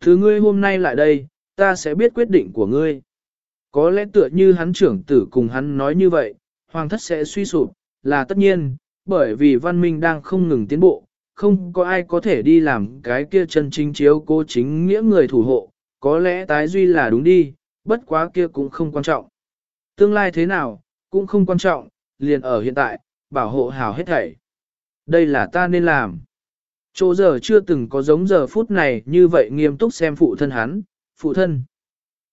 Thứ ngươi hôm nay lại đây, ta sẽ biết quyết định của ngươi. Có lẽ tựa như hắn trưởng tử cùng hắn nói như vậy, hoàng thất sẽ suy sụp, là tất nhiên, bởi vì văn minh đang không ngừng tiến bộ, không có ai có thể đi làm cái kia chân chính chiếu cố chính nghĩa người thủ hộ, có lẽ tái duy là đúng đi, bất quá kia cũng không quan trọng. Tương lai thế nào, cũng không quan trọng, liền ở hiện tại, bảo hộ hảo hết thảy. Đây là ta nên làm. Chỗ giờ chưa từng có giống giờ phút này như vậy nghiêm túc xem phụ thân hắn, phụ thân.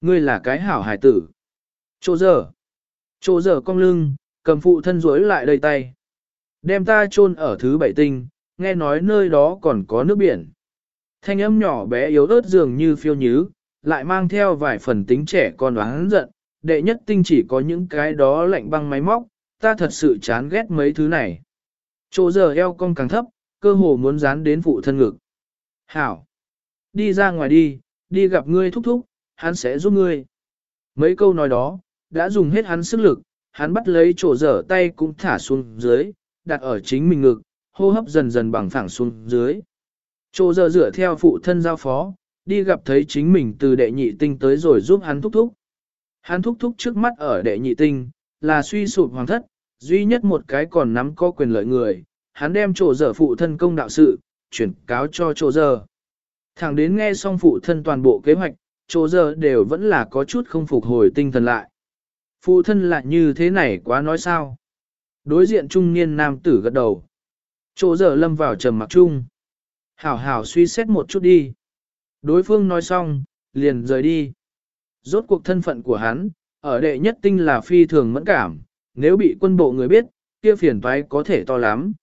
Ngươi là cái hảo hải tử. Chỗ giờ. Chỗ giờ cong lưng, cầm phụ thân rối lại đầy tay. Đem ta chôn ở thứ bảy tinh, nghe nói nơi đó còn có nước biển. Thanh âm nhỏ bé yếu ớt dường như phiêu nhứ, lại mang theo vài phần tính trẻ con đoán giận, đệ nhất tinh chỉ có những cái đó lạnh băng máy móc, ta thật sự chán ghét mấy thứ này. Chỗ giờ eo cong càng thấp, cơ hồ muốn dán đến phụ thân ngực. Hảo! Đi ra ngoài đi, đi gặp ngươi thúc thúc, hắn sẽ giúp ngươi. Mấy câu nói đó, đã dùng hết hắn sức lực, hắn bắt lấy chỗ dở tay cũng thả xuống dưới, đặt ở chính mình ngực, hô hấp dần dần bằng phẳng xuống dưới. Chỗ dở dựa theo phụ thân giao phó, đi gặp thấy chính mình từ đệ nhị tinh tới rồi giúp hắn thúc thúc. Hắn thúc thúc trước mắt ở đệ nhị tinh, là suy sụp hoàng thất, duy nhất một cái còn nắm có quyền lợi người, hắn đem chỗ dở phụ thân công đạo sự, chuyển cáo cho chỗ dở. Thẳng đến nghe xong phụ thân toàn bộ kế hoạch, chỗ dở đều vẫn là có chút không phục hồi tinh thần lại. Phụ thân lại như thế này quá nói sao. Đối diện trung niên nam tử gật đầu. Chỗ dở lâm vào trầm mặc chung. Hảo hảo suy xét một chút đi. Đối phương nói xong, liền rời đi. Rốt cuộc thân phận của hắn, ở đệ nhất tinh là phi thường mẫn cảm, nếu bị quân bộ người biết, kia phiền toái có thể to lắm.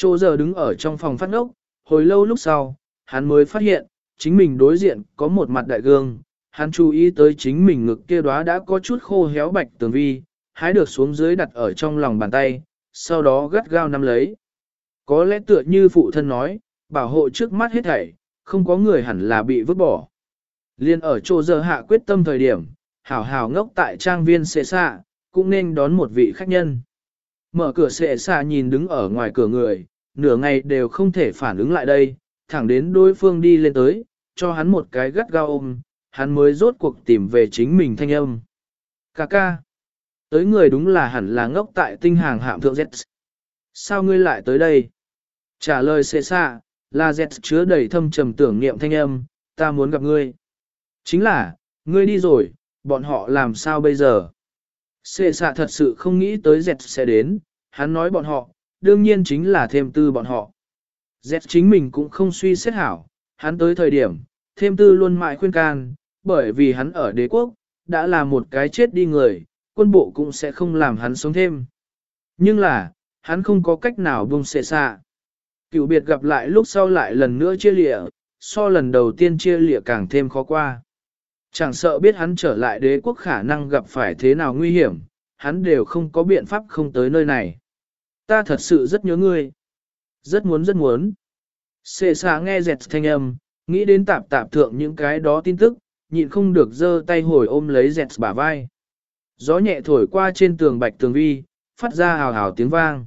Chô giờ đứng ở trong phòng phát ngốc, hồi lâu lúc sau, hắn mới phát hiện, chính mình đối diện có một mặt đại gương, hắn chú ý tới chính mình ngực kia đóa đã có chút khô héo bạch tường vi, hái được xuống dưới đặt ở trong lòng bàn tay, sau đó gắt gao nắm lấy. Có lẽ tựa như phụ thân nói, bảo hộ trước mắt hết thảy, không có người hẳn là bị vứt bỏ. Liên ở chỗ giờ hạ quyết tâm thời điểm, hảo hảo ngốc tại trang viên xệ xạ, cũng nên đón một vị khách nhân. Mở cửa xệ xạ nhìn đứng ở ngoài cửa người, nửa ngày đều không thể phản ứng lại đây, thẳng đến đối phương đi lên tới, cho hắn một cái gắt gao ôm, hắn mới rốt cuộc tìm về chính mình thanh âm. Cà ca. Tới người đúng là hẳn là ngốc tại tinh hàng hạm thượng Z. Sao ngươi lại tới đây? Trả lời xệ xạ, là Z chứa đầy thâm trầm tưởng niệm thanh âm, ta muốn gặp ngươi. Chính là, ngươi đi rồi, bọn họ làm sao bây giờ? Xệ xạ thật sự không nghĩ tới Z sẽ đến, hắn nói bọn họ, đương nhiên chính là thêm tư bọn họ. Z chính mình cũng không suy xét hảo, hắn tới thời điểm, thêm tư luôn mãi khuyên can, bởi vì hắn ở đế quốc, đã là một cái chết đi người, quân bộ cũng sẽ không làm hắn sống thêm. Nhưng là, hắn không có cách nào buông xệ xạ. Cựu biệt gặp lại lúc sau lại lần nữa chia lịa, so lần đầu tiên chia lịa càng thêm khó qua. Chẳng sợ biết hắn trở lại đế quốc khả năng gặp phải thế nào nguy hiểm, hắn đều không có biện pháp không tới nơi này. Ta thật sự rất nhớ ngươi. Rất muốn rất muốn. Xê xa nghe dẹt thanh âm, nghĩ đến tạp tạp thượng những cái đó tin tức, nhịn không được giơ tay hồi ôm lấy dẹt bả vai. Gió nhẹ thổi qua trên tường bạch tường vi, phát ra hào hào tiếng vang.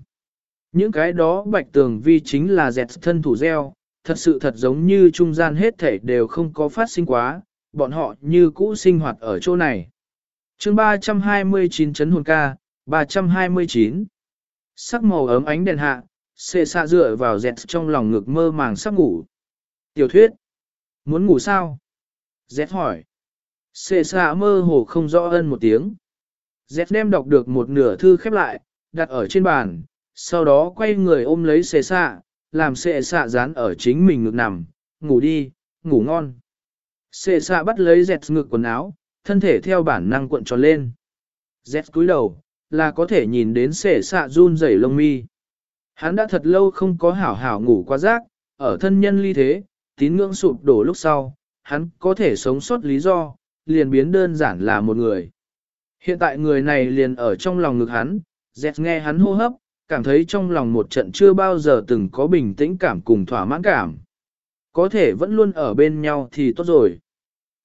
Những cái đó bạch tường vi chính là dẹt thân thủ gieo, thật sự thật giống như trung gian hết thể đều không có phát sinh quá, bọn họ như cũ sinh hoạt ở chỗ này. chương 329 chấn hồn ca, 329. Sắc màu ấm ánh đèn hạ, xệ xạ dựa vào dẹt trong lòng ngực mơ màng sắp ngủ. Tiểu thuyết. Muốn ngủ sao? Dẹt hỏi. Xệ xạ mơ hồ không rõ ân một tiếng. Dẹt đem đọc được một nửa thư khép lại, đặt ở trên bàn, sau đó quay người ôm lấy xệ xạ, làm xệ xạ dán ở chính mình ngực nằm, ngủ đi, ngủ ngon. Xệ xạ bắt lấy dẹt ngực quần áo, thân thể theo bản năng cuộn tròn lên. Dẹt cúi đầu, là có thể nhìn đến sể xạ run rẩy lông mi. Hắn đã thật lâu không có hảo hảo ngủ qua giấc, ở thân nhân ly thế, tín ngưỡng sụp đổ lúc sau, hắn có thể sống sót lý do, liền biến đơn giản là một người. Hiện tại người này liền ở trong lòng ngực hắn, dẹt nghe hắn hô hấp, cảm thấy trong lòng một trận chưa bao giờ từng có bình tĩnh cảm cùng thỏa mãn cảm. Có thể vẫn luôn ở bên nhau thì tốt rồi.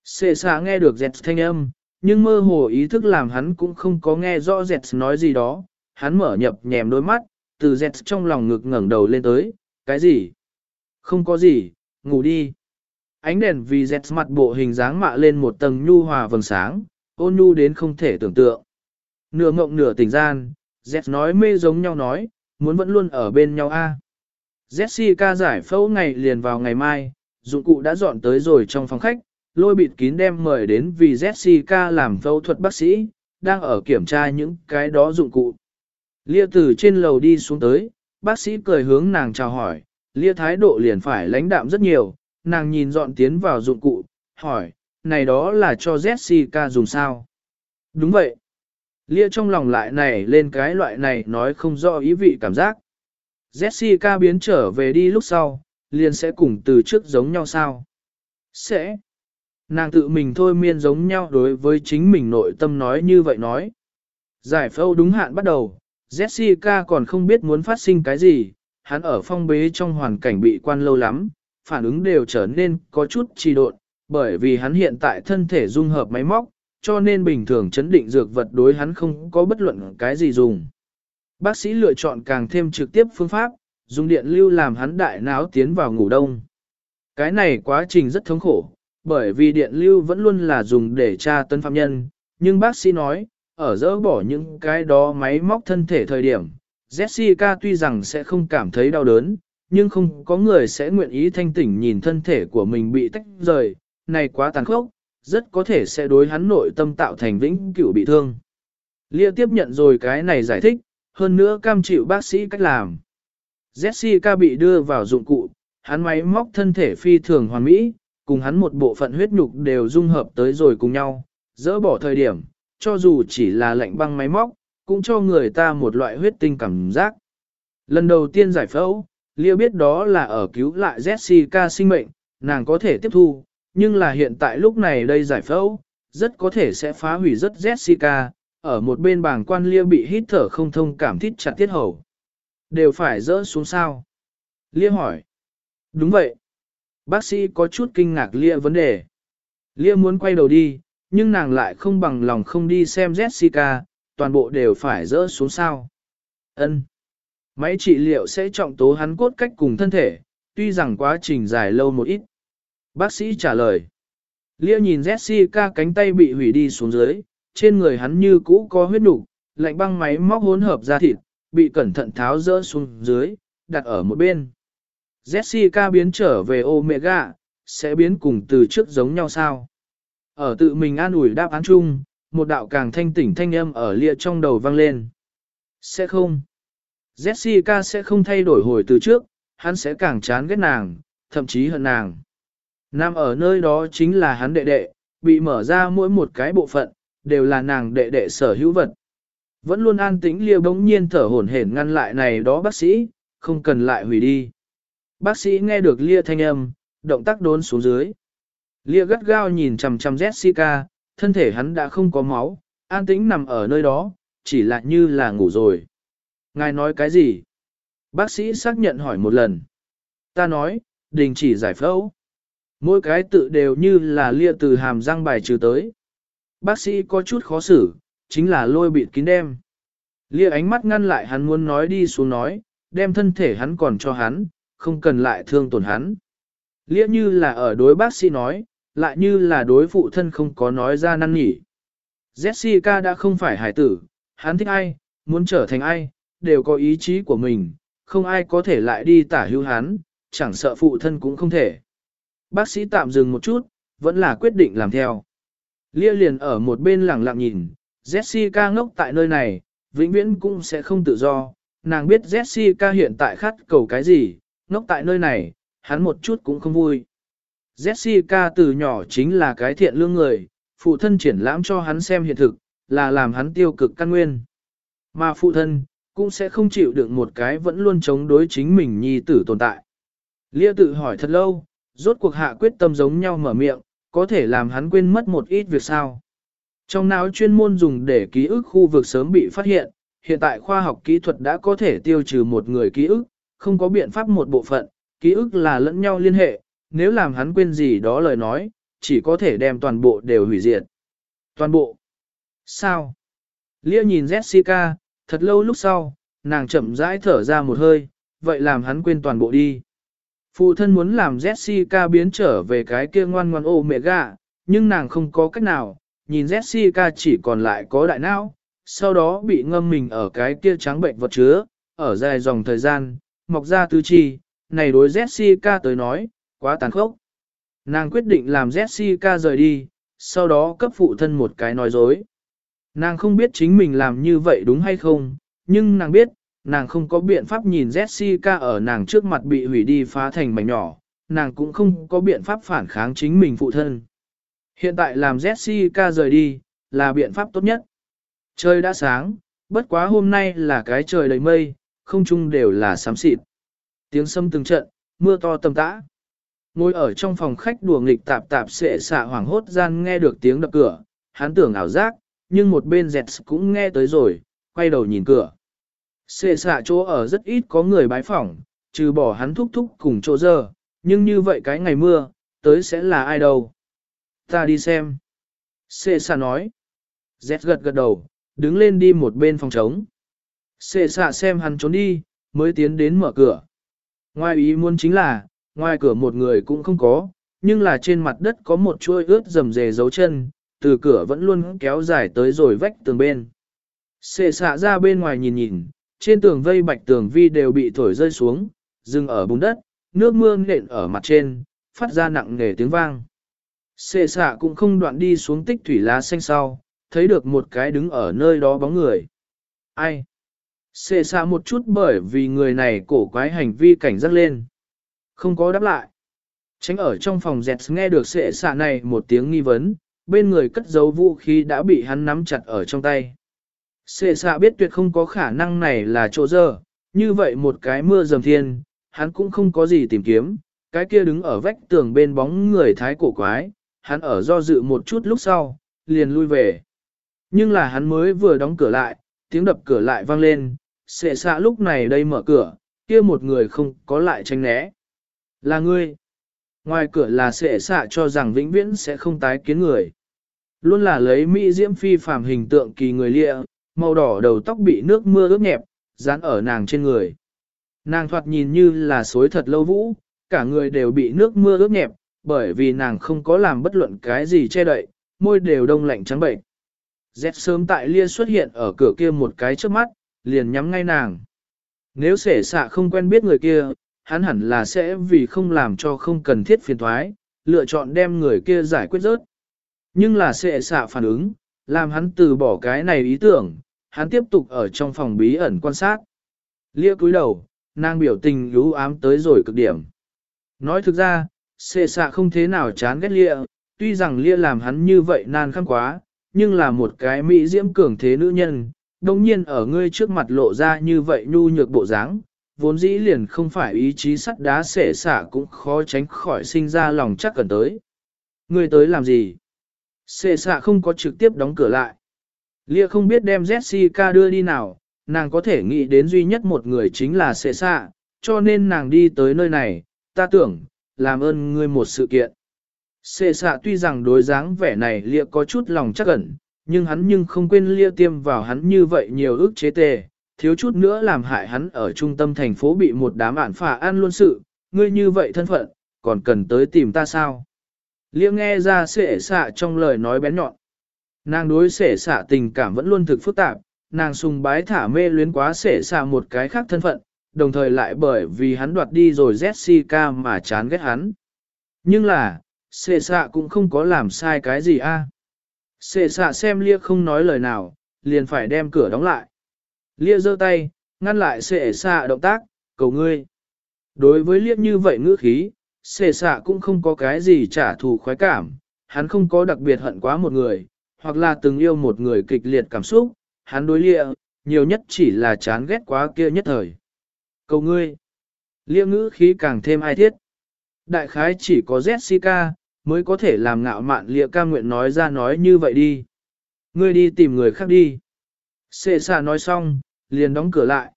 Sệ xạ nghe được dẹt thanh âm, nhưng mơ hồ ý thức làm hắn cũng không có nghe rõ dẹt nói gì đó. Hắn mở nhập nhèm đôi mắt, từ dẹt trong lòng ngực ngẩng đầu lên tới, cái gì? Không có gì, ngủ đi. ánh đèn vì Z mặt bộ hình dáng mạ lên một tầng nhu hòa vầng sáng, ôn nhu đến không thể tưởng tượng. Nửa ngộng nửa tỉnh gian, Z nói mê giống nhau nói, muốn vẫn luôn ở bên nhau a. Jessica giải phẫu ngày liền vào ngày mai, dụng cụ đã dọn tới rồi trong phòng khách, lôi bịt kín đem mời đến vì Jessica làm phẫu thuật bác sĩ, đang ở kiểm tra những cái đó dụng cụ. Lia từ trên lầu đi xuống tới, bác sĩ cười hướng nàng chào hỏi, Lia thái độ liền phải lãnh đạm rất nhiều, nàng nhìn dọn tiến vào dụng cụ, hỏi, này đó là cho Jessica dùng sao? Đúng vậy. Lia trong lòng lại này lên cái loại này nói không rõ ý vị cảm giác. Jessica biến trở về đi lúc sau, liền sẽ cùng từ trước giống nhau sao? Sẽ. Nàng tự mình thôi miên giống nhau đối với chính mình nội tâm nói như vậy nói. Giải phẫu đúng hạn bắt đầu, Jessica còn không biết muốn phát sinh cái gì, hắn ở phong bế trong hoàn cảnh bị quan lâu lắm, phản ứng đều trở nên có chút trì độn, bởi vì hắn hiện tại thân thể dung hợp máy móc, cho nên bình thường chấn định dược vật đối hắn không có bất luận cái gì dùng. Bác sĩ lựa chọn càng thêm trực tiếp phương pháp, dùng điện lưu làm hắn đại náo tiến vào ngủ đông. Cái này quá trình rất thống khổ, bởi vì điện lưu vẫn luôn là dùng để tra tân phạm nhân, nhưng bác sĩ nói, ở dỡ bỏ những cái đó máy móc thân thể thời điểm, Jessica tuy rằng sẽ không cảm thấy đau đớn, nhưng không có người sẽ nguyện ý thanh tỉnh nhìn thân thể của mình bị tách rời, này quá tàn khốc, rất có thể sẽ đối hắn nội tâm tạo thành vĩnh cửu bị thương. Lia tiếp nhận rồi cái này giải thích, hơn nữa cam chịu bác sĩ cách làm. Jessica bị đưa vào dụng cụ, hắn máy móc thân thể phi thường hoàn mỹ, cùng hắn một bộ phận huyết nhục đều dung hợp tới rồi cùng nhau, dỡ bỏ thời điểm, cho dù chỉ là lạnh băng máy móc, cũng cho người ta một loại huyết tinh cảm giác. Lần đầu tiên giải phẫu, Lia biết đó là ở cứu lại Jessica sinh mệnh, nàng có thể tiếp thu, nhưng là hiện tại lúc này đây giải phẫu, rất có thể sẽ phá hủy rất Jessica, ở một bên bảng quan Lia bị hít thở không thông cảm thít chặt tiết hầu. Đều phải dỡ xuống sao? Lia hỏi. Đúng vậy. Bác sĩ có chút kinh ngạc Lia vấn đề. Lia muốn quay đầu đi, nhưng nàng lại không bằng lòng không đi xem Jessica, toàn bộ đều phải rỡ xuống sao. Ân. Máy trị liệu sẽ trọng tố hắn cốt cách cùng thân thể, tuy rằng quá trình dài lâu một ít. Bác sĩ trả lời. Lia nhìn Jessica cánh tay bị hủy đi xuống dưới, trên người hắn như cũ có huyết nục, lạnh băng máy móc hỗn hợp ra thịt, bị cẩn thận tháo rỡ xuống dưới, đặt ở một bên. Jessica biến trở về Omega, sẽ biến cùng từ trước giống nhau sao? Ở tự mình an ủi đáp án chung, một đạo càng thanh tỉnh thanh âm ở lia trong đầu vang lên. Sẽ không. Jessica sẽ không thay đổi hồi từ trước, hắn sẽ càng chán ghét nàng, thậm chí hận nàng. Nam ở nơi đó chính là hắn đệ đệ, bị mở ra mỗi một cái bộ phận, đều là nàng đệ đệ sở hữu vật. Vẫn luôn an tĩnh liêu bỗng nhiên thở hổn hển ngăn lại này đó bác sĩ, không cần lại hủy đi. Bác sĩ nghe được lia thanh âm, động tác đốn xuống dưới. Lia gắt gao nhìn chằm chằm Jessica, thân thể hắn đã không có máu, an tĩnh nằm ở nơi đó, chỉ là như là ngủ rồi. Ngài nói cái gì? Bác sĩ xác nhận hỏi một lần. Ta nói, đình chỉ giải phẫu. Mỗi cái tự đều như là lia từ hàm răng bài trừ tới. Bác sĩ có chút khó xử, chính là lôi bịt kín đem. Lia ánh mắt ngăn lại hắn muốn nói đi xuống nói, đem thân thể hắn còn cho hắn, không cần lại thương tổn hắn. liễu như là ở đối bác sĩ nói, lại như là đối phụ thân không có nói ra năn nhỉ. Jessica đã không phải hải tử, hắn thích ai, muốn trở thành ai, đều có ý chí của mình, không ai có thể lại đi tả hữu hắn, chẳng sợ phụ thân cũng không thể. Bác sĩ tạm dừng một chút, vẫn là quyết định làm theo. Lia liền ở một bên lặng lặng nhìn, Jessica ngốc tại nơi này, vĩnh viễn cũng sẽ không tự do. Nàng biết Jessica hiện tại khát cầu cái gì, ngốc tại nơi này, hắn một chút cũng không vui. Jessica từ nhỏ chính là cái thiện lương người, phụ thân triển lãm cho hắn xem hiện thực, là làm hắn tiêu cực căn nguyên. Mà phụ thân, cũng sẽ không chịu được một cái vẫn luôn chống đối chính mình nhi tử tồn tại. Lia tự hỏi thật lâu, rốt cuộc hạ quyết tâm giống nhau mở miệng, có thể làm hắn quên mất một ít việc sao. Trong não chuyên môn dùng để ký ức khu vực sớm bị phát hiện, hiện tại khoa học kỹ thuật đã có thể tiêu trừ một người ký ức, không có biện pháp một bộ phận, ký ức là lẫn nhau liên hệ, nếu làm hắn quên gì đó lời nói, chỉ có thể đem toàn bộ đều hủy diệt. Toàn bộ? Sao? Lia nhìn Jessica, thật lâu lúc sau, nàng chậm rãi thở ra một hơi, vậy làm hắn quên toàn bộ đi. Phụ thân muốn làm Jessica biến trở về cái kia ngoan ngoan Omega, nhưng nàng không có cách nào, nhìn Jessica chỉ còn lại có đại não, sau đó bị ngâm mình ở cái kia trắng bệnh vật chứa, ở dài dòng thời gian, mọc ra tứ chi, này đối Jessica tới nói, quá tàn khốc. Nàng quyết định làm Jessica rời đi, sau đó cấp phụ thân một cái nói dối. Nàng không biết chính mình làm như vậy đúng hay không, nhưng nàng biết, nàng không có biện pháp nhìn Jessica ở nàng trước mặt bị hủy đi phá thành mảnh nhỏ, nàng cũng không có biện pháp phản kháng chính mình phụ thân. Hiện tại làm Jessica rời đi, là biện pháp tốt nhất. Trời đã sáng, bất quá hôm nay là cái trời đầy mây, không chung đều là xám xịt. Tiếng sâm từng trận, mưa to tầm tã. Ngồi ở trong phòng khách đùa nghịch tạp tạp sệ xạ hoảng hốt gian nghe được tiếng đập cửa, hắn tưởng ảo giác, nhưng một bên dẹt cũng nghe tới rồi, quay đầu nhìn cửa. Sệ xạ chỗ ở rất ít có người bái phỏng, trừ bỏ hắn thúc thúc cùng chỗ giờ, nhưng như vậy cái ngày mưa, tới sẽ là ai đâu. Ta đi xem. Sệ xạ nói. Dẹt gật gật đầu, đứng lên đi một bên phòng trống. Sệ xạ xem hắn trốn đi, mới tiến đến mở cửa. Ngoài ý muốn chính là, ngoài cửa một người cũng không có, nhưng là trên mặt đất có một chuôi ướt rầm rề dấu chân, từ cửa vẫn luôn kéo dài tới rồi vách tường bên. Sệ xạ ra bên ngoài nhìn nhìn, trên tường vây bạch tường vi đều bị thổi rơi xuống, dừng ở bùn đất, nước mưa nện ở mặt trên, phát ra nặng nề tiếng vang. Sệ xạ cũng không đoạn đi xuống tích thủy lá xanh sau, thấy được một cái đứng ở nơi đó bóng người. Ai? Xê xa một chút bởi vì người này cổ quái hành vi cảnh giác lên. Không có đáp lại. Tránh ở trong phòng dẹt nghe được xệ xạ này một tiếng nghi vấn, bên người cất giấu vũ khí đã bị hắn nắm chặt ở trong tay. Xệ xạ biết tuyệt không có khả năng này là chỗ dơ, như vậy một cái mưa dầm thiên, hắn cũng không có gì tìm kiếm, cái kia đứng ở vách tường bên bóng người thái cổ quái, hắn ở do dự một chút lúc sau, liền lui về. Nhưng là hắn mới vừa đóng cửa lại, tiếng đập cửa lại vang lên, sệ xạ lúc này đây mở cửa, kia một người không có lại tranh né. Là ngươi. Ngoài cửa là sệ xạ cho rằng vĩnh viễn sẽ không tái kiến người. Luôn là lấy Mỹ diễm phi phàm hình tượng kỳ người lịa, màu đỏ đầu tóc bị nước mưa ướt nhẹp, dán ở nàng trên người. Nàng thoạt nhìn như là xối thật lâu vũ, cả người đều bị nước mưa ướt nhẹp, bởi vì nàng không có làm bất luận cái gì che đậy, môi đều đông lạnh trắng bệnh. Z sớm tại lia xuất hiện ở cửa kia một cái trước mắt, liền nhắm ngay nàng. Nếu sể xạ không quen biết người kia, hắn hẳn là sẽ vì không làm cho không cần thiết phiền thoái, lựa chọn đem người kia giải quyết rớt. Nhưng là sệ xạ phản ứng, làm hắn từ bỏ cái này ý tưởng, hắn tiếp tục ở trong phòng bí ẩn quan sát. Lia cúi đầu, nàng biểu tình lú ám tới rồi cực điểm. Nói thực ra, sệ xạ không thế nào chán ghét Lia, tuy rằng Lia làm hắn như vậy nan khăn quá, nhưng là một cái mỹ diễm cường thế nữ nhân, đồng nhiên ở ngươi trước mặt lộ ra như vậy nhu nhược bộ dáng, vốn dĩ liền không phải ý chí sắt đá xẻ xả cũng khó tránh khỏi sinh ra lòng chắc cần tới. Ngươi tới làm gì? Xẻ xả không có trực tiếp đóng cửa lại. Lia không biết đem Jessica đưa đi nào, nàng có thể nghĩ đến duy nhất một người chính là xẻ xả, cho nên nàng đi tới nơi này, ta tưởng, làm ơn ngươi một sự kiện. Xệ xạ tuy rằng đối dáng vẻ này lia có chút lòng chắc ẩn, nhưng hắn nhưng không quên lia tiêm vào hắn như vậy nhiều ước chế tề, thiếu chút nữa làm hại hắn ở trung tâm thành phố bị một đám ản phà ăn luôn sự, ngươi như vậy thân phận, còn cần tới tìm ta sao? Lia nghe ra sệ xạ trong lời nói bén nhọn. Nàng đối sệ xạ tình cảm vẫn luôn thực phức tạp, nàng sùng bái thả mê luyến quá sệ xạ một cái khác thân phận, đồng thời lại bởi vì hắn đoạt đi rồi Jessica mà chán ghét hắn. Nhưng là, sệ xạ cũng không có làm sai cái gì a. À. Xệ xạ xem lia không nói lời nào, liền phải đem cửa đóng lại. Lia giơ tay, ngăn lại xệ xạ động tác, cầu ngươi. Đối với lia như vậy ngữ khí, xệ xạ cũng không có cái gì trả thù khoái cảm, hắn không có đặc biệt hận quá một người, hoặc là từng yêu một người kịch liệt cảm xúc, hắn đối lia, nhiều nhất chỉ là chán ghét quá kia nhất thời. Cầu ngươi. Lia ngữ khí càng thêm ai thiết. Đại khái chỉ có Jessica, mới có thể làm ngạo mạn lịa ca nguyện nói ra nói như vậy đi. Ngươi đi tìm người khác đi. Xê xạ nói xong, liền đóng cửa lại.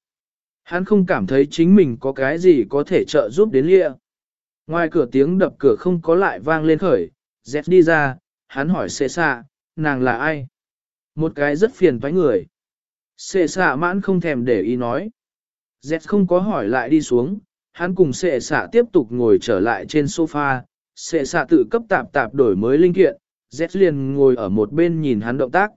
Hắn không cảm thấy chính mình có cái gì có thể trợ giúp đến lịa. Ngoài cửa tiếng đập cửa không có lại vang lên khởi, dẹt đi ra, hắn hỏi xê xạ, nàng là ai? Một cái rất phiền với người. Xê xạ mãn không thèm để ý nói. Dẹt không có hỏi lại đi xuống, hắn cùng sệ xạ tiếp tục ngồi trở lại trên sofa, sẽ xạ tự cấp tạp tạp đổi mới linh kiện, Z liền ngồi ở một bên nhìn hắn động tác.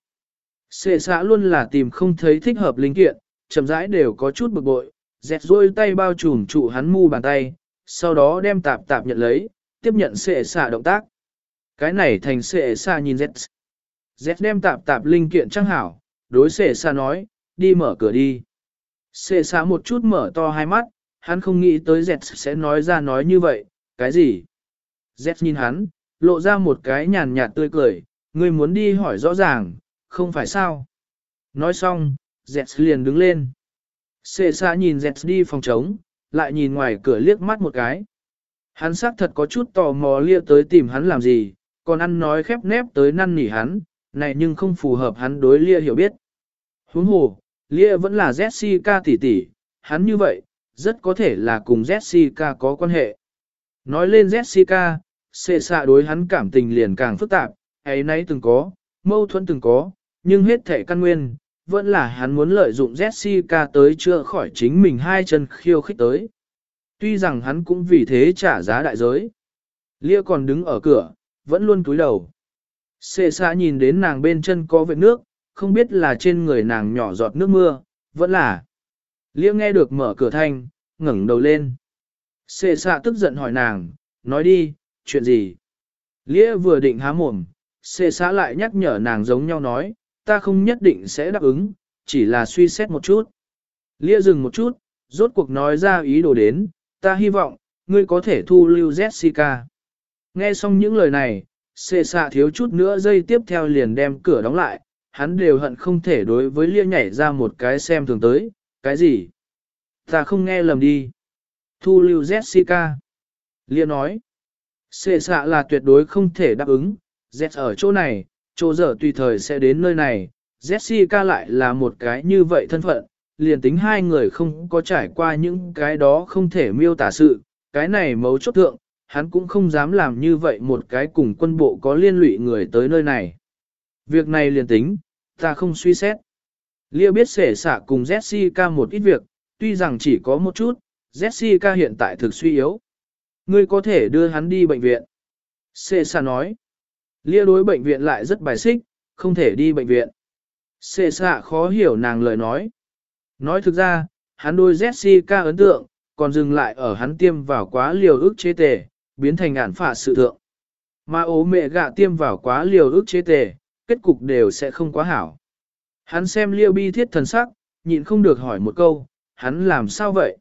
Sệ xạ luôn là tìm không thấy thích hợp linh kiện, chậm rãi đều có chút bực bội, Z rôi tay bao trùm trụ hắn mu bàn tay, sau đó đem tạp tạp nhận lấy, tiếp nhận sệ xạ động tác. Cái này thành sệ xạ nhìn Z. Z đem tạp tạp linh kiện trang hảo, đối sệ xạ nói, đi mở cửa đi. Sệ xạ một chút mở to hai mắt, hắn không nghĩ tới Z sẽ nói ra nói như vậy, cái gì? Z nhìn hắn, lộ ra một cái nhàn nhạt tươi cười, ngươi muốn đi hỏi rõ ràng, không phải sao? Nói xong, Z liền đứng lên. Xê xa nhìn Z đi phòng trống, lại nhìn ngoài cửa liếc mắt một cái. Hắn xác thật có chút tò mò lia tới tìm hắn làm gì, còn ăn nói khép nép tới năn nỉ hắn, này nhưng không phù hợp hắn đối lia hiểu biết. Huống hồ, lia vẫn là Jessica tỷ tỷ, hắn như vậy, rất có thể là cùng Jessica có quan hệ. Nói lên Jessica, xệ xạ đối hắn cảm tình liền càng phức tạp, ấy nấy từng có, mâu thuẫn từng có, nhưng hết thể căn nguyên, vẫn là hắn muốn lợi dụng Jessica tới chữa khỏi chính mình hai chân khiêu khích tới. Tuy rằng hắn cũng vì thế trả giá đại giới. Lia còn đứng ở cửa, vẫn luôn cúi đầu. Xê xạ nhìn đến nàng bên chân có vệt nước, không biết là trên người nàng nhỏ giọt nước mưa, vẫn là. Lia nghe được mở cửa thanh, ngẩng đầu lên. Xê xạ tức giận hỏi nàng, nói đi, chuyện gì? Lia vừa định há mồm, xê xạ lại nhắc nhở nàng giống nhau nói, ta không nhất định sẽ đáp ứng, chỉ là suy xét một chút. Lia dừng một chút, rốt cuộc nói ra ý đồ đến, ta hy vọng, ngươi có thể thu lưu Jessica. Nghe xong những lời này, xê xạ thiếu chút nữa giây tiếp theo liền đem cửa đóng lại, hắn đều hận không thể đối với Lia nhảy ra một cái xem thường tới, cái gì? Ta không nghe lầm đi. Thu lưu Jessica. Lia nói, xệ xạ là tuyệt đối không thể đáp ứng, Z ở chỗ này, chỗ giờ tùy thời sẽ đến nơi này, Jessica lại là một cái như vậy thân phận, liền tính hai người không có trải qua những cái đó không thể miêu tả sự, cái này mấu chốt thượng, hắn cũng không dám làm như vậy một cái cùng quân bộ có liên lụy người tới nơi này. Việc này liền tính, ta không suy xét. Lia biết sể xả cùng Jessica một ít việc, tuy rằng chỉ có một chút, Jessica hiện tại thực suy yếu. Ngươi có thể đưa hắn đi bệnh viện. Cesa nói. Lia đối bệnh viện lại rất bài xích, không thể đi bệnh viện. Cesa khó hiểu nàng lời nói. Nói thực ra, hắn đôi Jessica ấn tượng, còn dừng lại ở hắn tiêm vào quá liều ức chế tề, biến thành ản phả sự thượng. Mà ố mẹ gạ tiêm vào quá liều ức chế tề, kết cục đều sẽ không quá hảo. Hắn xem liêu bi thiết thần sắc, nhịn không được hỏi một câu, hắn làm sao vậy?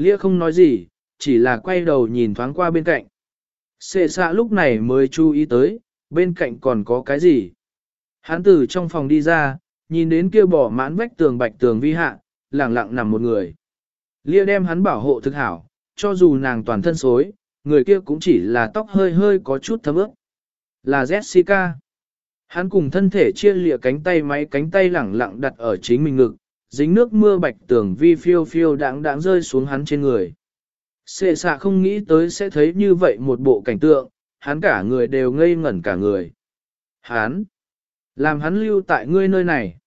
Lia không nói gì, chỉ là quay đầu nhìn thoáng qua bên cạnh. Xệ xạ lúc này mới chú ý tới, bên cạnh còn có cái gì? Hắn từ trong phòng đi ra, nhìn đến kia bỏ mãn vách tường bạch tường vi hạ, lặng lặng nằm một người. Lia đem hắn bảo hộ thực hảo, cho dù nàng toàn thân xối, người kia cũng chỉ là tóc hơi hơi có chút thấm ướt. Là Jessica. Hắn cùng thân thể chia lịa cánh tay máy cánh tay lẳng lặng đặt ở chính mình ngực, dính nước mưa bạch tường vi phiêu phiêu đáng đáng rơi xuống hắn trên người. Xệ xạ không nghĩ tới sẽ thấy như vậy một bộ cảnh tượng, hắn cả người đều ngây ngẩn cả người. Hắn! Làm hắn lưu tại ngươi nơi này.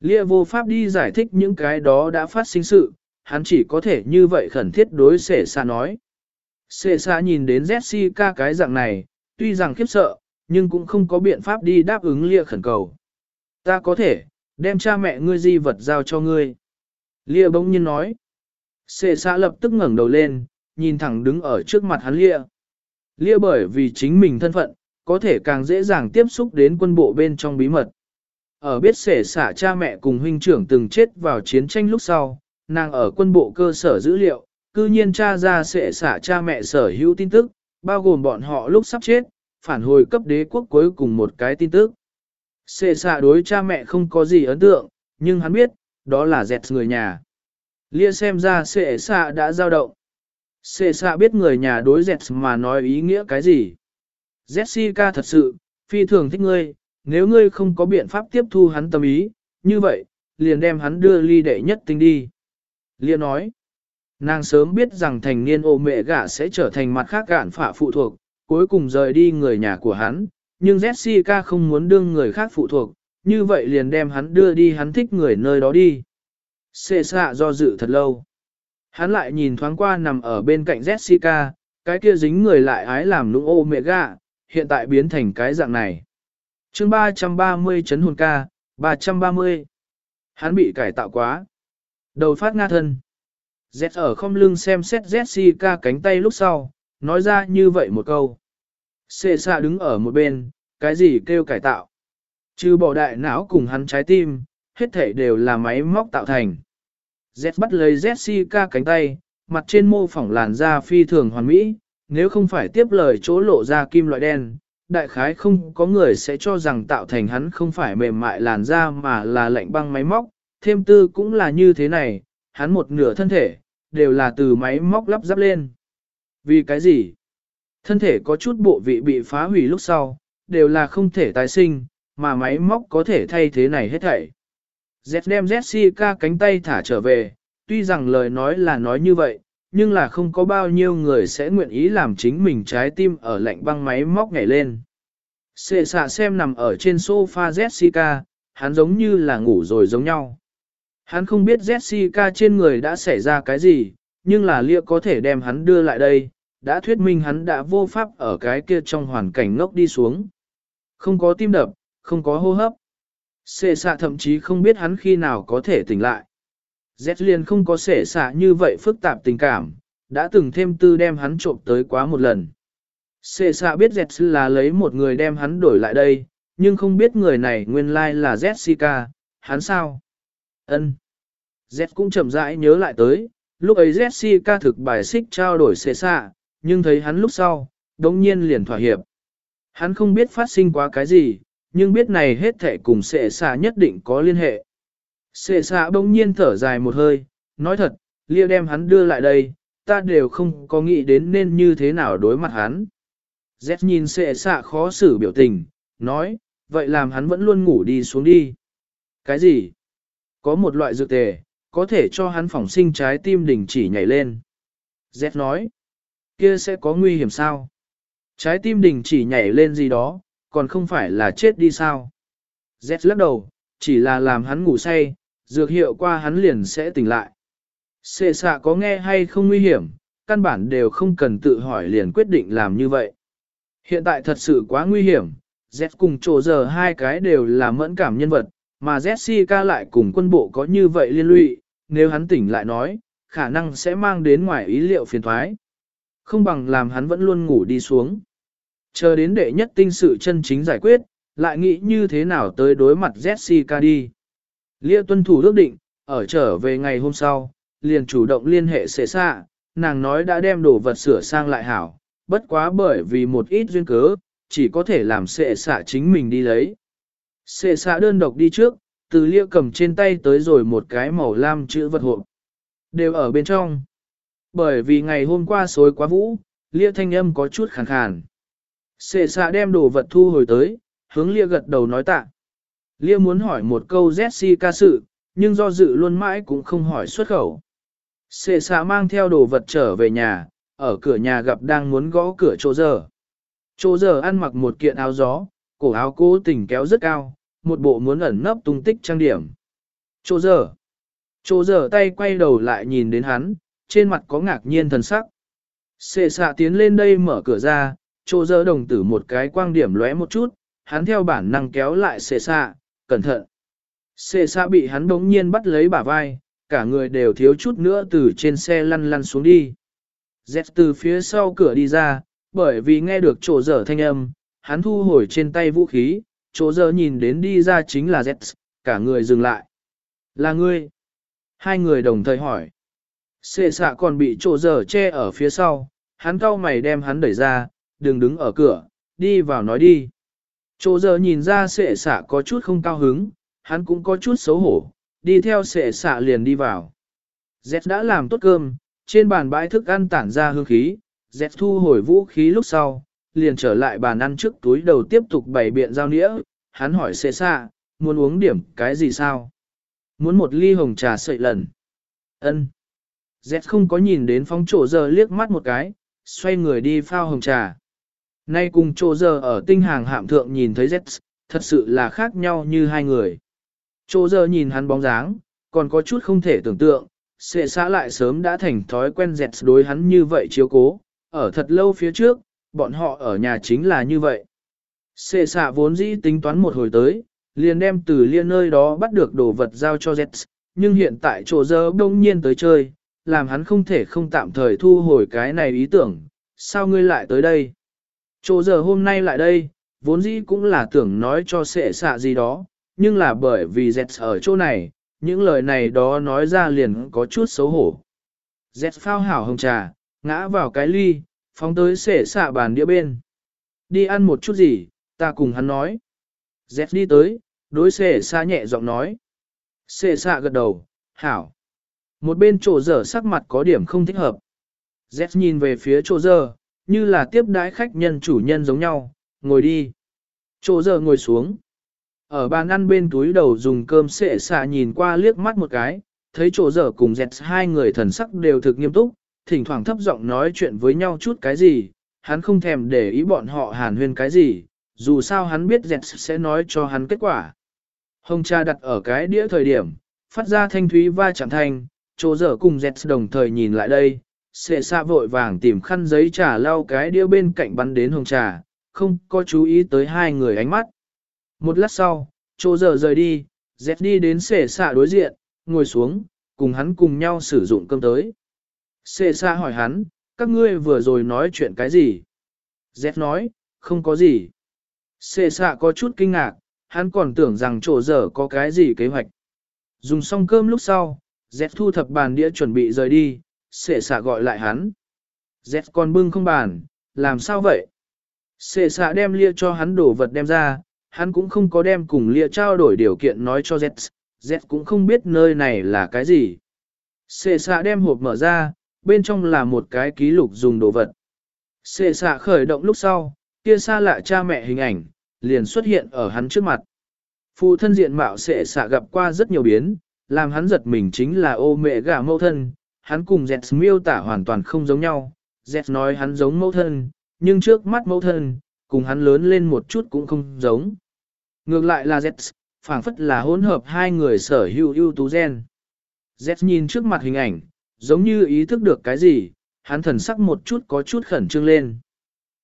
Lia vô pháp đi giải thích những cái đó đã phát sinh sự, hắn chỉ có thể như vậy khẩn thiết đối xệ xạ nói. Xệ xạ nhìn đến Jessica cái dạng này, tuy rằng khiếp sợ, nhưng cũng không có biện pháp đi đáp ứng Lia khẩn cầu. Ta có thể, đem cha mẹ ngươi di vật giao cho ngươi. Lia bỗng nhiên nói. Sệ xã lập tức ngẩng đầu lên, nhìn thẳng đứng ở trước mặt hắn Lia. Lia bởi vì chính mình thân phận, có thể càng dễ dàng tiếp xúc đến quân bộ bên trong bí mật. Ở biết sể xả cha mẹ cùng huynh trưởng từng chết vào chiến tranh lúc sau, nàng ở quân bộ cơ sở dữ liệu, cư nhiên tra ra sể xả cha mẹ sở hữu tin tức, bao gồm bọn họ lúc sắp chết, phản hồi cấp đế quốc cuối cùng một cái tin tức. Xê xạ đối cha mẹ không có gì ấn tượng, nhưng hắn biết, đó là dẹt người nhà. Lia xem ra xê xạ đã giao động. Xê xạ biết người nhà đối dẹt mà nói ý nghĩa cái gì. Jessica thật sự, phi thường thích ngươi, nếu ngươi không có biện pháp tiếp thu hắn tâm ý, như vậy, liền đem hắn đưa ly đệ nhất tinh đi. Lia nói, nàng sớm biết rằng thành niên ô mẹ gả sẽ trở thành mặt khác gạn phả phụ thuộc, cuối cùng rời đi người nhà của hắn, nhưng Jessica không muốn đương người khác phụ thuộc, như vậy liền đem hắn đưa đi hắn thích người nơi đó đi. Xê xạ do dự thật lâu. Hắn lại nhìn thoáng qua nằm ở bên cạnh Jessica, cái kia dính người lại ái làm nũng ô mẹ gạ, hiện tại biến thành cái dạng này. chương 330 chấn hồn ca, 330. Hắn bị cải tạo quá. Đầu phát nga thân. Z ở không lưng xem xét Jessica cánh tay lúc sau, nói ra như vậy một câu. Xê xạ đứng ở một bên, cái gì kêu cải tạo. Trừ bỏ đại não cùng hắn trái tim, hết thể đều là máy móc tạo thành. Z bắt lấy Jessica cánh tay, mặt trên mô phỏng làn da phi thường hoàn mỹ, nếu không phải tiếp lời chỗ lộ ra kim loại đen, đại khái không có người sẽ cho rằng tạo thành hắn không phải mềm mại làn da mà là lạnh băng máy móc, thêm tư cũng là như thế này, hắn một nửa thân thể, đều là từ máy móc lắp ráp lên. Vì cái gì? Thân thể có chút bộ vị bị phá hủy lúc sau, đều là không thể tái sinh, mà máy móc có thể thay thế này hết thảy. Z đem Jessica cánh tay thả trở về, tuy rằng lời nói là nói như vậy, nhưng là không có bao nhiêu người sẽ nguyện ý làm chính mình trái tim ở lạnh băng máy móc nhảy lên. Xệ xạ xem nằm ở trên sofa Jessica, hắn giống như là ngủ rồi giống nhau. Hắn không biết Jessica trên người đã xảy ra cái gì, nhưng là liệu có thể đem hắn đưa lại đây, đã thuyết minh hắn đã vô pháp ở cái kia trong hoàn cảnh ngốc đi xuống. Không có tim đập, không có hô hấp. Sệ xạ thậm chí không biết hắn khi nào có thể tỉnh lại. Z liền không có sệ xạ như vậy phức tạp tình cảm, đã từng thêm tư đem hắn trộm tới quá một lần. Sệ xạ biết Z là lấy một người đem hắn đổi lại đây, nhưng không biết người này nguyên lai là Jessica, hắn sao? Ân. Z cũng chậm rãi nhớ lại tới, lúc ấy Jessica thực bài xích trao đổi xệ xạ, nhưng thấy hắn lúc sau, đống nhiên liền thỏa hiệp. Hắn không biết phát sinh quá cái gì, nhưng biết này hết thể cùng Sệ xạ nhất định có liên hệ. Sệ xạ bỗng nhiên thở dài một hơi, nói thật, lia đem hắn đưa lại đây, ta đều không có nghĩ đến nên như thế nào đối mặt hắn. Z nhìn Sệ xạ khó xử biểu tình, nói, vậy làm hắn vẫn luôn ngủ đi xuống đi. Cái gì? Có một loại dược tề, có thể cho hắn phỏng sinh trái tim đình chỉ nhảy lên. Z nói, kia sẽ có nguy hiểm sao? Trái tim đình chỉ nhảy lên gì đó, còn không phải là chết đi sao? Z lắc đầu, chỉ là làm hắn ngủ say, dược hiệu qua hắn liền sẽ tỉnh lại. Xệ xạ có nghe hay không nguy hiểm, căn bản đều không cần tự hỏi liền quyết định làm như vậy. Hiện tại thật sự quá nguy hiểm, Z cùng trổ giờ hai cái đều là mẫn cảm nhân vật, mà Jessica lại cùng quân bộ có như vậy liên lụy, nếu hắn tỉnh lại nói, khả năng sẽ mang đến ngoài ý liệu phiền thoái. Không bằng làm hắn vẫn luôn ngủ đi xuống. Chờ đến đệ nhất tinh sự chân chính giải quyết, lại nghĩ như thế nào tới đối mặt Jessica đi. Lia tuân thủ ước định, ở trở về ngày hôm sau, liền chủ động liên hệ xệ xạ, nàng nói đã đem đồ vật sửa sang lại hảo, bất quá bởi vì một ít duyên cớ, chỉ có thể làm xệ xạ chính mình đi lấy. Xệ xạ đơn độc đi trước, từ lia cầm trên tay tới rồi một cái màu lam chữ vật hộp. Đều ở bên trong. Bởi vì ngày hôm qua xối quá vũ, lia thanh âm có chút khàn khàn. sệ xạ đem đồ vật thu hồi tới, hướng lia gật đầu nói tạ. Lia muốn hỏi một câu Jessica sự, nhưng do dự luôn mãi cũng không hỏi xuất khẩu. sệ xạ mang theo đồ vật trở về nhà, ở cửa nhà gặp đang muốn gõ cửa chỗ giờ. Chỗ giờ ăn mặc một kiện áo gió, cổ áo cố tình kéo rất cao, một bộ muốn ẩn nấp tung tích trang điểm. Chỗ giờ. Chỗ giờ tay quay đầu lại nhìn đến hắn, trên mặt có ngạc nhiên thần sắc. Xệ xạ tiến lên đây mở cửa ra, chỗ dơ đồng tử một cái quang điểm lóe một chút, hắn theo bản năng kéo lại xệ xạ, cẩn thận. Xệ xạ bị hắn đống nhiên bắt lấy bả vai, cả người đều thiếu chút nữa từ trên xe lăn lăn xuống đi. Dẹt từ phía sau cửa đi ra, bởi vì nghe được chỗ dơ thanh âm, hắn thu hồi trên tay vũ khí, chỗ dơ nhìn đến đi ra chính là Dẹt, cả người dừng lại. Là ngươi. Hai người đồng thời hỏi. Xệ xạ còn bị chỗ dở che ở phía sau, hắn cau mày đem hắn đẩy ra, đừng đứng ở cửa, đi vào nói đi. Chỗ giờ nhìn ra xệ xạ có chút không cao hứng, hắn cũng có chút xấu hổ, đi theo xệ xạ liền đi vào. Z đã làm tốt cơm, trên bàn bãi thức ăn tản ra hương khí, Z thu hồi vũ khí lúc sau, liền trở lại bàn ăn trước túi đầu tiếp tục bày biện giao nĩa, hắn hỏi xệ xạ, muốn uống điểm cái gì sao? Muốn một ly hồng trà sợi lần. Ân. Z không có nhìn đến phóng chỗ giờ liếc mắt một cái, xoay người đi phao hồng trà. Nay cùng trô giờ ở tinh hàng hạm thượng nhìn thấy Z, thật sự là khác nhau như hai người. Trô giờ nhìn hắn bóng dáng, còn có chút không thể tưởng tượng, sẽ xã lại sớm đã thành thói quen dẹt đối hắn như vậy chiếu cố, ở thật lâu phía trước, bọn họ ở nhà chính là như vậy. Sệ xã vốn dĩ tính toán một hồi tới, liền đem từ liên nơi đó bắt được đồ vật giao cho Zets, nhưng hiện tại chỗ giờ đông nhiên tới chơi, làm hắn không thể không tạm thời thu hồi cái này ý tưởng, sao ngươi lại tới đây? Chỗ giờ hôm nay lại đây, vốn dĩ cũng là tưởng nói cho sệ xạ gì đó, nhưng là bởi vì dẹt ở chỗ này, những lời này đó nói ra liền có chút xấu hổ. Dẹt phao hảo hồng trà, ngã vào cái ly, phóng tới sệ xạ bàn đĩa bên. Đi ăn một chút gì, ta cùng hắn nói. Dẹt đi tới, đối sệ xạ nhẹ giọng nói. Sệ xạ gật đầu, hảo. Một bên chỗ dở sắc mặt có điểm không thích hợp. Z nhìn về phía chỗ dở, như là tiếp đái khách nhân chủ nhân giống nhau, ngồi đi. Chỗ dở ngồi xuống. Ở bàn ăn bên túi đầu dùng cơm sệ xạ nhìn qua liếc mắt một cái, thấy chỗ dở cùng Z hai người thần sắc đều thực nghiêm túc, thỉnh thoảng thấp giọng nói chuyện với nhau chút cái gì, hắn không thèm để ý bọn họ hàn huyên cái gì, dù sao hắn biết Z sẽ nói cho hắn kết quả. Hồng cha đặt ở cái đĩa thời điểm, phát ra thanh thúy va chạm thanh, chỗ dở cùng Z đồng thời nhìn lại đây, xệ xa vội vàng tìm khăn giấy trà lau cái đĩa bên cạnh bắn đến hồng trà, không có chú ý tới hai người ánh mắt. Một lát sau, chỗ dở rời đi, Z đi đến xệ xa đối diện, ngồi xuống, cùng hắn cùng nhau sử dụng cơm tới. Xệ xa hỏi hắn, các ngươi vừa rồi nói chuyện cái gì? Z nói, không có gì. Xệ xa có chút kinh ngạc, hắn còn tưởng rằng chỗ dở có cái gì kế hoạch. Dùng xong cơm lúc sau, Z thu thập bàn đĩa chuẩn bị rời đi, sệ xạ gọi lại hắn. Z còn bưng không bàn, làm sao vậy? Sệ xạ đem lia cho hắn đổ vật đem ra, hắn cũng không có đem cùng lia trao đổi điều kiện nói cho Z, Z cũng không biết nơi này là cái gì. Sệ xạ đem hộp mở ra, bên trong là một cái ký lục dùng đồ vật. Sệ xạ khởi động lúc sau, kia xa lạ cha mẹ hình ảnh, liền xuất hiện ở hắn trước mặt. Phụ thân diện mạo sệ xạ gặp qua rất nhiều biến, làm hắn giật mình chính là ô mẹ gà mẫu thân, hắn cùng Z miêu tả hoàn toàn không giống nhau. Z nói hắn giống mẫu thân, nhưng trước mắt mẫu thân, cùng hắn lớn lên một chút cũng không giống. Ngược lại là Z, phảng phất là hỗn hợp hai người sở hữu ưu tú gen. Z nhìn trước mặt hình ảnh, giống như ý thức được cái gì, hắn thần sắc một chút có chút khẩn trương lên.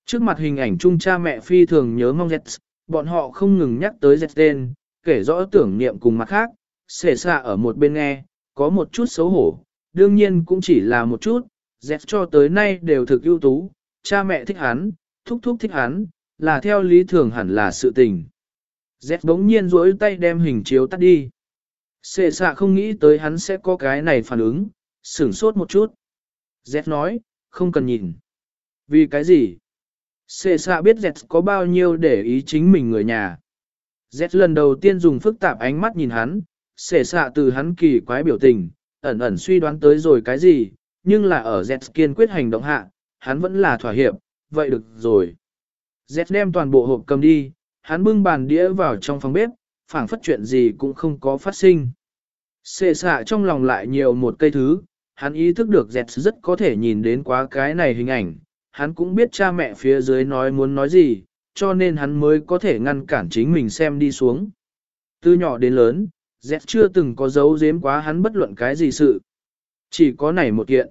Trước mặt hình ảnh chung cha mẹ phi thường nhớ mong Z, bọn họ không ngừng nhắc tới Z tên, kể rõ tưởng niệm cùng mặt khác, xệ xạ ở một bên nghe, có một chút xấu hổ, đương nhiên cũng chỉ là một chút, dẹp cho tới nay đều thực ưu tú, cha mẹ thích hắn, thúc thúc thích hắn, là theo lý thường hẳn là sự tình. Dẹp bỗng nhiên rỗi tay đem hình chiếu tắt đi. Xệ xạ không nghĩ tới hắn sẽ có cái này phản ứng, sửng sốt một chút. Dẹp nói, không cần nhìn. Vì cái gì? Xệ xạ biết Dẹt có bao nhiêu để ý chính mình người nhà. Dẹt lần đầu tiên dùng phức tạp ánh mắt nhìn hắn, xệ xạ từ hắn kỳ quái biểu tình, ẩn ẩn suy đoán tới rồi cái gì, nhưng là ở Z kiên quyết hành động hạ, hắn vẫn là thỏa hiệp, vậy được rồi. Z đem toàn bộ hộp cầm đi, hắn bưng bàn đĩa vào trong phòng bếp, phảng phất chuyện gì cũng không có phát sinh. Xệ xạ trong lòng lại nhiều một cây thứ, hắn ý thức được Z rất có thể nhìn đến quá cái này hình ảnh, hắn cũng biết cha mẹ phía dưới nói muốn nói gì, cho nên hắn mới có thể ngăn cản chính mình xem đi xuống. Từ nhỏ đến lớn, Z chưa từng có dấu giếm quá hắn bất luận cái gì sự. Chỉ có này một kiện.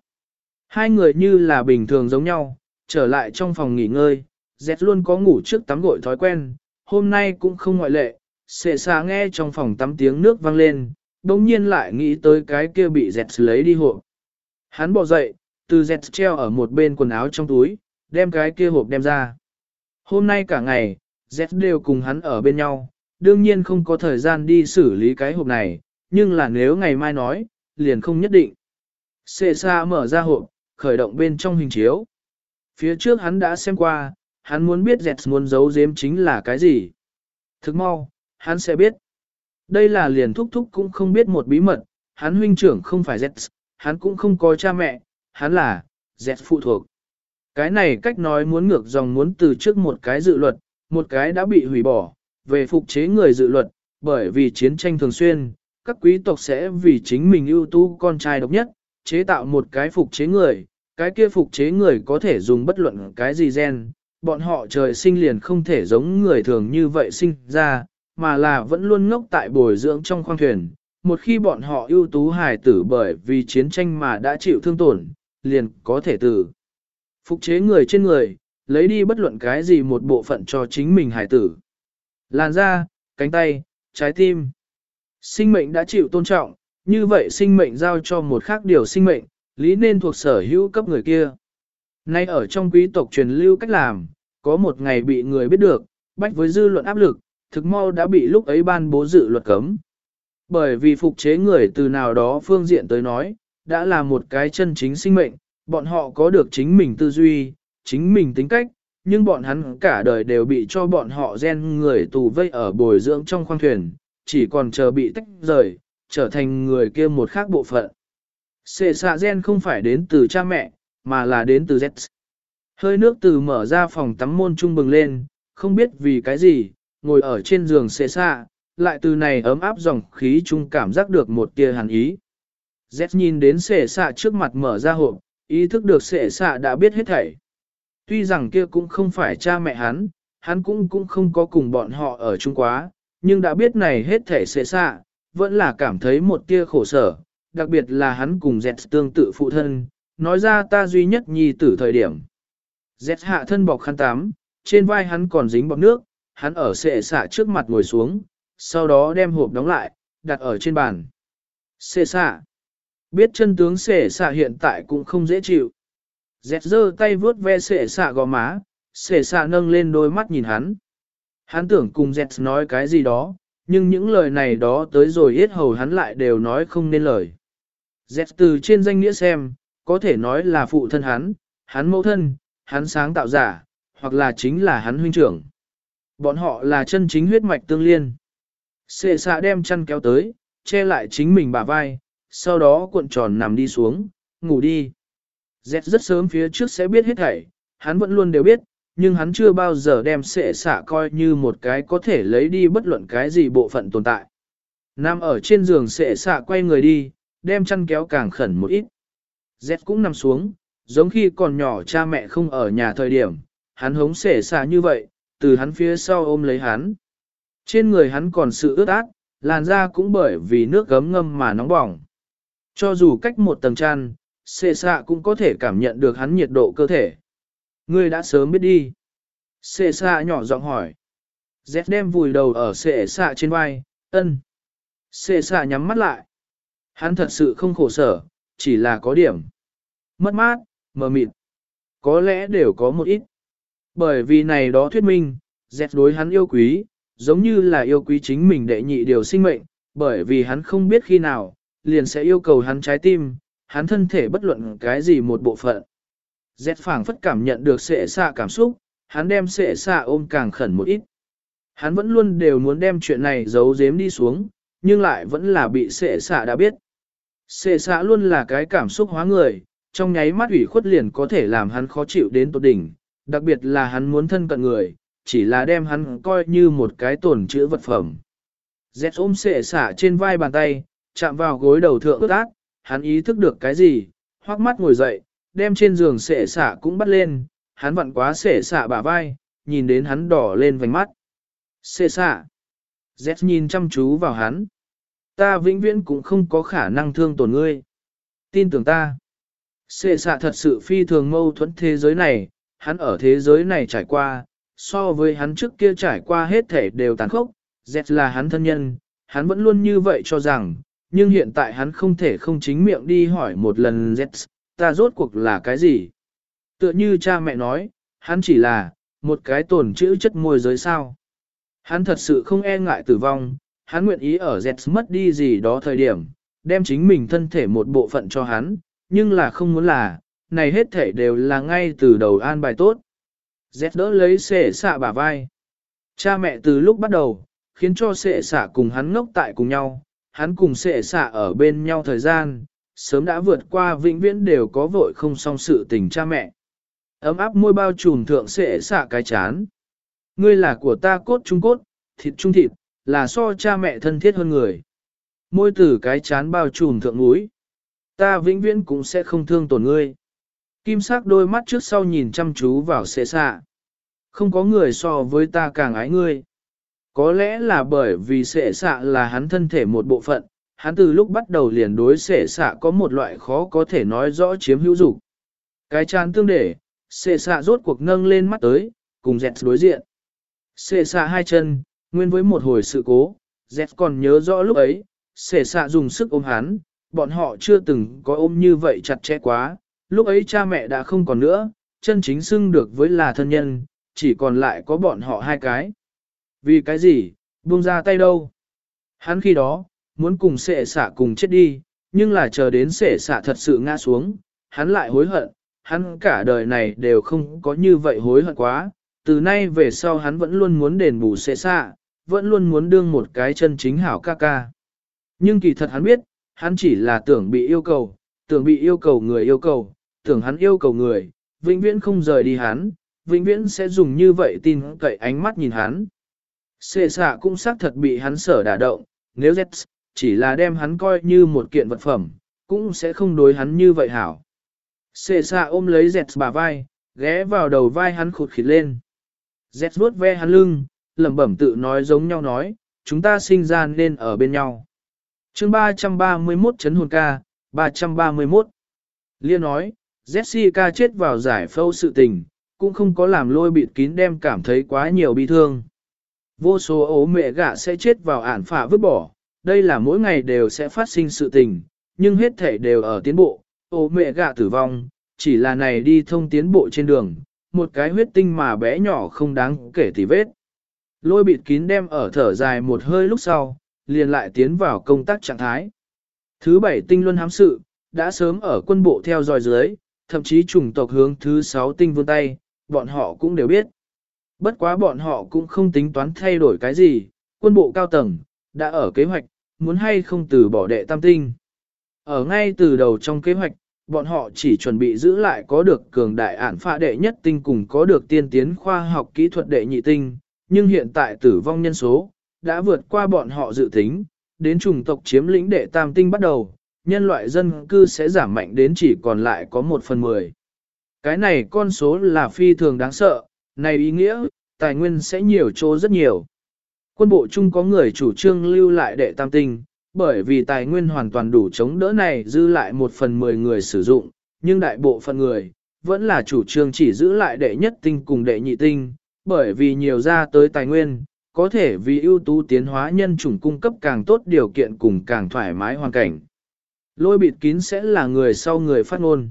Hai người như là bình thường giống nhau, trở lại trong phòng nghỉ ngơi, Z luôn có ngủ trước tắm gội thói quen, hôm nay cũng không ngoại lệ, xệ xa nghe trong phòng tắm tiếng nước vang lên, đồng nhiên lại nghĩ tới cái kia bị dẹt lấy đi hộp. Hắn bỏ dậy, từ dẹt treo ở một bên quần áo trong túi, đem cái kia hộp đem ra. Hôm nay cả ngày, dẹt đều cùng hắn ở bên nhau, đương nhiên không có thời gian đi xử lý cái hộp này, nhưng là nếu ngày mai nói, liền không nhất định. Xê xa mở ra hộp, khởi động bên trong hình chiếu. Phía trước hắn đã xem qua, hắn muốn biết dẹt muốn giấu giếm chính là cái gì. Thức mau, hắn sẽ biết. Đây là liền thúc thúc cũng không biết một bí mật, hắn huynh trưởng không phải dẹt, hắn cũng không có cha mẹ, hắn là dẹt phụ thuộc. Cái này cách nói muốn ngược dòng muốn từ trước một cái dự luật, một cái đã bị hủy bỏ, về phục chế người dự luật, bởi vì chiến tranh thường xuyên, các quý tộc sẽ vì chính mình ưu tú con trai độc nhất, chế tạo một cái phục chế người, cái kia phục chế người có thể dùng bất luận cái gì gen, bọn họ trời sinh liền không thể giống người thường như vậy sinh ra, mà là vẫn luôn ngốc tại bồi dưỡng trong khoang thuyền, một khi bọn họ ưu tú hài tử bởi vì chiến tranh mà đã chịu thương tổn, liền có thể tử. Phục chế người trên người, lấy đi bất luận cái gì một bộ phận cho chính mình hài tử. Làn da, cánh tay, trái tim. Sinh mệnh đã chịu tôn trọng, như vậy sinh mệnh giao cho một khác điều sinh mệnh, lý nên thuộc sở hữu cấp người kia. Nay ở trong quý tộc truyền lưu cách làm, có một ngày bị người biết được, bách với dư luận áp lực, thực mau đã bị lúc ấy ban bố dự luật cấm. Bởi vì phục chế người từ nào đó phương diện tới nói, đã là một cái chân chính sinh mệnh, bọn họ có được chính mình tư duy, chính mình tính cách, nhưng bọn hắn cả đời đều bị cho bọn họ gen người tù vây ở bồi dưỡng trong khoang thuyền, chỉ còn chờ bị tách rời, trở thành người kia một khác bộ phận. Sệ xạ gen không phải đến từ cha mẹ, mà là đến từ Z. Hơi nước từ mở ra phòng tắm môn trung bừng lên, không biết vì cái gì, ngồi ở trên giường sệ xạ, lại từ này ấm áp dòng khí trung cảm giác được một tia hàn ý. Z nhìn đến sệ xạ trước mặt mở ra hộp, ý thức được sệ xạ đã biết hết thảy. Tuy rằng kia cũng không phải cha mẹ hắn, hắn cũng cũng không có cùng bọn họ ở chung quá, nhưng đã biết này hết thể xệ xạ, vẫn là cảm thấy một tia khổ sở, đặc biệt là hắn cùng Dẹt tương tự phụ thân, nói ra ta duy nhất nhi tử thời điểm. Dẹt hạ thân bọc khăn tắm, trên vai hắn còn dính bọt nước, hắn ở xệ xạ trước mặt ngồi xuống, sau đó đem hộp đóng lại, đặt ở trên bàn. Xệ xạ. Biết chân tướng xệ xạ hiện tại cũng không dễ chịu. Dẹt giơ tay vướt ve sệ xạ gò má, sệ xạ nâng lên đôi mắt nhìn hắn. Hắn tưởng cùng dẹt nói cái gì đó, nhưng những lời này đó tới rồi hết hầu hắn lại đều nói không nên lời. Dẹt từ trên danh nghĩa xem, có thể nói là phụ thân hắn, hắn mẫu thân, hắn sáng tạo giả, hoặc là chính là hắn huynh trưởng. Bọn họ là chân chính huyết mạch tương liên. Sệ xạ đem chăn kéo tới, che lại chính mình bả vai, sau đó cuộn tròn nằm đi xuống, ngủ đi. Z rất sớm phía trước sẽ biết hết thảy, hắn vẫn luôn đều biết, nhưng hắn chưa bao giờ đem sệ xả coi như một cái có thể lấy đi bất luận cái gì bộ phận tồn tại. Nam ở trên giường sệ xả quay người đi, đem chăn kéo càng khẩn một ít. Z cũng nằm xuống, giống khi còn nhỏ cha mẹ không ở nhà thời điểm, hắn hống sệ xả như vậy, từ hắn phía sau ôm lấy hắn. Trên người hắn còn sự ướt át, làn da cũng bởi vì nước gấm ngâm mà nóng bỏng. Cho dù cách một tầng chăn, xệ xạ cũng có thể cảm nhận được hắn nhiệt độ cơ thể. Ngươi đã sớm biết đi. Xệ xạ nhỏ giọng hỏi. Z đem vùi đầu ở xệ xạ trên vai, ân. Xệ xạ nhắm mắt lại. Hắn thật sự không khổ sở, chỉ là có điểm. Mất mát, mờ mịt. Có lẽ đều có một ít. Bởi vì này đó thuyết minh, Z đối hắn yêu quý, giống như là yêu quý chính mình đệ nhị điều sinh mệnh, bởi vì hắn không biết khi nào, liền sẽ yêu cầu hắn trái tim, hắn thân thể bất luận cái gì một bộ phận. Dẹt phảng phất cảm nhận được sệ xạ cảm xúc, hắn đem sệ xạ ôm càng khẩn một ít. Hắn vẫn luôn đều muốn đem chuyện này giấu giếm đi xuống, nhưng lại vẫn là bị sệ xạ đã biết. Sệ xạ luôn là cái cảm xúc hóa người, trong nháy mắt ủy khuất liền có thể làm hắn khó chịu đến tột đỉnh, đặc biệt là hắn muốn thân cận người, chỉ là đem hắn coi như một cái tổn chữa vật phẩm. Dẹt ôm sệ xạ trên vai bàn tay, chạm vào gối đầu thượng ướt át, hắn ý thức được cái gì, hoắc mắt ngồi dậy, đem trên giường sệ xạ cũng bắt lên, hắn vặn quá sệ xạ bả vai, nhìn đến hắn đỏ lên vành mắt. Sệ xạ. Z nhìn chăm chú vào hắn. Ta vĩnh viễn cũng không có khả năng thương tổn ngươi. Tin tưởng ta. Sệ xạ thật sự phi thường mâu thuẫn thế giới này, hắn ở thế giới này trải qua, so với hắn trước kia trải qua hết thể đều tàn khốc, Z là hắn thân nhân, hắn vẫn luôn như vậy cho rằng, nhưng hiện tại hắn không thể không chính miệng đi hỏi một lần Z, ta rốt cuộc là cái gì? Tựa như cha mẹ nói, hắn chỉ là, một cái tổn chữ chất môi giới sao. Hắn thật sự không e ngại tử vong, hắn nguyện ý ở Z mất đi gì đó thời điểm, đem chính mình thân thể một bộ phận cho hắn, nhưng là không muốn là, này hết thể đều là ngay từ đầu an bài tốt. Z đỡ lấy sệ xạ bả vai. Cha mẹ từ lúc bắt đầu, khiến cho sệ xạ cùng hắn ngốc tại cùng nhau, hắn cùng sệ xạ ở bên nhau thời gian, sớm đã vượt qua vĩnh viễn đều có vội không song sự tình cha mẹ. Ấm áp môi bao trùm thượng sệ xạ cái chán. Ngươi là của ta cốt trung cốt, thịt trung thịt, là so cha mẹ thân thiết hơn người. Môi tử cái chán bao trùm thượng núi. Ta vĩnh viễn cũng sẽ không thương tổn ngươi. Kim sắc đôi mắt trước sau nhìn chăm chú vào sệ xạ. Không có người so với ta càng ái ngươi. Có lẽ là bởi vì sệ xạ là hắn thân thể một bộ phận, hắn từ lúc bắt đầu liền đối sệ xạ có một loại khó có thể nói rõ chiếm hữu dục. Cái chán tương để, sệ xạ rốt cuộc nâng lên mắt tới, cùng dẹt đối diện. Sệ xạ hai chân, nguyên với một hồi sự cố, dẹt còn nhớ rõ lúc ấy, sệ xạ dùng sức ôm hắn, bọn họ chưa từng có ôm như vậy chặt chẽ quá, lúc ấy cha mẹ đã không còn nữa, chân chính xưng được với là thân nhân, chỉ còn lại có bọn họ hai cái. Vì cái gì, buông ra tay đâu? Hắn khi đó, muốn cùng sệ xạ cùng chết đi, nhưng là chờ đến sệ xạ thật sự ngã xuống, hắn lại hối hận, hắn cả đời này đều không có như vậy hối hận quá, từ nay về sau hắn vẫn luôn muốn đền bù sệ xạ, vẫn luôn muốn đương một cái chân chính hảo ca ca. Nhưng kỳ thật hắn biết, hắn chỉ là tưởng bị yêu cầu, tưởng bị yêu cầu người yêu cầu, tưởng hắn yêu cầu người, vĩnh viễn không rời đi hắn, vĩnh viễn sẽ dùng như vậy tin cậy ánh mắt nhìn hắn. Xê xạ cũng xác thật bị hắn sở đả động, nếu Z chỉ là đem hắn coi như một kiện vật phẩm, cũng sẽ không đối hắn như vậy hảo. Xê xạ ôm lấy Z bà vai, ghé vào đầu vai hắn khụt khịt lên. Z vuốt ve hắn lưng, lẩm bẩm tự nói giống nhau nói, chúng ta sinh ra nên ở bên nhau. chương 331 chấn hồn ca, 331. Liên nói, Jessica chết vào giải phẫu sự tình, cũng không có làm lôi bịt kín đem cảm thấy quá nhiều bi thương. Vô số ố mẹ gạ sẽ chết vào ản phả vứt bỏ, đây là mỗi ngày đều sẽ phát sinh sự tình, nhưng hết thể đều ở tiến bộ, ố mẹ gạ tử vong, chỉ là này đi thông tiến bộ trên đường, một cái huyết tinh mà bé nhỏ không đáng kể tỉ vết. Lôi bịt kín đem ở thở dài một hơi lúc sau, liền lại tiến vào công tác trạng thái. Thứ bảy tinh luân hám sự, đã sớm ở quân bộ theo dõi dưới, thậm chí chủng tộc hướng thứ sáu tinh vươn tay, bọn họ cũng đều biết. Bất quá bọn họ cũng không tính toán thay đổi cái gì, quân bộ cao tầng, đã ở kế hoạch, muốn hay không từ bỏ đệ tam tinh. Ở ngay từ đầu trong kế hoạch, bọn họ chỉ chuẩn bị giữ lại có được cường đại ản phạ đệ nhất tinh cùng có được tiên tiến khoa học kỹ thuật đệ nhị tinh, nhưng hiện tại tử vong nhân số, đã vượt qua bọn họ dự tính, đến chủng tộc chiếm lĩnh đệ tam tinh bắt đầu, nhân loại dân cư sẽ giảm mạnh đến chỉ còn lại có một phần mười. Cái này con số là phi thường đáng sợ, này ý nghĩa, tài nguyên sẽ nhiều chỗ rất nhiều. Quân bộ chung có người chủ trương lưu lại đệ tam tinh, bởi vì tài nguyên hoàn toàn đủ chống đỡ này dư lại một phần mười người sử dụng, nhưng đại bộ phận người, vẫn là chủ trương chỉ giữ lại đệ nhất tinh cùng đệ nhị tinh, bởi vì nhiều ra tới tài nguyên, có thể vì ưu tú tiến hóa nhân chủng cung cấp càng tốt điều kiện cùng càng thoải mái hoàn cảnh. Lôi bịt kín sẽ là người sau người phát ngôn.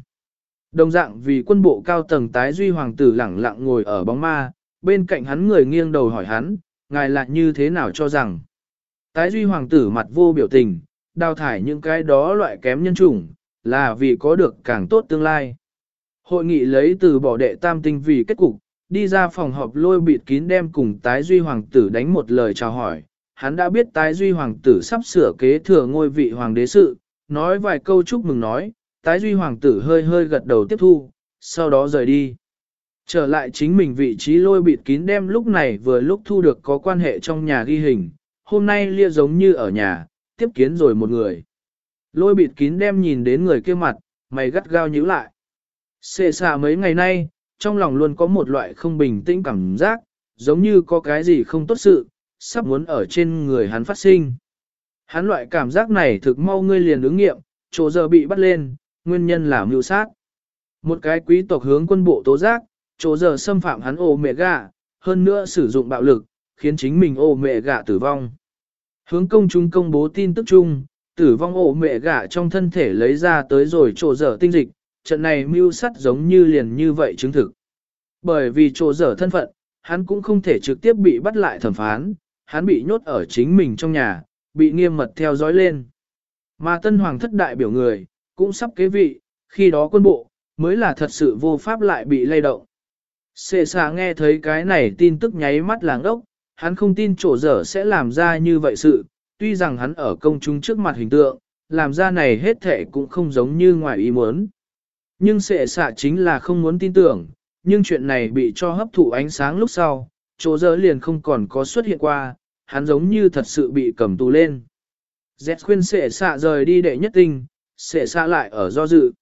Đồng dạng vì quân bộ cao tầng tái duy hoàng tử lẳng lặng ngồi ở bóng ma, bên cạnh hắn người nghiêng đầu hỏi hắn, ngài lại như thế nào cho rằng. Tái duy hoàng tử mặt vô biểu tình, đào thải những cái đó loại kém nhân chủng, là vì có được càng tốt tương lai. Hội nghị lấy từ bỏ đệ tam tinh vì kết cục, đi ra phòng họp lôi bịt kín đem cùng tái duy hoàng tử đánh một lời chào hỏi. Hắn đã biết tái duy hoàng tử sắp sửa kế thừa ngôi vị hoàng đế sự, nói vài câu chúc mừng nói, tái duy hoàng tử hơi hơi gật đầu tiếp thu, sau đó rời đi. Trở lại chính mình vị trí lôi bịt kín đem lúc này vừa lúc thu được có quan hệ trong nhà ghi hình, hôm nay lia giống như ở nhà, tiếp kiến rồi một người. Lôi bịt kín đem nhìn đến người kia mặt, mày gắt gao nhíu lại. Xệ xạ mấy ngày nay, trong lòng luôn có một loại không bình tĩnh cảm giác, giống như có cái gì không tốt sự, sắp muốn ở trên người hắn phát sinh. Hắn loại cảm giác này thực mau ngươi liền ứng nghiệm, chỗ giờ bị bắt lên, nguyên nhân là mưu sát. Một cái quý tộc hướng quân bộ tố giác, chỗ giờ xâm phạm hắn ổ mẹ gà, hơn nữa sử dụng bạo lực, khiến chính mình ổ mẹ gà tử vong. Hướng công chúng công bố tin tức chung, tử vong ổ mẹ gà trong thân thể lấy ra tới rồi chỗ giờ tinh dịch, trận này mưu sát giống như liền như vậy chứng thực. Bởi vì chỗ giờ thân phận, hắn cũng không thể trực tiếp bị bắt lại thẩm phán, hắn bị nhốt ở chính mình trong nhà, bị nghiêm mật theo dõi lên. Mà tân hoàng thất đại biểu người, cũng sắp kế vị, khi đó quân bộ, mới là thật sự vô pháp lại bị lay động. Sệ xà nghe thấy cái này tin tức nháy mắt làng ốc, hắn không tin chỗ dở sẽ làm ra như vậy sự, tuy rằng hắn ở công chúng trước mặt hình tượng, làm ra này hết thể cũng không giống như ngoài ý muốn. Nhưng sệ xạ chính là không muốn tin tưởng, nhưng chuyện này bị cho hấp thụ ánh sáng lúc sau, chỗ dở liền không còn có xuất hiện qua, hắn giống như thật sự bị cầm tù lên. Z khuyên sệ xạ rời đi đệ nhất tinh, sẽ xa lại ở do dự.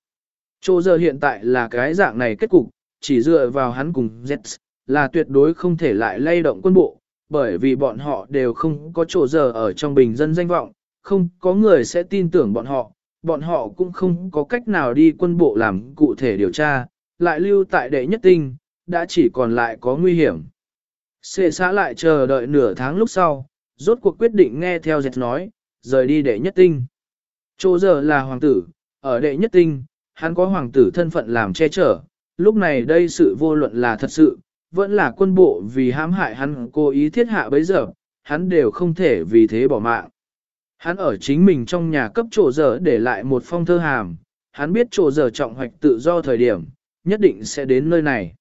Chỗ giờ hiện tại là cái dạng này kết cục, chỉ dựa vào hắn cùng Z, là tuyệt đối không thể lại lay động quân bộ, bởi vì bọn họ đều không có chỗ giờ ở trong bình dân danh vọng, không có người sẽ tin tưởng bọn họ, bọn họ cũng không có cách nào đi quân bộ làm cụ thể điều tra, lại lưu tại đệ nhất tinh, đã chỉ còn lại có nguy hiểm. Xê xã lại chờ đợi nửa tháng lúc sau, rốt cuộc quyết định nghe theo dệt nói, rời đi đệ nhất tinh. Chỗ giờ là hoàng tử, ở đệ nhất tinh, hắn có hoàng tử thân phận làm che chở, lúc này đây sự vô luận là thật sự, vẫn là quân bộ vì hãm hại hắn cố ý thiết hạ bấy giờ, hắn đều không thể vì thế bỏ mạng. Hắn ở chính mình trong nhà cấp chỗ giờ để lại một phong thơ hàm, hắn biết chỗ giờ trọng hoạch tự do thời điểm, nhất định sẽ đến nơi này.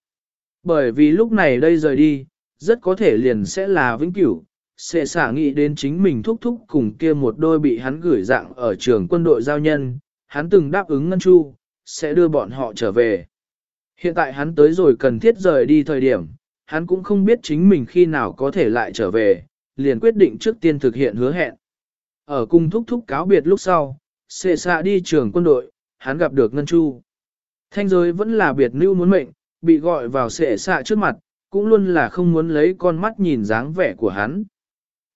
Bởi vì lúc này đây rời đi, rất có thể liền sẽ là vĩnh cửu, sẽ xả nghĩ đến chính mình thúc thúc cùng kia một đôi bị hắn gửi dạng ở trường quân đội giao nhân, hắn từng đáp ứng Ngân Chu, sẽ đưa bọn họ trở về. Hiện tại hắn tới rồi cần thiết rời đi thời điểm, hắn cũng không biết chính mình khi nào có thể lại trở về, liền quyết định trước tiên thực hiện hứa hẹn. Ở cung thúc thúc cáo biệt lúc sau, xệ xạ đi trường quân đội, hắn gặp được Ngân Chu. Thanh giới vẫn là biệt lưu muốn mệnh, bị gọi vào xệ xạ trước mặt, cũng luôn là không muốn lấy con mắt nhìn dáng vẻ của hắn.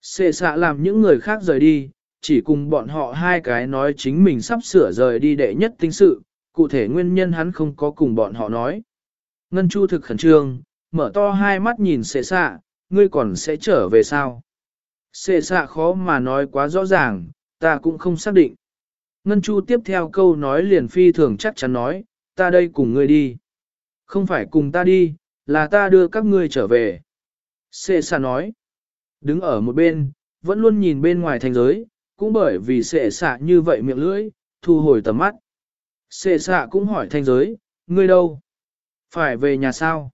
Xê xạ làm những người khác rời đi, chỉ cùng bọn họ hai cái nói chính mình sắp sửa rời đi đệ nhất tinh sự, cụ thể nguyên nhân hắn không có cùng bọn họ nói. Ngân Chu thực khẩn trương, mở to hai mắt nhìn xê xạ, ngươi còn sẽ trở về sao? Xê xạ khó mà nói quá rõ ràng, ta cũng không xác định. Ngân Chu tiếp theo câu nói liền phi thường chắc chắn nói, ta đây cùng ngươi đi. Không phải cùng ta đi, là ta đưa các ngươi trở về. Xê xạ nói, đứng ở một bên, vẫn luôn nhìn bên ngoài thành giới, cũng bởi vì sệ xạ như vậy miệng lưỡi, thu hồi tầm mắt. Sệ xạ cũng hỏi thanh giới, ngươi đâu? Phải về nhà sao?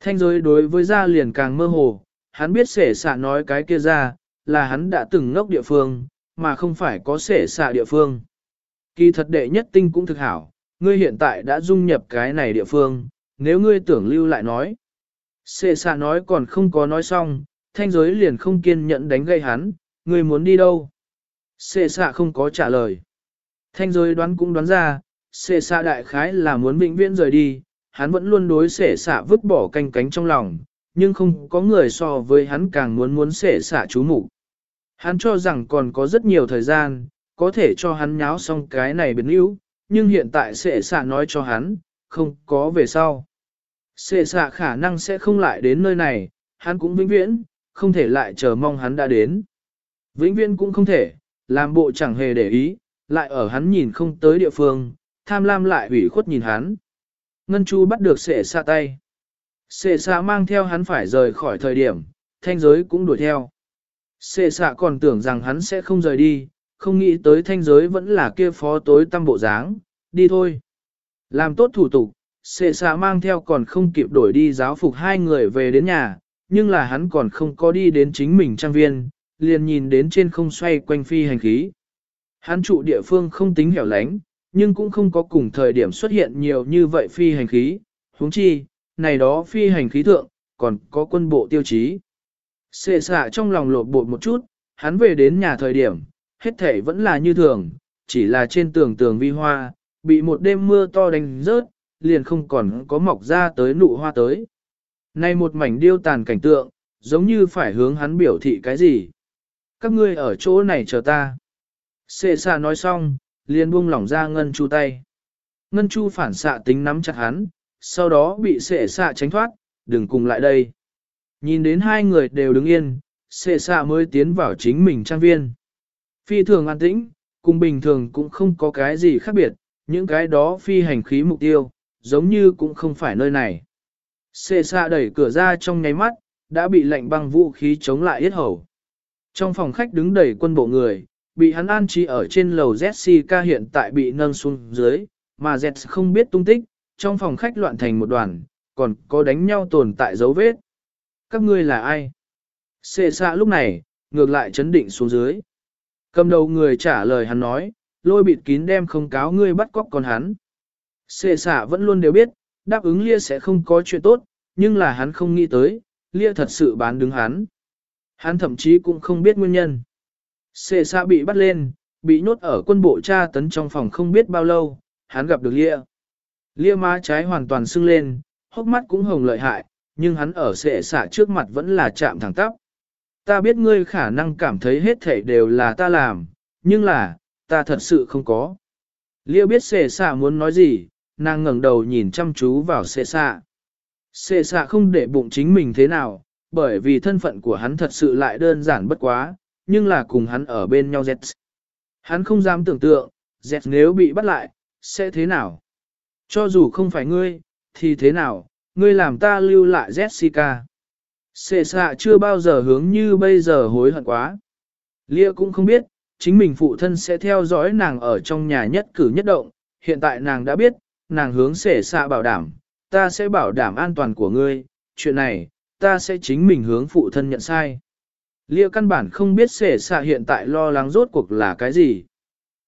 Thanh giới đối với gia liền càng mơ hồ, hắn biết sệ xạ nói cái kia ra, là hắn đã từng ngốc địa phương, mà không phải có sệ xạ địa phương. Kỳ thật đệ nhất tinh cũng thực hảo, ngươi hiện tại đã dung nhập cái này địa phương, nếu ngươi tưởng lưu lại nói. Sệ xạ nói còn không có nói xong, thanh giới liền không kiên nhẫn đánh gây hắn, ngươi muốn đi đâu? Xê xạ không có trả lời. Thanh giới đoán cũng đoán ra, xê xạ đại khái là muốn vĩnh viễn rời đi, hắn vẫn luôn đối xê xạ vứt bỏ canh cánh trong lòng, nhưng không có người so với hắn càng muốn muốn xê xạ chú mục Hắn cho rằng còn có rất nhiều thời gian, có thể cho hắn nháo xong cái này biến yếu, nhưng hiện tại xệ xạ nói cho hắn, không có về sau. Xệ xạ khả năng sẽ không lại đến nơi này, hắn cũng vĩnh viễn, không thể lại chờ mong hắn đã đến. Vĩnh viễn cũng không thể, làm bộ chẳng hề để ý, lại ở hắn nhìn không tới địa phương, tham lam lại ủy khuất nhìn hắn. Ngân Chu bắt được sệ xa tay. Sệ xa mang theo hắn phải rời khỏi thời điểm, thanh giới cũng đuổi theo. Sệ xạ còn tưởng rằng hắn sẽ không rời đi, không nghĩ tới thanh giới vẫn là kia phó tối tâm bộ dáng, đi thôi. Làm tốt thủ tục, sệ xạ mang theo còn không kịp đổi đi giáo phục hai người về đến nhà, nhưng là hắn còn không có đi đến chính mình trang viên, liền nhìn đến trên không xoay quanh phi hành khí. Hắn trụ địa phương không tính hẻo lánh, nhưng cũng không có cùng thời điểm xuất hiện nhiều như vậy phi hành khí, huống chi, này đó phi hành khí thượng, còn có quân bộ tiêu chí. Xệ xạ trong lòng lột bột một chút, hắn về đến nhà thời điểm, hết thể vẫn là như thường, chỉ là trên tường tường vi hoa, bị một đêm mưa to đánh rớt, liền không còn có mọc ra tới nụ hoa tới. Nay một mảnh điêu tàn cảnh tượng, giống như phải hướng hắn biểu thị cái gì. Các ngươi ở chỗ này chờ ta. Xệ xạ nói xong, liền buông lỏng ra Ngân Chu tay. Ngân Chu phản xạ tính nắm chặt hắn, sau đó bị xệ xạ tránh thoát, đừng cùng lại đây. Nhìn đến hai người đều đứng yên, xệ xạ mới tiến vào chính mình trang viên. Phi thường an tĩnh, cùng bình thường cũng không có cái gì khác biệt, những cái đó phi hành khí mục tiêu, giống như cũng không phải nơi này. Xê xa đẩy cửa ra trong nháy mắt, đã bị lệnh băng vũ khí chống lại yết hầu. Trong phòng khách đứng đầy quân bộ người, bị hắn an trí ở trên lầu Jessica hiện tại bị nâng xuống dưới, mà Z không biết tung tích, trong phòng khách loạn thành một đoàn, còn có đánh nhau tồn tại dấu vết. Các ngươi là ai? Xê xa lúc này, ngược lại chấn định xuống dưới. Cầm đầu người trả lời hắn nói, lôi bịt kín đem không cáo ngươi bắt cóc con hắn. Xê xạ vẫn luôn đều biết, đáp ứng lia sẽ không có chuyện tốt, nhưng là hắn không nghĩ tới, lia thật sự bán đứng hắn. Hắn thậm chí cũng không biết nguyên nhân. Xê xa bị bắt lên, bị nhốt ở quân bộ tra tấn trong phòng không biết bao lâu, hắn gặp được Lia. Lia má trái hoàn toàn sưng lên, hốc mắt cũng hồng lợi hại, nhưng hắn ở xệ xạ trước mặt vẫn là chạm thẳng tắp. Ta biết ngươi khả năng cảm thấy hết thảy đều là ta làm, nhưng là, ta thật sự không có. Lia biết xệ xạ muốn nói gì, nàng ngẩng đầu nhìn chăm chú vào xệ xạ. Xệ xạ không để bụng chính mình thế nào, bởi vì thân phận của hắn thật sự lại đơn giản bất quá, nhưng là cùng hắn ở bên nhau Z. Hắn không dám tưởng tượng, Z nếu bị bắt lại, sẽ thế nào? Cho dù không phải ngươi, thì thế nào, ngươi làm ta lưu lại Jessica. Xệ xạ chưa bao giờ hướng như bây giờ hối hận quá. Lia cũng không biết, chính mình phụ thân sẽ theo dõi nàng ở trong nhà nhất cử nhất động, hiện tại nàng đã biết, nàng hướng sể xạ bảo đảm, ta sẽ bảo đảm an toàn của ngươi, chuyện này, ta sẽ chính mình hướng phụ thân nhận sai. Lia căn bản không biết sể xạ hiện tại lo lắng rốt cuộc là cái gì.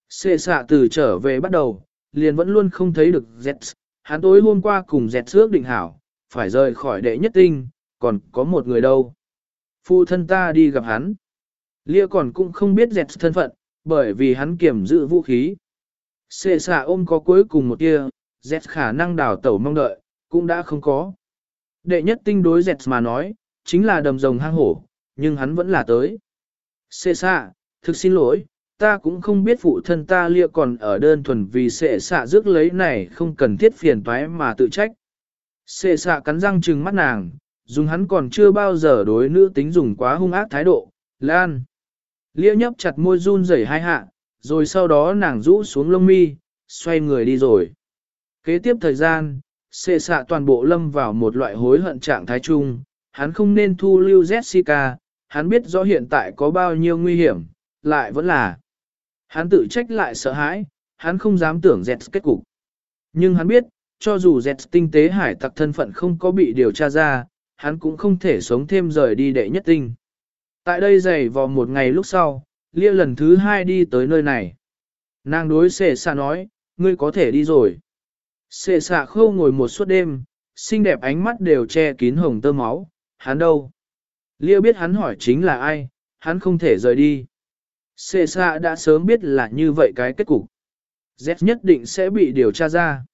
Xệ xạ từ trở về bắt đầu, liền vẫn luôn không thấy được Z. Hắn tối hôm qua cùng Z ước định hảo, phải rời khỏi đệ nhất tinh, còn có một người đâu. Phụ thân ta đi gặp hắn. Lia còn cũng không biết Z thân phận, bởi vì hắn kiểm giữ vũ khí. Xệ xạ ôm có cuối cùng một tia, dẹt khả năng đào tẩu mong đợi, cũng đã không có. Đệ nhất tinh đối dẹt mà nói, chính là đầm rồng hang hổ, nhưng hắn vẫn là tới. Xê xạ, thực xin lỗi, ta cũng không biết phụ thân ta lia còn ở đơn thuần vì xệ xạ rước lấy này không cần thiết phiền toái mà tự trách. Xệ xạ cắn răng trừng mắt nàng, dùng hắn còn chưa bao giờ đối nữ tính dùng quá hung ác thái độ, lan. Lia nhấp chặt môi run rẩy hai hạ, rồi sau đó nàng rũ xuống lông mi, xoay người đi rồi. Kế tiếp thời gian, xệ xạ toàn bộ lâm vào một loại hối hận trạng thái chung, hắn không nên thu lưu Jessica, hắn biết rõ hiện tại có bao nhiêu nguy hiểm, lại vẫn là. Hắn tự trách lại sợ hãi, hắn không dám tưởng Jets kết cục. Nhưng hắn biết, cho dù Jets tinh tế hải tặc thân phận không có bị điều tra ra, hắn cũng không thể sống thêm rời đi đệ nhất tinh. Tại đây dày vò một ngày lúc sau, lia lần thứ hai đi tới nơi này. Nàng đối xệ xạ nói, ngươi có thể đi rồi. Xệ xạ khâu ngồi một suốt đêm, xinh đẹp ánh mắt đều che kín hồng tơ máu, hắn đâu? Lia biết hắn hỏi chính là ai, hắn không thể rời đi. Xê xạ đã sớm biết là như vậy cái kết cục. Z nhất định sẽ bị điều tra ra.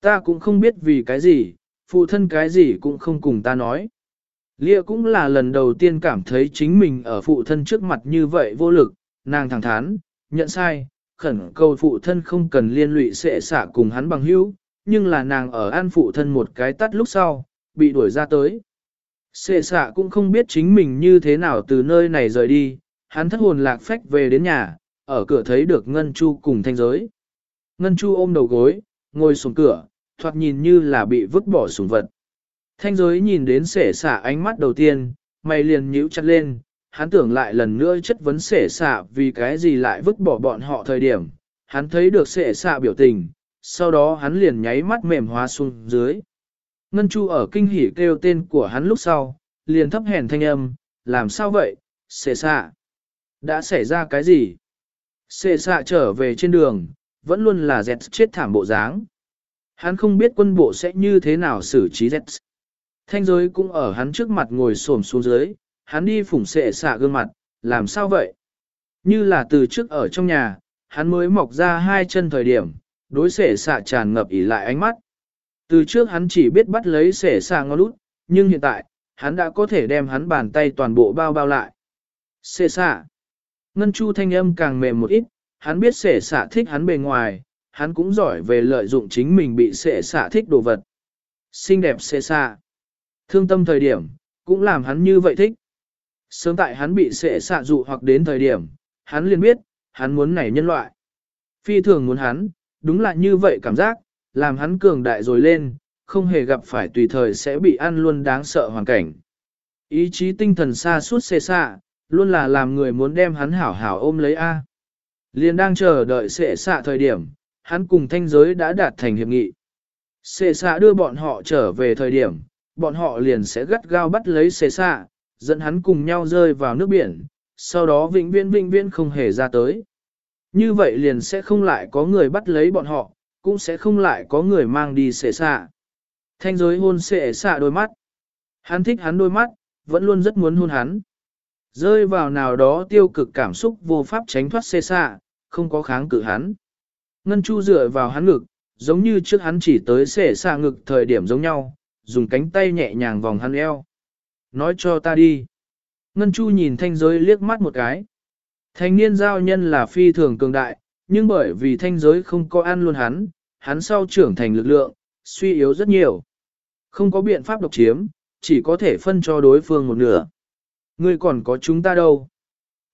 Ta cũng không biết vì cái gì, phụ thân cái gì cũng không cùng ta nói. Lia cũng là lần đầu tiên cảm thấy chính mình ở phụ thân trước mặt như vậy vô lực, nàng thẳng thắn, nhận sai, khẩn cầu phụ thân không cần liên lụy sẽ xả cùng hắn bằng hữu, nhưng là nàng ở an phụ thân một cái tắt lúc sau, bị đuổi ra tới. Sệ xạ cũng không biết chính mình như thế nào từ nơi này rời đi, hắn thất hồn lạc phách về đến nhà, ở cửa thấy được Ngân Chu cùng thanh giới. Ngân Chu ôm đầu gối, ngồi xuống cửa, thoạt nhìn như là bị vứt bỏ sủng vật. Thanh giới nhìn đến sệ xạ ánh mắt đầu tiên, mày liền nhíu chặt lên, hắn tưởng lại lần nữa chất vấn sể xạ vì cái gì lại vứt bỏ bọn họ thời điểm. Hắn thấy được sể xạ biểu tình, sau đó hắn liền nháy mắt mềm hóa xuống dưới. Ngân Chu ở kinh hỉ kêu tên của hắn lúc sau, liền thấp hèn thanh âm, làm sao vậy, xệ xạ. Đã xảy ra cái gì? xệ xạ trở về trên đường, vẫn luôn là dẹt chết thảm bộ dáng. Hắn không biết quân bộ sẽ như thế nào xử trí dẹt. Thanh giới cũng ở hắn trước mặt ngồi xổm xuống dưới, hắn đi phủng xệ xạ gương mặt, làm sao vậy? Như là từ trước ở trong nhà, hắn mới mọc ra hai chân thời điểm, đối xệ xạ tràn ngập ỉ lại ánh mắt. Từ trước hắn chỉ biết bắt lấy xệ xạ ngó lút, nhưng hiện tại, hắn đã có thể đem hắn bàn tay toàn bộ bao bao lại. Xệ xạ. Ngân Chu thanh âm càng mềm một ít, hắn biết sệ xạ thích hắn bề ngoài, hắn cũng giỏi về lợi dụng chính mình bị sệ xạ thích đồ vật. Xinh đẹp sệ xạ. Thương tâm thời điểm, cũng làm hắn như vậy thích. Sớm tại hắn bị sệ xạ dụ hoặc đến thời điểm, hắn liền biết, hắn muốn nảy nhân loại. Phi thường muốn hắn, đúng là như vậy cảm giác, làm hắn cường đại rồi lên, không hề gặp phải tùy thời sẽ bị ăn luôn đáng sợ hoàn cảnh. Ý chí tinh thần xa suốt xê xạ, luôn là làm người muốn đem hắn hảo hảo ôm lấy A. Liên đang chờ đợi xệ xạ thời điểm, hắn cùng thanh giới đã đạt thành hiệp nghị. Xệ xạ đưa bọn họ trở về thời điểm, bọn họ liền sẽ gắt gao bắt lấy xệ xạ, dẫn hắn cùng nhau rơi vào nước biển, sau đó vĩnh viễn vĩnh viễn không hề ra tới. Như vậy liền sẽ không lại có người bắt lấy bọn họ, cũng sẽ không lại có người mang đi xệ xạ. Thanh giới hôn xệ xạ đôi mắt. Hắn thích hắn đôi mắt, vẫn luôn rất muốn hôn hắn. Rơi vào nào đó tiêu cực cảm xúc vô pháp tránh thoát xê xạ, không có kháng cự hắn. Ngân Chu dựa vào hắn ngực, giống như trước hắn chỉ tới xệ xạ ngực thời điểm giống nhau, dùng cánh tay nhẹ nhàng vòng hắn eo. Nói cho ta đi. Ngân Chu nhìn thanh giới liếc mắt một cái. Thanh niên giao nhân là phi thường cường đại, nhưng bởi vì thanh giới không có ăn luôn hắn, hắn sau trưởng thành lực lượng, suy yếu rất nhiều. Không có biện pháp độc chiếm, chỉ có thể phân cho đối phương một nửa. Ngươi còn có chúng ta đâu?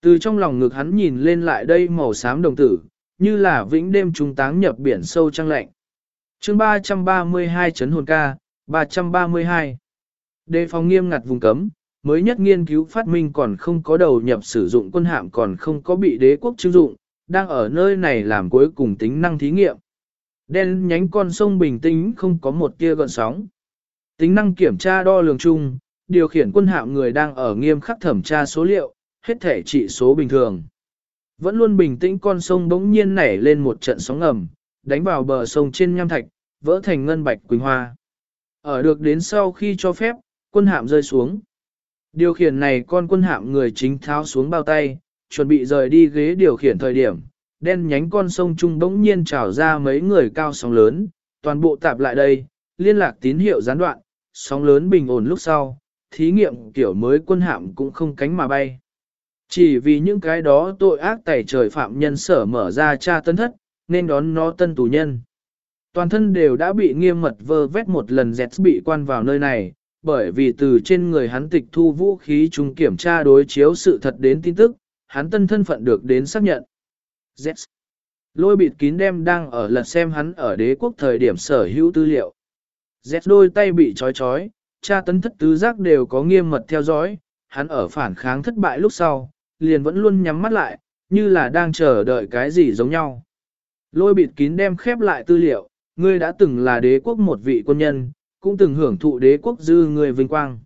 Từ trong lòng ngực hắn nhìn lên lại đây màu xám đồng tử, như là vĩnh đêm trung táng nhập biển sâu trăng lạnh. chương 332 chấn hồn ca, 332. Đề phòng nghiêm ngặt vùng cấm, mới nhất nghiên cứu phát minh còn không có đầu nhập sử dụng quân hạm còn không có bị đế quốc chứng dụng, đang ở nơi này làm cuối cùng tính năng thí nghiệm. Đen nhánh con sông bình tĩnh không có một tia gợn sóng. Tính năng kiểm tra đo lường chung, điều khiển quân hạm người đang ở nghiêm khắc thẩm tra số liệu, hết thể trị số bình thường. Vẫn luôn bình tĩnh con sông bỗng nhiên nảy lên một trận sóng ngầm, đánh vào bờ sông trên nham thạch, vỡ thành ngân bạch quỳnh hoa. Ở được đến sau khi cho phép, quân hạm rơi xuống. Điều khiển này con quân hạm người chính tháo xuống bao tay, chuẩn bị rời đi ghế điều khiển thời điểm, đen nhánh con sông trung bỗng nhiên trào ra mấy người cao sóng lớn, toàn bộ tạp lại đây, liên lạc tín hiệu gián đoạn, sóng lớn bình ổn lúc sau, thí nghiệm kiểu mới quân hạm cũng không cánh mà bay. Chỉ vì những cái đó tội ác tẩy trời phạm nhân sở mở ra tra tân thất, nên đón nó tân tù nhân. Toàn thân đều đã bị nghiêm mật vơ vét một lần dẹt bị quan vào nơi này, bởi vì từ trên người hắn tịch thu vũ khí chúng kiểm tra đối chiếu sự thật đến tin tức, hắn tân thân phận được đến xác nhận. Z. Lôi bịt kín đem đang ở lật xem hắn ở đế quốc thời điểm sở hữu tư liệu. Z đôi tay bị trói trói, cha tấn thất tứ giác đều có nghiêm mật theo dõi, hắn ở phản kháng thất bại lúc sau, liền vẫn luôn nhắm mắt lại, như là đang chờ đợi cái gì giống nhau. Lôi bịt kín đem khép lại tư liệu, ngươi đã từng là đế quốc một vị quân nhân, cũng từng hưởng thụ đế quốc dư người vinh quang.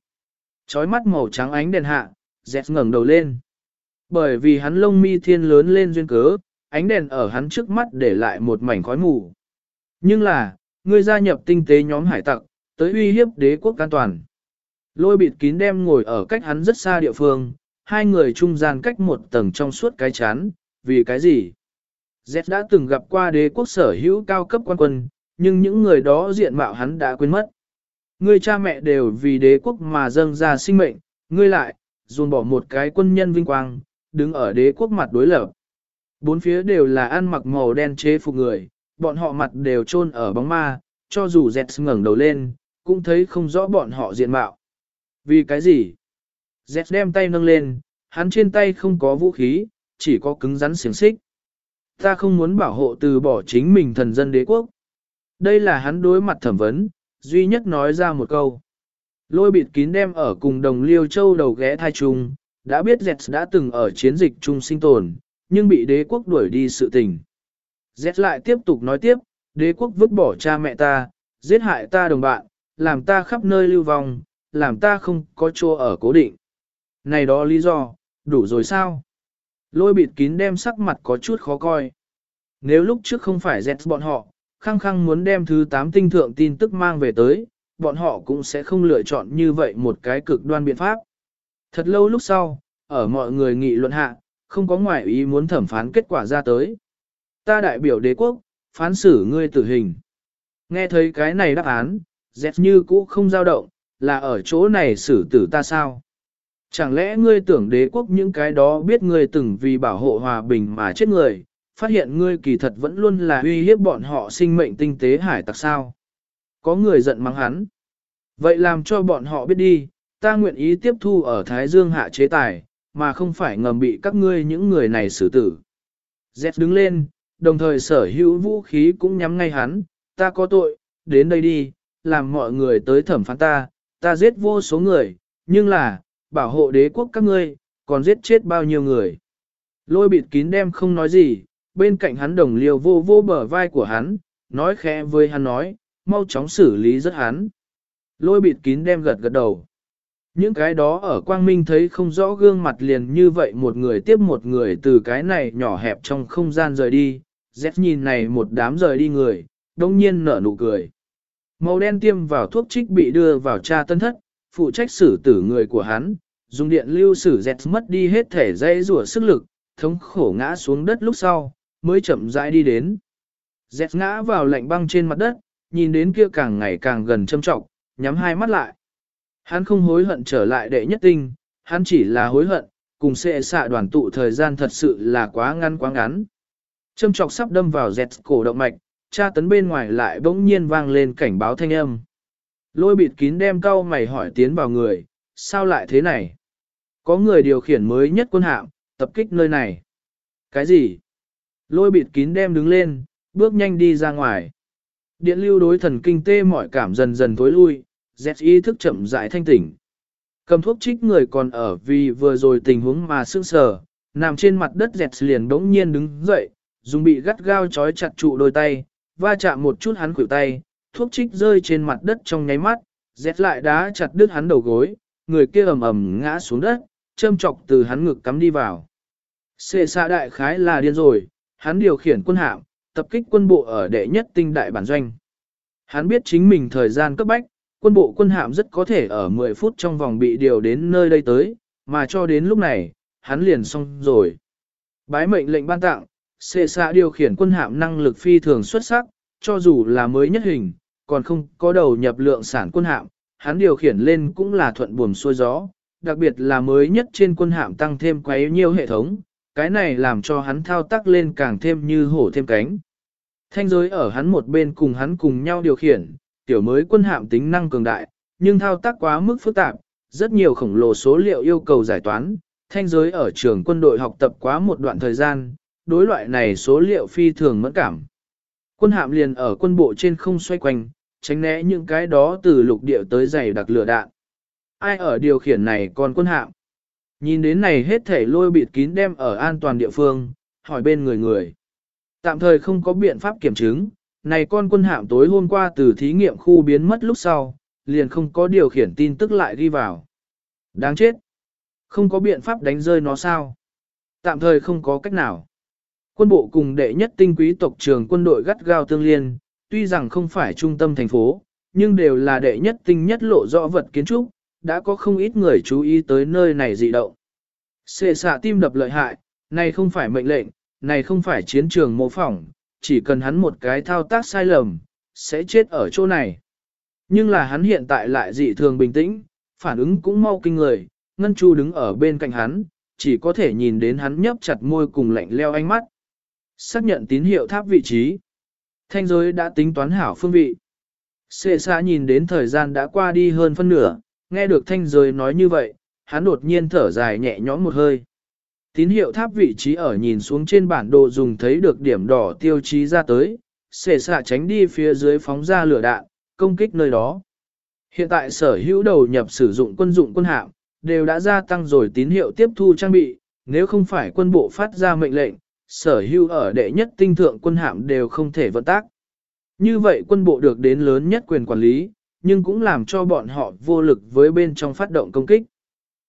Chói mắt màu trắng ánh đèn hạ, dẹt ngẩng đầu lên. Bởi vì hắn lông mi thiên lớn lên duyên cớ, ánh đèn ở hắn trước mắt để lại một mảnh khói mù. Nhưng là, ngươi gia nhập tinh tế nhóm hải tặc, tới uy hiếp đế quốc an toàn. Lôi bịt kín đem ngồi ở cách hắn rất xa địa phương, hai người trung gian cách một tầng trong suốt cái chán, vì cái gì? Z đã từng gặp qua đế quốc sở hữu cao cấp quan quân, nhưng những người đó diện mạo hắn đã quên mất. Ngươi cha mẹ đều vì đế quốc mà dâng ra sinh mệnh, ngươi lại, dồn bỏ một cái quân nhân vinh quang, đứng ở đế quốc mặt đối lập. Bốn phía đều là ăn mặc màu đen chế phục người, bọn họ mặt đều chôn ở bóng ma, cho dù dẹt ngẩng đầu lên, cũng thấy không rõ bọn họ diện mạo. Vì cái gì? Dẹt đem tay nâng lên, hắn trên tay không có vũ khí, chỉ có cứng rắn xiềng xích. Ta không muốn bảo hộ từ bỏ chính mình thần dân đế quốc. Đây là hắn đối mặt thẩm vấn, duy nhất nói ra một câu. Lôi bịt kín đem ở cùng đồng liêu châu đầu ghé thai chung, đã biết Zets đã từng ở chiến dịch chung sinh tồn, nhưng bị đế quốc đuổi đi sự tình. Zets lại tiếp tục nói tiếp, đế quốc vứt bỏ cha mẹ ta, giết hại ta đồng bạn, làm ta khắp nơi lưu vong, làm ta không có chỗ ở cố định. Này đó lý do, đủ rồi sao? Lôi bịt kín đem sắc mặt có chút khó coi. Nếu lúc trước không phải Zets bọn họ, khăng khăng muốn đem thứ 8 tinh thượng tin tức mang về tới, bọn họ cũng sẽ không lựa chọn như vậy một cái cực đoan biện pháp. Thật lâu lúc sau, ở mọi người nghị luận hạ, không có ngoại ý muốn thẩm phán kết quả ra tới. Ta đại biểu đế quốc, phán xử ngươi tử hình. Nghe thấy cái này đáp án, dẹt như cũ không dao động, là ở chỗ này xử tử ta sao? Chẳng lẽ ngươi tưởng đế quốc những cái đó biết ngươi từng vì bảo hộ hòa bình mà chết người, phát hiện ngươi kỳ thật vẫn luôn là uy hiếp bọn họ sinh mệnh tinh tế hải tặc sao? Có người giận mắng hắn. Vậy làm cho bọn họ biết đi, ta nguyện ý tiếp thu ở Thái Dương hạ chế tài, mà không phải ngầm bị các ngươi những người này xử tử. Z đứng lên, đồng thời sở hữu vũ khí cũng nhắm ngay hắn, ta có tội, đến đây đi, làm mọi người tới thẩm phán ta, ta giết vô số người, nhưng là, bảo hộ đế quốc các ngươi, còn giết chết bao nhiêu người. Lôi bịt kín đem không nói gì, bên cạnh hắn đồng liều vô vô bờ vai của hắn, nói khẽ với hắn nói, mau chóng xử lý rất hắn. Lôi bịt kín đem gật gật đầu. Những cái đó ở quang minh thấy không rõ gương mặt liền như vậy một người tiếp một người từ cái này nhỏ hẹp trong không gian rời đi, Dép nhìn này một đám rời đi người, đông nhiên nở nụ cười. Màu đen tiêm vào thuốc trích bị đưa vào cha tân thất, phụ trách xử tử người của hắn, dùng điện lưu xử dẹt mất đi hết thể dây rùa sức lực, thống khổ ngã xuống đất lúc sau, mới chậm rãi đi đến. Dẹt ngã vào lạnh băng trên mặt đất, nhìn đến kia càng ngày càng gần châm trọng, nhắm hai mắt lại. Hắn không hối hận trở lại đệ nhất tinh, hắn chỉ là hối hận, cùng sẽ xạ đoàn tụ thời gian thật sự là quá ngăn quá ngắn. Châm chọc sắp đâm vào dẹt cổ động mạch, tra tấn bên ngoài lại bỗng nhiên vang lên cảnh báo thanh âm. Lôi bịt kín đem cau mày hỏi tiến vào người, sao lại thế này? Có người điều khiển mới nhất quân hạm, tập kích nơi này. Cái gì? Lôi bịt kín đem đứng lên, bước nhanh đi ra ngoài. Điện lưu đối thần kinh tê mọi cảm dần dần tối lui, dẹt ý thức chậm rãi thanh tỉnh. Cầm thuốc trích người còn ở vì vừa rồi tình huống mà sương sờ, nằm trên mặt đất dẹt liền đống nhiên đứng dậy, dùng bị gắt gao chói chặt trụ đôi tay, va chạm một chút hắn khuỷu tay, thuốc trích rơi trên mặt đất trong nháy mắt, dẹt lại đá chặt đứt hắn đầu gối, người kia ầm ầm ngã xuống đất, châm chọc từ hắn ngực cắm đi vào. Xê xa đại khái là điên rồi, hắn điều khiển quân hạm, tập kích quân bộ ở đệ nhất tinh đại bản doanh. Hắn biết chính mình thời gian cấp bách, quân bộ quân hạm rất có thể ở 10 phút trong vòng bị điều đến nơi đây tới, mà cho đến lúc này, hắn liền xong rồi. Bái mệnh lệnh ban tặng, xê xa điều khiển quân hạm năng lực phi thường xuất sắc, cho dù là mới nhất hình, còn không có đầu nhập lượng sản quân hạm, hắn điều khiển lên cũng là thuận buồm xuôi gió, đặc biệt là mới nhất trên quân hạm tăng thêm quá nhiều hệ thống, cái này làm cho hắn thao tác lên càng thêm như hổ thêm cánh. Thanh giới ở hắn một bên cùng hắn cùng nhau điều khiển, tiểu mới quân hạm tính năng cường đại, nhưng thao tác quá mức phức tạp, rất nhiều khổng lồ số liệu yêu cầu giải toán. Thanh giới ở trường quân đội học tập quá một đoạn thời gian, đối loại này số liệu phi thường mẫn cảm. Quân hạm liền ở quân bộ trên không xoay quanh, tránh né những cái đó từ lục địa tới dày đặc lửa đạn. Ai ở điều khiển này còn quân hạm? Nhìn đến này hết thể lôi bịt kín đem ở an toàn địa phương, hỏi bên người người. Tạm thời không có biện pháp kiểm chứng, này con quân hạm tối hôm qua từ thí nghiệm khu biến mất lúc sau, liền không có điều khiển tin tức lại ghi vào. Đáng chết! Không có biện pháp đánh rơi nó sao? Tạm thời không có cách nào. Quân bộ cùng đệ nhất tinh quý tộc trường quân đội gắt gao tương liên, tuy rằng không phải trung tâm thành phố, nhưng đều là đệ nhất tinh nhất lộ rõ vật kiến trúc, đã có không ít người chú ý tới nơi này dị động. Xệ xạ tim đập lợi hại, này không phải mệnh lệnh, này không phải chiến trường mô phỏng, chỉ cần hắn một cái thao tác sai lầm, sẽ chết ở chỗ này. Nhưng là hắn hiện tại lại dị thường bình tĩnh, phản ứng cũng mau kinh người, Ngân Chu đứng ở bên cạnh hắn, chỉ có thể nhìn đến hắn nhấp chặt môi cùng lạnh leo ánh mắt. Xác nhận tín hiệu tháp vị trí. Thanh giới đã tính toán hảo phương vị. Xệ xa nhìn đến thời gian đã qua đi hơn phân nửa, nghe được thanh giới nói như vậy, hắn đột nhiên thở dài nhẹ nhõm một hơi. Tín hiệu tháp vị trí ở nhìn xuống trên bản đồ dùng thấy được điểm đỏ tiêu chí ra tới, xệ xạ tránh đi phía dưới phóng ra lửa đạn, công kích nơi đó. Hiện tại sở hữu đầu nhập sử dụng quân dụng quân hạm, đều đã gia tăng rồi tín hiệu tiếp thu trang bị, nếu không phải quân bộ phát ra mệnh lệnh, sở hữu ở đệ nhất tinh thượng quân hạm đều không thể vận tác. Như vậy quân bộ được đến lớn nhất quyền quản lý, nhưng cũng làm cho bọn họ vô lực với bên trong phát động công kích.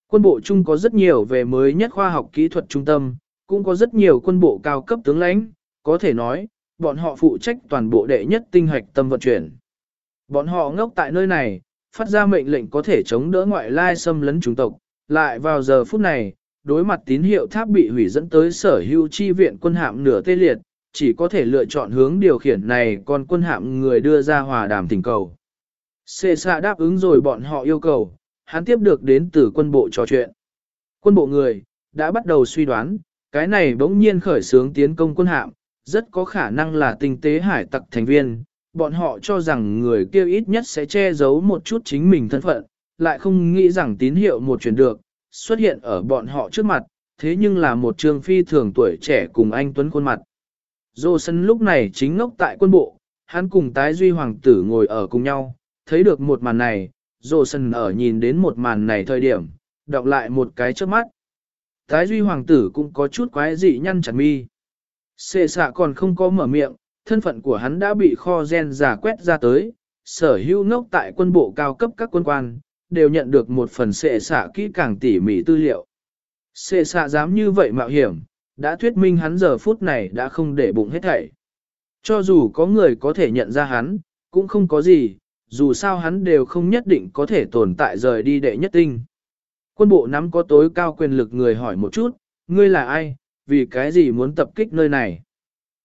Quân bộ chung có rất nhiều về mới nhất khoa học kỹ thuật trung tâm, cũng có rất nhiều quân bộ cao cấp tướng lãnh, có thể nói, bọn họ phụ trách toàn bộ đệ nhất tinh hoạch tâm vận chuyển. Bọn họ ngốc tại nơi này, phát ra mệnh lệnh có thể chống đỡ ngoại lai xâm lấn chúng tộc, lại vào giờ phút này, đối mặt tín hiệu tháp bị hủy dẫn tới sở hữu chi viện quân hạm nửa tê liệt, chỉ có thể lựa chọn hướng điều khiển này còn quân hạm người đưa ra hòa đàm tình cầu. Xê xạ đáp ứng rồi bọn họ yêu cầu, hắn tiếp được đến từ quân bộ trò chuyện. Quân bộ người, đã bắt đầu suy đoán, cái này bỗng nhiên khởi xướng tiến công quân hạm, rất có khả năng là tinh tế hải tặc thành viên. Bọn họ cho rằng người kia ít nhất sẽ che giấu một chút chính mình thân phận, lại không nghĩ rằng tín hiệu một chuyển được, xuất hiện ở bọn họ trước mặt, thế nhưng là một trương phi thường tuổi trẻ cùng anh Tuấn khuôn mặt. Dô sân lúc này chính ngốc tại quân bộ, hắn cùng tái duy hoàng tử ngồi ở cùng nhau, thấy được một màn này, Dô sân ở nhìn đến một màn này thời điểm, đọc lại một cái trước mắt. Thái duy hoàng tử cũng có chút quái dị nhăn chặt mi. Xê xạ còn không có mở miệng, thân phận của hắn đã bị kho gen giả quét ra tới, sở hữu ngốc tại quân bộ cao cấp các quân quan, đều nhận được một phần xệ xạ kỹ càng tỉ mỉ tư liệu. Xệ xạ dám như vậy mạo hiểm, đã thuyết minh hắn giờ phút này đã không để bụng hết thảy. Cho dù có người có thể nhận ra hắn, cũng không có gì, dù sao hắn đều không nhất định có thể tồn tại rời đi đệ nhất tinh. Quân bộ nắm có tối cao quyền lực người hỏi một chút, ngươi là ai, vì cái gì muốn tập kích nơi này.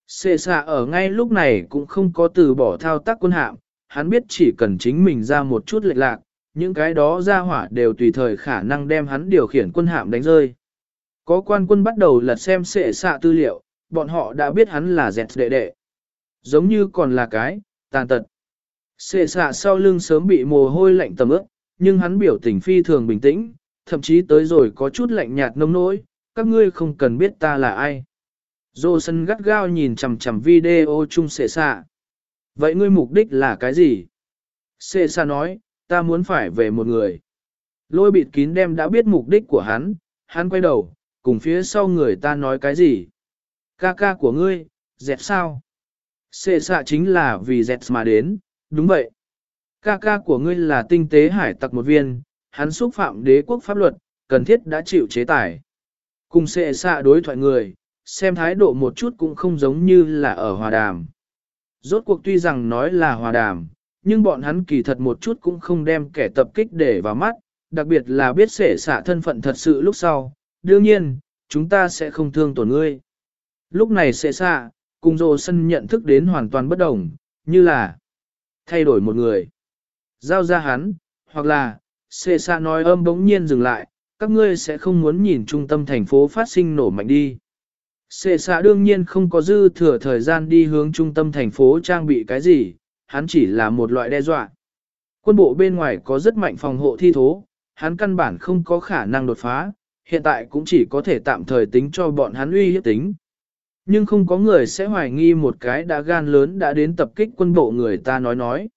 Xê xạ ở ngay lúc này cũng không có từ bỏ thao tác quân hạm, hắn biết chỉ cần chính mình ra một chút lệch lạc, những cái đó ra hỏa đều tùy thời khả năng đem hắn điều khiển quân hạm đánh rơi. Có quan quân bắt đầu lật xem xệ xạ tư liệu, bọn họ đã biết hắn là dẹt đệ đệ. Giống như còn là cái, tàn tật. Xệ xạ sau lưng sớm bị mồ hôi lạnh tầm ướt, nhưng hắn biểu tình phi thường bình tĩnh, thậm chí tới rồi có chút lạnh nhạt nông nỗi, các ngươi không cần biết ta là ai. Dô sân gắt gao nhìn chằm chằm video chung xệ xạ. Vậy ngươi mục đích là cái gì? Xệ xạ nói, ta muốn phải về một người. Lôi bịt kín đem đã biết mục đích của hắn, hắn quay đầu, cùng phía sau người ta nói cái gì? Ca ca của ngươi, dẹp sao? Xệ xạ chính là vì dẹp mà đến, đúng vậy. Ca ca của ngươi là tinh tế hải tặc một viên, hắn xúc phạm đế quốc pháp luật, cần thiết đã chịu chế tài. Cùng sẽ xạ đối thoại người, xem thái độ một chút cũng không giống như là ở hòa đàm. Rốt cuộc tuy rằng nói là hòa đàm, nhưng bọn hắn kỳ thật một chút cũng không đem kẻ tập kích để vào mắt, đặc biệt là biết sẽ xạ thân phận thật sự lúc sau. Đương nhiên, chúng ta sẽ không thương tổn ngươi. Lúc này sẽ xạ, cùng rồ sân nhận thức đến hoàn toàn bất đồng, như là thay đổi một người. Giao ra hắn, hoặc là, xê xa nói âm bỗng nhiên dừng lại, các ngươi sẽ không muốn nhìn trung tâm thành phố phát sinh nổ mạnh đi. Xê xa đương nhiên không có dư thừa thời gian đi hướng trung tâm thành phố trang bị cái gì, hắn chỉ là một loại đe dọa. Quân bộ bên ngoài có rất mạnh phòng hộ thi thố, hắn căn bản không có khả năng đột phá, hiện tại cũng chỉ có thể tạm thời tính cho bọn hắn uy hiếp tính. Nhưng không có người sẽ hoài nghi một cái đã gan lớn đã đến tập kích quân bộ người ta nói nói.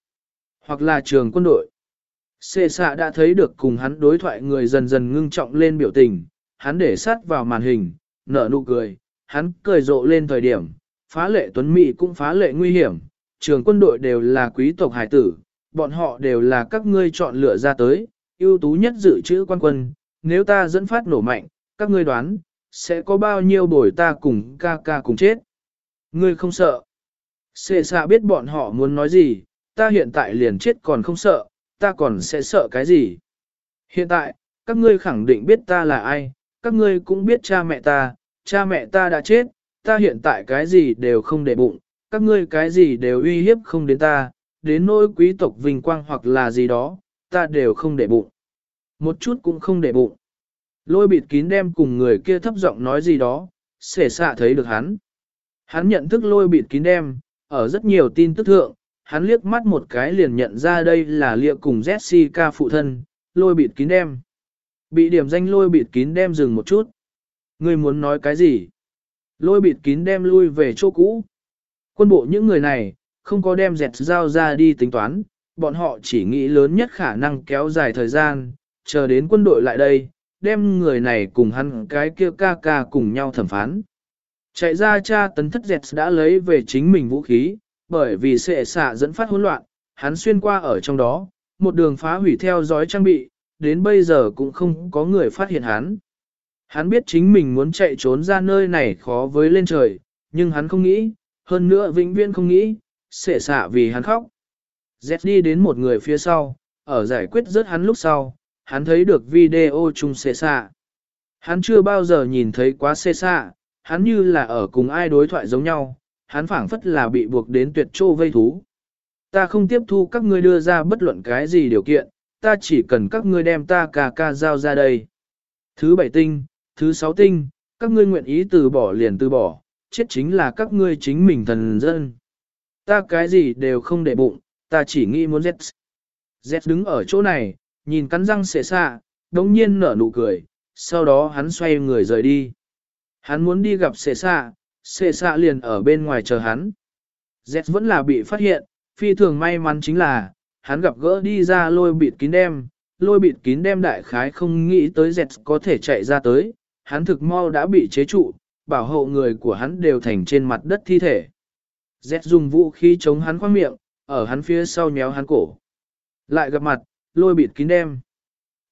Hoặc là trường quân đội. Xê xạ đã thấy được cùng hắn đối thoại người dần dần ngưng trọng lên biểu tình, hắn để sát vào màn hình, nở nụ cười, hắn cười rộ lên thời điểm, phá lệ tuấn mỹ cũng phá lệ nguy hiểm, trường quân đội đều là quý tộc hải tử, bọn họ đều là các ngươi chọn lựa ra tới, ưu tú nhất dự trữ quan quân, nếu ta dẫn phát nổ mạnh, các ngươi đoán, sẽ có bao nhiêu bồi ta cùng ca ca cùng chết. Ngươi không sợ. Xê xạ biết bọn họ muốn nói gì, ta hiện tại liền chết còn không sợ, ta còn sẽ sợ cái gì. Hiện tại, các ngươi khẳng định biết ta là ai, các ngươi cũng biết cha mẹ ta, cha mẹ ta đã chết, ta hiện tại cái gì đều không để bụng, các ngươi cái gì đều uy hiếp không đến ta, đến nỗi quý tộc vinh quang hoặc là gì đó, ta đều không để bụng. Một chút cũng không để bụng. Lôi bịt kín đem cùng người kia thấp giọng nói gì đó, xể xạ thấy được hắn. Hắn nhận thức lôi bịt kín đem, ở rất nhiều tin tức thượng, hắn liếc mắt một cái liền nhận ra đây là liệu cùng Jessica phụ thân, lôi bịt kín đem. Bị điểm danh lôi bịt kín đem dừng một chút. Ngươi muốn nói cái gì? Lôi bịt kín đem lui về chỗ cũ. Quân bộ những người này, không có đem dẹt dao ra đi tính toán, bọn họ chỉ nghĩ lớn nhất khả năng kéo dài thời gian, chờ đến quân đội lại đây, đem người này cùng hắn cái kia ca ca cùng nhau thẩm phán. Chạy ra cha tấn thất dẹt đã lấy về chính mình vũ khí, bởi vì sệ xạ dẫn phát hỗn loạn, hắn xuyên qua ở trong đó, một đường phá hủy theo dõi trang bị, đến bây giờ cũng không có người phát hiện hắn. Hắn biết chính mình muốn chạy trốn ra nơi này khó với lên trời, nhưng hắn không nghĩ, hơn nữa vĩnh viễn không nghĩ, sệ xạ vì hắn khóc. Dẹt đi đến một người phía sau, ở giải quyết rớt hắn lúc sau, hắn thấy được video chung xê xạ. Hắn chưa bao giờ nhìn thấy quá xê xạ, hắn như là ở cùng ai đối thoại giống nhau, hắn phảng phất là bị buộc đến tuyệt trô vây thú. Ta không tiếp thu các ngươi đưa ra bất luận cái gì điều kiện, ta chỉ cần các ngươi đem ta cà ca giao ra đây. Thứ bảy tinh, thứ sáu tinh, các ngươi nguyện ý từ bỏ liền từ bỏ, chết chính là các ngươi chính mình thần dân. Ta cái gì đều không để bụng, ta chỉ nghĩ muốn Z. Z đứng ở chỗ này, nhìn cắn răng xệ xạ, đống nhiên nở nụ cười, sau đó hắn xoay người rời đi. Hắn muốn đi gặp xệ xạ, xệ xạ liền ở bên ngoài chờ hắn. Z vẫn là bị phát hiện, phi thường may mắn chính là, hắn gặp gỡ đi ra lôi bịt kín đem, lôi bịt kín đem đại khái không nghĩ tới Z có thể chạy ra tới, hắn thực mau đã bị chế trụ, bảo hộ người của hắn đều thành trên mặt đất thi thể. Z dùng vũ khí chống hắn khoang miệng, ở hắn phía sau nhéo hắn cổ. Lại gặp mặt, lôi bịt kín đem.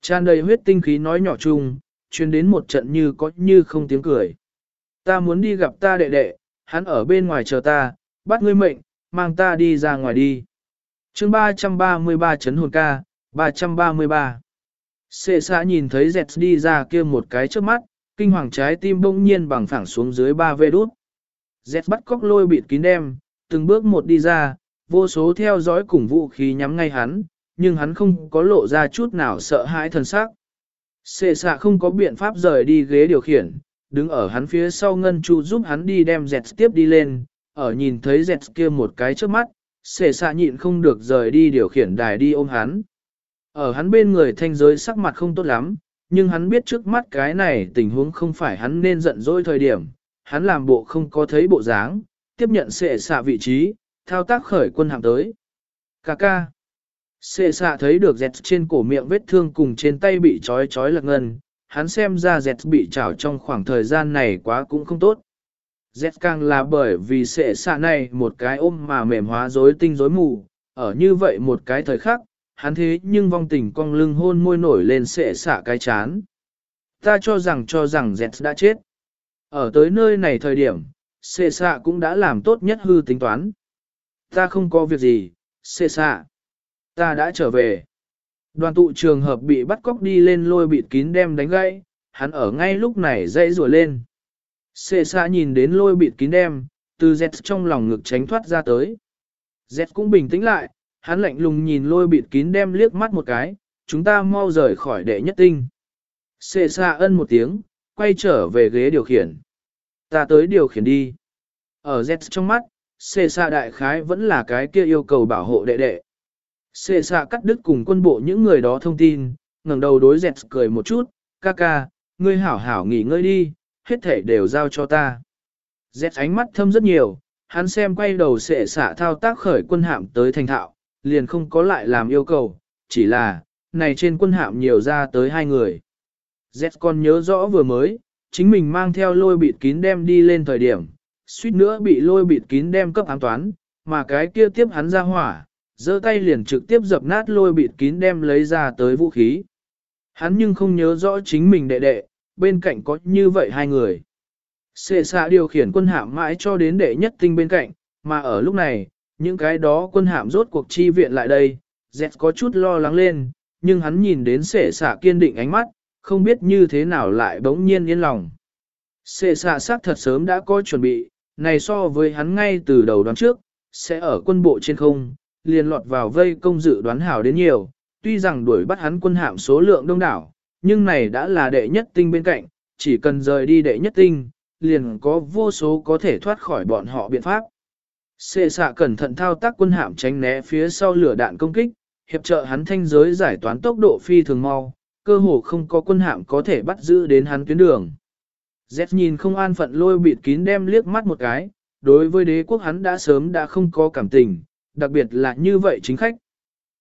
Tràn đầy huyết tinh khí nói nhỏ chung, truyền đến một trận như có như không tiếng cười. Ta muốn đi gặp ta đệ đệ, hắn ở bên ngoài chờ ta, bắt ngươi mệnh, mang ta đi ra ngoài đi. chương 333 chấn hồn ca, 333. Sệ xã nhìn thấy dẹt đi ra kia một cái trước mắt, kinh hoàng trái tim bỗng nhiên bằng phẳng xuống dưới ba vê đút. Dẹt bắt cóc lôi bịt kín đem, từng bước một đi ra, vô số theo dõi cùng vũ khí nhắm ngay hắn, nhưng hắn không có lộ ra chút nào sợ hãi thần sắc. Xê xạ không có biện pháp rời đi ghế điều khiển, đứng ở hắn phía sau Ngân Chu giúp hắn đi đem dẹt tiếp đi lên, ở nhìn thấy dẹt kia một cái trước mắt, xệ xạ nhịn không được rời đi điều khiển đài đi ôm hắn. Ở hắn bên người thanh giới sắc mặt không tốt lắm, nhưng hắn biết trước mắt cái này tình huống không phải hắn nên giận dỗi thời điểm, hắn làm bộ không có thấy bộ dáng, tiếp nhận xệ xạ vị trí, thao tác khởi quân hạm tới. Cà ca. Xê xạ thấy được dẹt trên cổ miệng vết thương cùng trên tay bị trói trói lật ngân, hắn xem ra dẹt bị trảo trong khoảng thời gian này quá cũng không tốt. Dẹt càng là bởi vì xệ xạ này một cái ôm mà mềm hóa rối tinh rối mù, ở như vậy một cái thời khắc, hắn thế nhưng vong tình cong lưng hôn môi nổi lên xệ xạ cái chán. Ta cho rằng cho rằng dẹt đã chết. Ở tới nơi này thời điểm, xệ xạ cũng đã làm tốt nhất hư tính toán. Ta không có việc gì, xệ xạ. Ta đã trở về. Đoàn tụ trường hợp bị bắt cóc đi lên lôi bịt kín đem đánh gãy, hắn ở ngay lúc này dậy rùa lên. Xê xa nhìn đến lôi bịt kín đem, từ Z trong lòng ngực tránh thoát ra tới. Z cũng bình tĩnh lại, hắn lạnh lùng nhìn lôi bịt kín đem liếc mắt một cái, chúng ta mau rời khỏi đệ nhất tinh. Xê xa ân một tiếng, quay trở về ghế điều khiển. Ta tới điều khiển đi. Ở Z trong mắt, xê xa đại khái vẫn là cái kia yêu cầu bảo hộ đệ đệ. Xê xạ cắt đứt cùng quân bộ những người đó thông tin, ngẩng đầu đối dẹt cười một chút, ca ca, ngươi hảo hảo nghỉ ngơi đi, hết thể đều giao cho ta. Dẹt ánh mắt thâm rất nhiều, hắn xem quay đầu xệ xạ thao tác khởi quân hạm tới thành thạo, liền không có lại làm yêu cầu, chỉ là, này trên quân hạm nhiều ra tới hai người. Z còn nhớ rõ vừa mới, chính mình mang theo lôi bịt kín đem đi lên thời điểm, suýt nữa bị lôi bịt kín đem cấp ám toán, mà cái kia tiếp hắn ra hỏa, giơ tay liền trực tiếp dập nát lôi bịt kín đem lấy ra tới vũ khí. Hắn nhưng không nhớ rõ chính mình đệ đệ, bên cạnh có như vậy hai người. Xệ xạ điều khiển quân hạm mãi cho đến đệ nhất tinh bên cạnh, mà ở lúc này, những cái đó quân hạm rốt cuộc chi viện lại đây, dẹt có chút lo lắng lên, nhưng hắn nhìn đến xệ xạ kiên định ánh mắt, không biết như thế nào lại bỗng nhiên yên lòng. Xệ xạ xác thật sớm đã có chuẩn bị, này so với hắn ngay từ đầu đoán trước, sẽ ở quân bộ trên không, liền lọt vào vây công dự đoán hảo đến nhiều, tuy rằng đuổi bắt hắn quân hạm số lượng đông đảo, nhưng này đã là đệ nhất tinh bên cạnh, chỉ cần rời đi đệ nhất tinh, liền có vô số có thể thoát khỏi bọn họ biện pháp. Xê xạ cẩn thận thao tác quân hạm tránh né phía sau lửa đạn công kích, hiệp trợ hắn thanh giới giải toán tốc độ phi thường mau, cơ hồ không có quân hạm có thể bắt giữ đến hắn tuyến đường. Z nhìn không an phận lôi bịt kín đem liếc mắt một cái, đối với đế quốc hắn đã sớm đã không có cảm tình, đặc biệt là như vậy chính khách.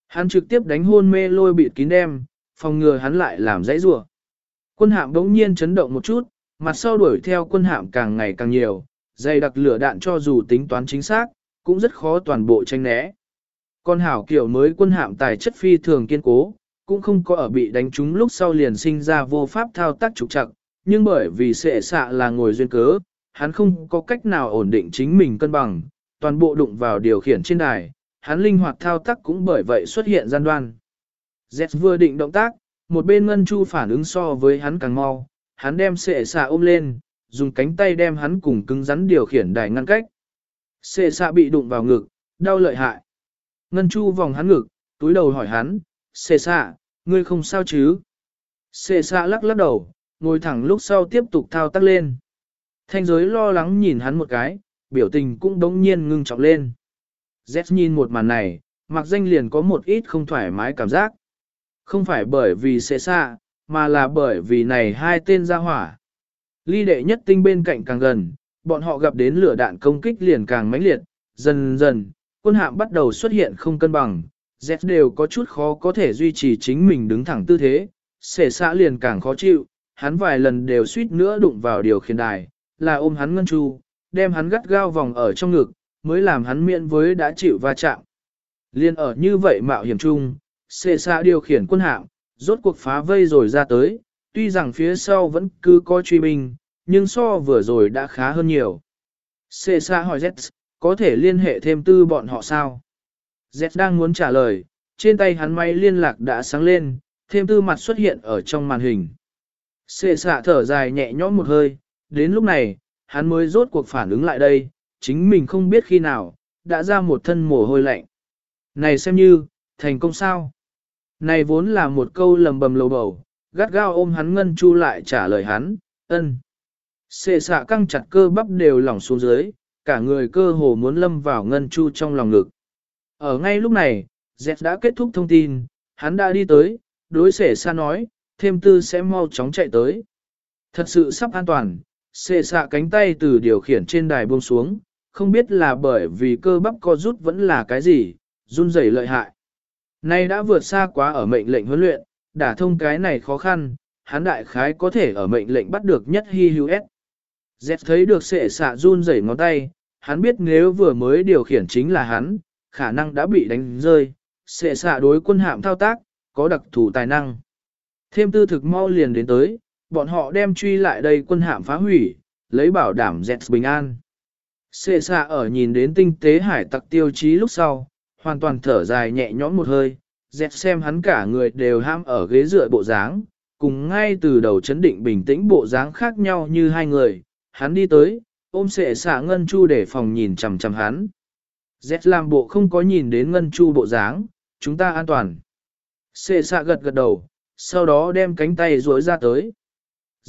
Hắn trực tiếp đánh hôn mê lôi bịt kín đem, phòng ngừa hắn lại làm dãy rủa. Quân hạm đống nhiên chấn động một chút, mặt sau đuổi theo quân hạm càng ngày càng nhiều, dày đặc lửa đạn cho dù tính toán chính xác, cũng rất khó toàn bộ tranh né. Con hảo kiểu mới quân hạm tài chất phi thường kiên cố, cũng không có ở bị đánh trúng lúc sau liền sinh ra vô pháp thao tác trục trặc, nhưng bởi vì sệ xạ là ngồi duyên cớ, hắn không có cách nào ổn định chính mình cân bằng, toàn bộ đụng vào điều khiển trên đài, hắn linh hoạt thao tác cũng bởi vậy xuất hiện gian đoan. Z vừa định động tác, một bên ngân chu phản ứng so với hắn càng mau, hắn đem sệ xạ ôm lên, dùng cánh tay đem hắn cùng cứng rắn điều khiển đài ngăn cách. Sệ xạ bị đụng vào ngực, đau lợi hại. Ngân chu vòng hắn ngực, túi đầu hỏi hắn, sệ xạ, ngươi không sao chứ? Sệ xạ lắc lắc đầu, ngồi thẳng lúc sau tiếp tục thao tác lên. Thanh giới lo lắng nhìn hắn một cái, biểu tình cũng đống nhiên ngưng trọng lên. Z nhìn một màn này, mặc danh liền có một ít không thoải mái cảm giác. Không phải bởi vì sẽ xa, mà là bởi vì này hai tên ra hỏa. Ly đệ nhất tinh bên cạnh càng gần, bọn họ gặp đến lửa đạn công kích liền càng mãnh liệt, dần dần, quân hạm bắt đầu xuất hiện không cân bằng, Z đều có chút khó có thể duy trì chính mình đứng thẳng tư thế, xể xã liền càng khó chịu, hắn vài lần đều suýt nữa đụng vào điều khiển đài, là ôm hắn ngân chu, đem hắn gắt gao vòng ở trong ngực, mới làm hắn miễn với đã chịu va chạm. Liên ở như vậy mạo hiểm chung, xê xa điều khiển quân hạm, rốt cuộc phá vây rồi ra tới, tuy rằng phía sau vẫn cứ có truy binh, nhưng so vừa rồi đã khá hơn nhiều. Xê xa hỏi Z, có thể liên hệ thêm tư bọn họ sao? Z đang muốn trả lời, trên tay hắn máy liên lạc đã sáng lên, thêm tư mặt xuất hiện ở trong màn hình. Xê xạ thở dài nhẹ nhõm một hơi, đến lúc này, hắn mới rốt cuộc phản ứng lại đây, chính mình không biết khi nào, đã ra một thân mồ hôi lạnh. Này xem như, thành công sao? Này vốn là một câu lầm bầm lầu bầu, gắt gao ôm hắn ngân chu lại trả lời hắn, ân. Xệ xạ căng chặt cơ bắp đều lỏng xuống dưới, cả người cơ hồ muốn lâm vào ngân chu trong lòng ngực. Ở ngay lúc này, Dẹt đã kết thúc thông tin, hắn đã đi tới, đối xệ xa nói, thêm tư sẽ mau chóng chạy tới. Thật sự sắp an toàn, xệ xạ cánh tay từ điều khiển trên đài buông xuống, không biết là bởi vì cơ bắp co rút vẫn là cái gì, run rẩy lợi hại. Nay đã vượt xa quá ở mệnh lệnh huấn luyện, đả thông cái này khó khăn, hắn đại khái có thể ở mệnh lệnh bắt được nhất hi hữu S. Z thấy được sệ xạ run rẩy ngón tay, hắn biết nếu vừa mới điều khiển chính là hắn, khả năng đã bị đánh rơi, sệ xạ đối quân hạm thao tác, có đặc thù tài năng. Thêm tư thực mau liền đến tới, bọn họ đem truy lại đây quân hạm phá hủy, lấy bảo đảm dẹt bình an. Xê xạ ở nhìn đến tinh tế hải tặc tiêu chí lúc sau, hoàn toàn thở dài nhẹ nhõm một hơi, dẹt xem hắn cả người đều ham ở ghế dựa bộ dáng, cùng ngay từ đầu chấn định bình tĩnh bộ dáng khác nhau như hai người, hắn đi tới, ôm xệ xạ ngân chu để phòng nhìn chằm chằm hắn. Dẹt làm bộ không có nhìn đến ngân chu bộ dáng, chúng ta an toàn. Xệ xạ gật gật đầu, sau đó đem cánh tay duỗi ra tới.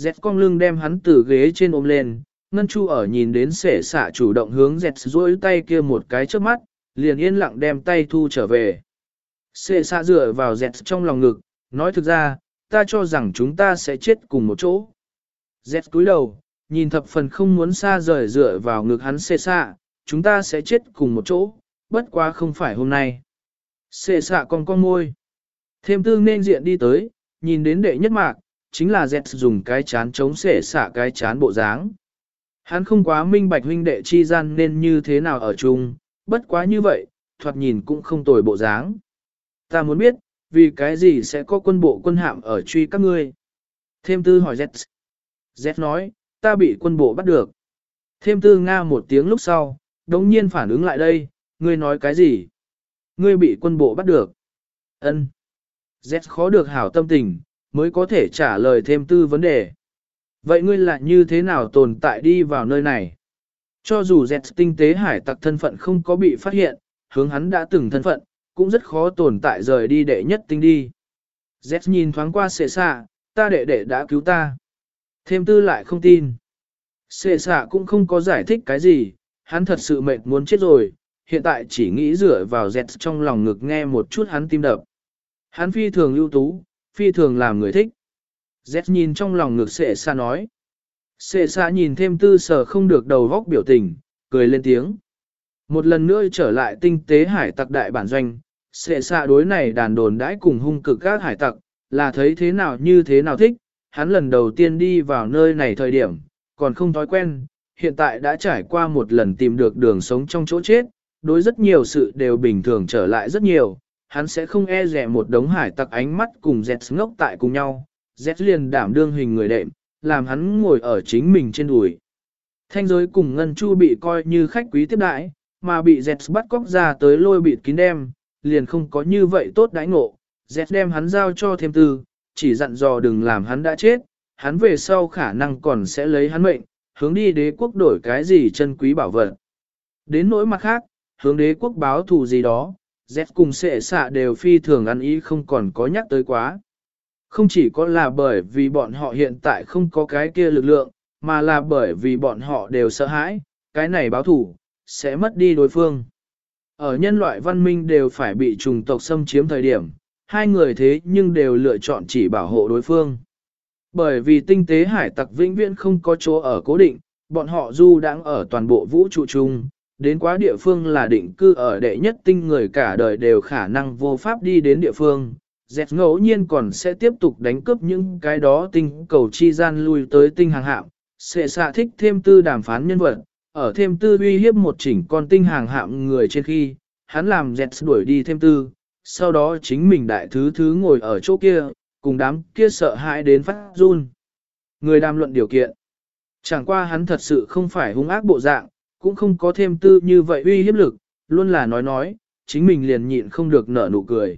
Dẹt cong lưng đem hắn từ ghế trên ôm lên, ngân chu ở nhìn đến sể xạ chủ động hướng dẹt duỗi tay kia một cái trước mắt, liền yên lặng đem tay thu trở về. Sệ xạ dựa vào dẹt trong lòng ngực, nói thực ra, ta cho rằng chúng ta sẽ chết cùng một chỗ. Dẹt cúi đầu, nhìn thập phần không muốn xa rời dựa vào ngực hắn xê xạ, chúng ta sẽ chết cùng một chỗ, bất quá không phải hôm nay. Xê xạ con con môi. Thêm tương nên diện đi tới, nhìn đến đệ nhất mạc, chính là dẹt dùng cái chán chống xệ xả cái chán bộ dáng. Hắn không quá minh bạch huynh đệ chi gian nên như thế nào ở chung, bất quá như vậy, thoạt nhìn cũng không tồi bộ dáng. Ta muốn biết, vì cái gì sẽ có quân bộ quân hạm ở truy các ngươi? Thêm tư hỏi Zed. Zed nói, ta bị quân bộ bắt được. Thêm tư Nga một tiếng lúc sau, đống nhiên phản ứng lại đây, ngươi nói cái gì? Ngươi bị quân bộ bắt được. Ân. Zed khó được hảo tâm tình, mới có thể trả lời thêm tư vấn đề. Vậy ngươi lại như thế nào tồn tại đi vào nơi này? Cho dù dẹt tinh tế hải tặc thân phận không có bị phát hiện, hướng hắn đã từng thân phận, cũng rất khó tồn tại rời đi đệ nhất tinh đi. Dẹt nhìn thoáng qua xệ xạ, ta đệ đệ đã cứu ta. Thêm tư lại không tin. Xệ xạ cũng không có giải thích cái gì, hắn thật sự mệt muốn chết rồi, hiện tại chỉ nghĩ dựa vào dẹt trong lòng ngực nghe một chút hắn tim đập. Hắn phi thường ưu tú, phi thường làm người thích. Z nhìn trong lòng ngực xệ xa nói. Xệ xa nhìn thêm tư sở không được đầu vóc biểu tình, cười lên tiếng. Một lần nữa trở lại tinh tế hải tặc đại bản doanh, xệ xa đối này đàn đồn đãi cùng hung cực các hải tặc, là thấy thế nào như thế nào thích, hắn lần đầu tiên đi vào nơi này thời điểm, còn không thói quen, hiện tại đã trải qua một lần tìm được đường sống trong chỗ chết, đối rất nhiều sự đều bình thường trở lại rất nhiều, hắn sẽ không e rẻ một đống hải tặc ánh mắt cùng dẹt ngốc tại cùng nhau, dẹt liền đảm đương hình người đệm, làm hắn ngồi ở chính mình trên đùi. Thanh giới cùng Ngân Chu bị coi như khách quý tiếp đãi, mà bị dẹt bắt cóc ra tới lôi bịt kín đem, liền không có như vậy tốt đãi ngộ. Dẹt đem hắn giao cho thêm tư, chỉ dặn dò đừng làm hắn đã chết, hắn về sau khả năng còn sẽ lấy hắn mệnh, hướng đi đế quốc đổi cái gì chân quý bảo vật. Đến nỗi mặt khác, hướng đế quốc báo thù gì đó, Dép cùng sệ xạ đều phi thường ăn ý không còn có nhắc tới quá. Không chỉ có là bởi vì bọn họ hiện tại không có cái kia lực lượng, mà là bởi vì bọn họ đều sợ hãi, cái này báo thủ, sẽ mất đi đối phương. Ở nhân loại văn minh đều phải bị trùng tộc xâm chiếm thời điểm, hai người thế nhưng đều lựa chọn chỉ bảo hộ đối phương. Bởi vì tinh tế hải tặc vĩnh viễn không có chỗ ở cố định, bọn họ du đang ở toàn bộ vũ trụ chung, đến quá địa phương là định cư ở đệ nhất tinh người cả đời đều khả năng vô pháp đi đến địa phương. Dẹt ngẫu nhiên còn sẽ tiếp tục đánh cướp những cái đó tinh cầu chi gian lui tới tinh hàng hạm, sẽ xạ thích thêm tư đàm phán nhân vật, ở thêm tư uy hiếp một chỉnh con tinh hàng hạm người trên khi, hắn làm dẹt đuổi đi thêm tư, sau đó chính mình đại thứ thứ ngồi ở chỗ kia, cùng đám kia sợ hãi đến phát run. Người đàm luận điều kiện. Chẳng qua hắn thật sự không phải hung ác bộ dạng, cũng không có thêm tư như vậy uy hiếp lực, luôn là nói nói, chính mình liền nhịn không được nở nụ cười.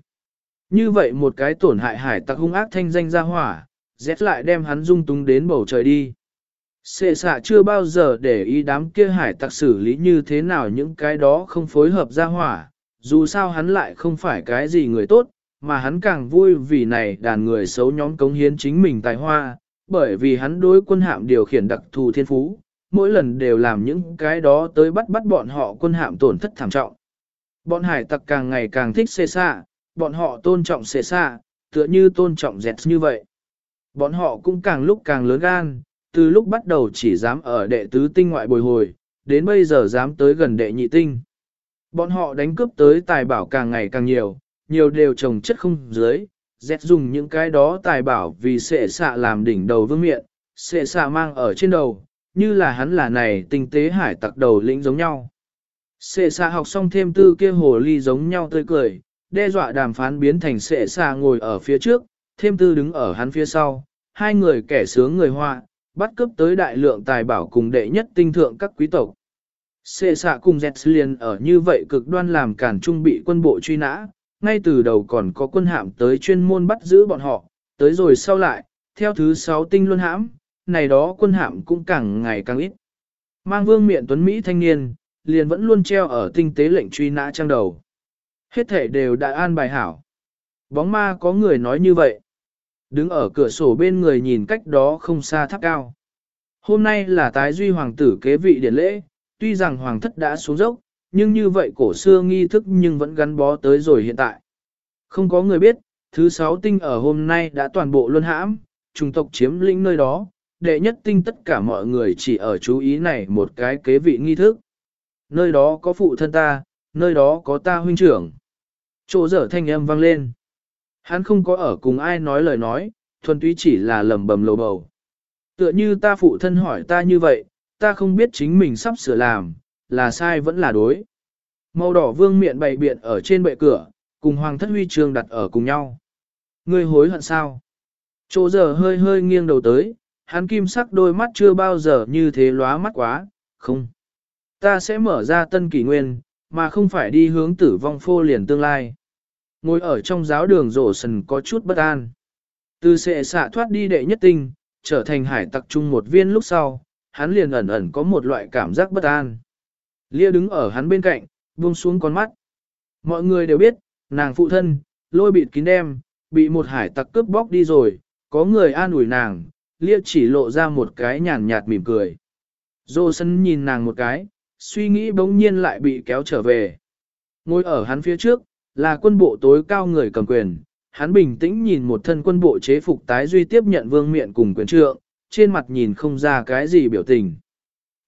Như vậy một cái tổn hại hải tặc hung ác thanh danh ra hỏa, rét lại đem hắn dung túng đến bầu trời đi. Sệ xạ chưa bao giờ để ý đám kia hải tặc xử lý như thế nào những cái đó không phối hợp ra hỏa, dù sao hắn lại không phải cái gì người tốt, mà hắn càng vui vì này đàn người xấu nhóm cống hiến chính mình tài hoa, bởi vì hắn đối quân hạm điều khiển đặc thù thiên phú, mỗi lần đều làm những cái đó tới bắt bắt bọn họ quân hạm tổn thất thảm trọng. Bọn hải tặc càng ngày càng thích xê xa, bọn họ tôn trọng xê xa, tựa như tôn trọng dẹt như vậy. Bọn họ cũng càng lúc càng lớn gan, từ lúc bắt đầu chỉ dám ở đệ tứ tinh ngoại bồi hồi, đến bây giờ dám tới gần đệ nhị tinh. Bọn họ đánh cướp tới tài bảo càng ngày càng nhiều, nhiều đều trồng chất không dưới, dẹt dùng những cái đó tài bảo vì sệ xạ làm đỉnh đầu vương miện, sệ xạ mang ở trên đầu, như là hắn là này tinh tế hải tặc đầu lĩnh giống nhau. Sệ xạ học xong thêm tư kia hồ ly giống nhau tươi cười, đe dọa đàm phán biến thành sệ xạ ngồi ở phía trước, thêm tư đứng ở hắn phía sau, hai người kẻ sướng người họa, bắt cướp tới đại lượng tài bảo cùng đệ nhất tinh thượng các quý tộc. Sệ xạ cùng dẹt liền ở như vậy cực đoan làm cản trung bị quân bộ truy nã, ngay từ đầu còn có quân hạm tới chuyên môn bắt giữ bọn họ, tới rồi sau lại, theo thứ sáu tinh luân hãm, này đó quân hạm cũng càng ngày càng ít. Mang vương miện tuấn Mỹ thanh niên, liền vẫn luôn treo ở tinh tế lệnh truy nã trang đầu. Hết thể đều đã an bài hảo. Bóng ma có người nói như vậy. Đứng ở cửa sổ bên người nhìn cách đó không xa tháp cao. Hôm nay là tái duy hoàng tử kế vị điển lễ, tuy rằng hoàng thất đã xuống dốc, nhưng như vậy cổ xưa nghi thức nhưng vẫn gắn bó tới rồi hiện tại. Không có người biết, thứ sáu tinh ở hôm nay đã toàn bộ luân hãm, trùng tộc chiếm lĩnh nơi đó, đệ nhất tinh tất cả mọi người chỉ ở chú ý này một cái kế vị nghi thức. Nơi đó có phụ thân ta, nơi đó có ta huynh trưởng. Chỗ dở thanh âm vang lên. Hắn không có ở cùng ai nói lời nói, thuần túy chỉ là lầm bầm lầu bầu. Tựa như ta phụ thân hỏi ta như vậy, ta không biết chính mình sắp sửa làm, là sai vẫn là đối. Màu đỏ vương miệng bày biện ở trên bệ cửa, cùng hoàng thất huy trường đặt ở cùng nhau. Ngươi hối hận sao? Chỗ giờ hơi hơi nghiêng đầu tới, hắn kim sắc đôi mắt chưa bao giờ như thế lóa mắt quá, không. Ta sẽ mở ra tân kỷ nguyên, mà không phải đi hướng tử vong phô liền tương lai. Ngồi ở trong giáo đường rổ sần có chút bất an. Từ sệ xạ thoát đi đệ nhất tinh, trở thành hải tặc trung một viên lúc sau, hắn liền ẩn ẩn có một loại cảm giác bất an. Lia đứng ở hắn bên cạnh, buông xuống con mắt. Mọi người đều biết, nàng phụ thân, lôi bịt kín đem, bị một hải tặc cướp bóc đi rồi, có người an ủi nàng, Lia chỉ lộ ra một cái nhàn nhạt mỉm cười. Dô sân nhìn nàng một cái, suy nghĩ bỗng nhiên lại bị kéo trở về. Ngồi ở hắn phía trước, là quân bộ tối cao người cầm quyền, hắn bình tĩnh nhìn một thân quân bộ chế phục tái duy tiếp nhận vương miện cùng quyền trượng, trên mặt nhìn không ra cái gì biểu tình.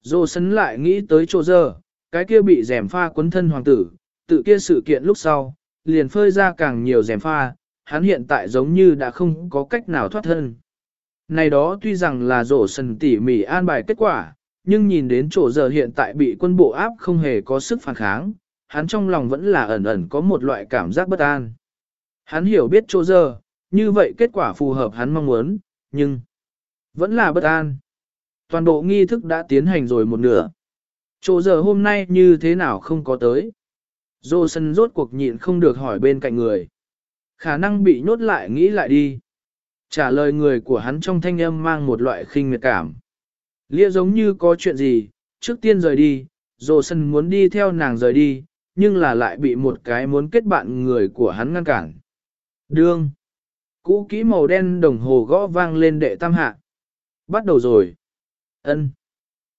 Dô sân lại nghĩ tới chỗ giờ, cái kia bị rèm pha quấn thân hoàng tử, tự kia sự kiện lúc sau, liền phơi ra càng nhiều rèm pha, hắn hiện tại giống như đã không có cách nào thoát thân. Này đó tuy rằng là rổ sần tỉ mỉ an bài kết quả, nhưng nhìn đến chỗ giờ hiện tại bị quân bộ áp không hề có sức phản kháng, hắn trong lòng vẫn là ẩn ẩn có một loại cảm giác bất an. Hắn hiểu biết chỗ giờ, như vậy kết quả phù hợp hắn mong muốn, nhưng vẫn là bất an. Toàn bộ nghi thức đã tiến hành rồi một nửa. Chỗ giờ hôm nay như thế nào không có tới. Dô sân rốt cuộc nhịn không được hỏi bên cạnh người. Khả năng bị nhốt lại nghĩ lại đi. Trả lời người của hắn trong thanh âm mang một loại khinh miệt cảm. Lia giống như có chuyện gì, trước tiên rời đi, dồ sân muốn đi theo nàng rời đi, nhưng là lại bị một cái muốn kết bạn người của hắn ngăn cản. Đương. Cũ kỹ màu đen đồng hồ gõ vang lên đệ tam hạ. Bắt đầu rồi. ân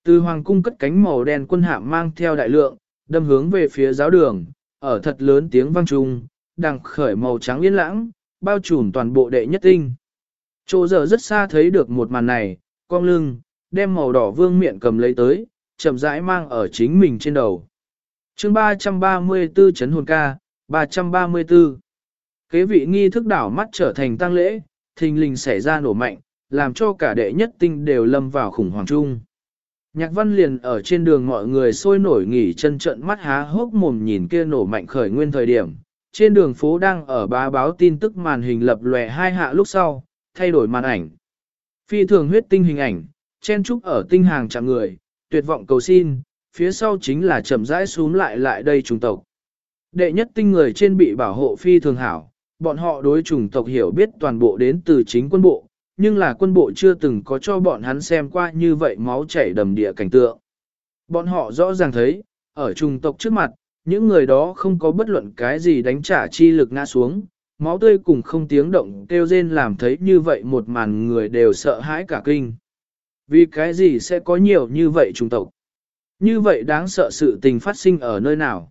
từ hoàng cung cất cánh màu đen quân hạm mang theo đại lượng, đâm hướng về phía giáo đường, ở thật lớn tiếng vang trung, đằng khởi màu trắng yên lãng, bao trùm toàn bộ đệ nhất tinh. Chỗ giờ rất xa thấy được một màn này, cong lưng, đem màu đỏ vương miệng cầm lấy tới, chậm rãi mang ở chính mình trên đầu. chương 334 chấn hồn ca, 334. Kế vị nghi thức đảo mắt trở thành tăng lễ, thình lình xảy ra nổ mạnh, làm cho cả đệ nhất tinh đều lâm vào khủng hoảng chung. Nhạc văn liền ở trên đường mọi người sôi nổi nghỉ chân trận mắt há hốc mồm nhìn kia nổ mạnh khởi nguyên thời điểm. Trên đường phố đang ở bá báo tin tức màn hình lập lòe hai hạ lúc sau, thay đổi màn ảnh. Phi thường huyết tinh hình ảnh, chen trúc ở tinh hàng chạm người, tuyệt vọng cầu xin, phía sau chính là chậm rãi xuống lại lại đây trùng tộc. Đệ nhất tinh người trên bị bảo hộ phi thường hảo, bọn họ đối chủng tộc hiểu biết toàn bộ đến từ chính quân bộ, nhưng là quân bộ chưa từng có cho bọn hắn xem qua như vậy máu chảy đầm địa cảnh tượng. Bọn họ rõ ràng thấy, ở chủng tộc trước mặt, những người đó không có bất luận cái gì đánh trả chi lực ngã xuống, máu tươi cùng không tiếng động kêu rên làm thấy như vậy một màn người đều sợ hãi cả kinh. Vì cái gì sẽ có nhiều như vậy trùng tộc? Như vậy đáng sợ sự tình phát sinh ở nơi nào?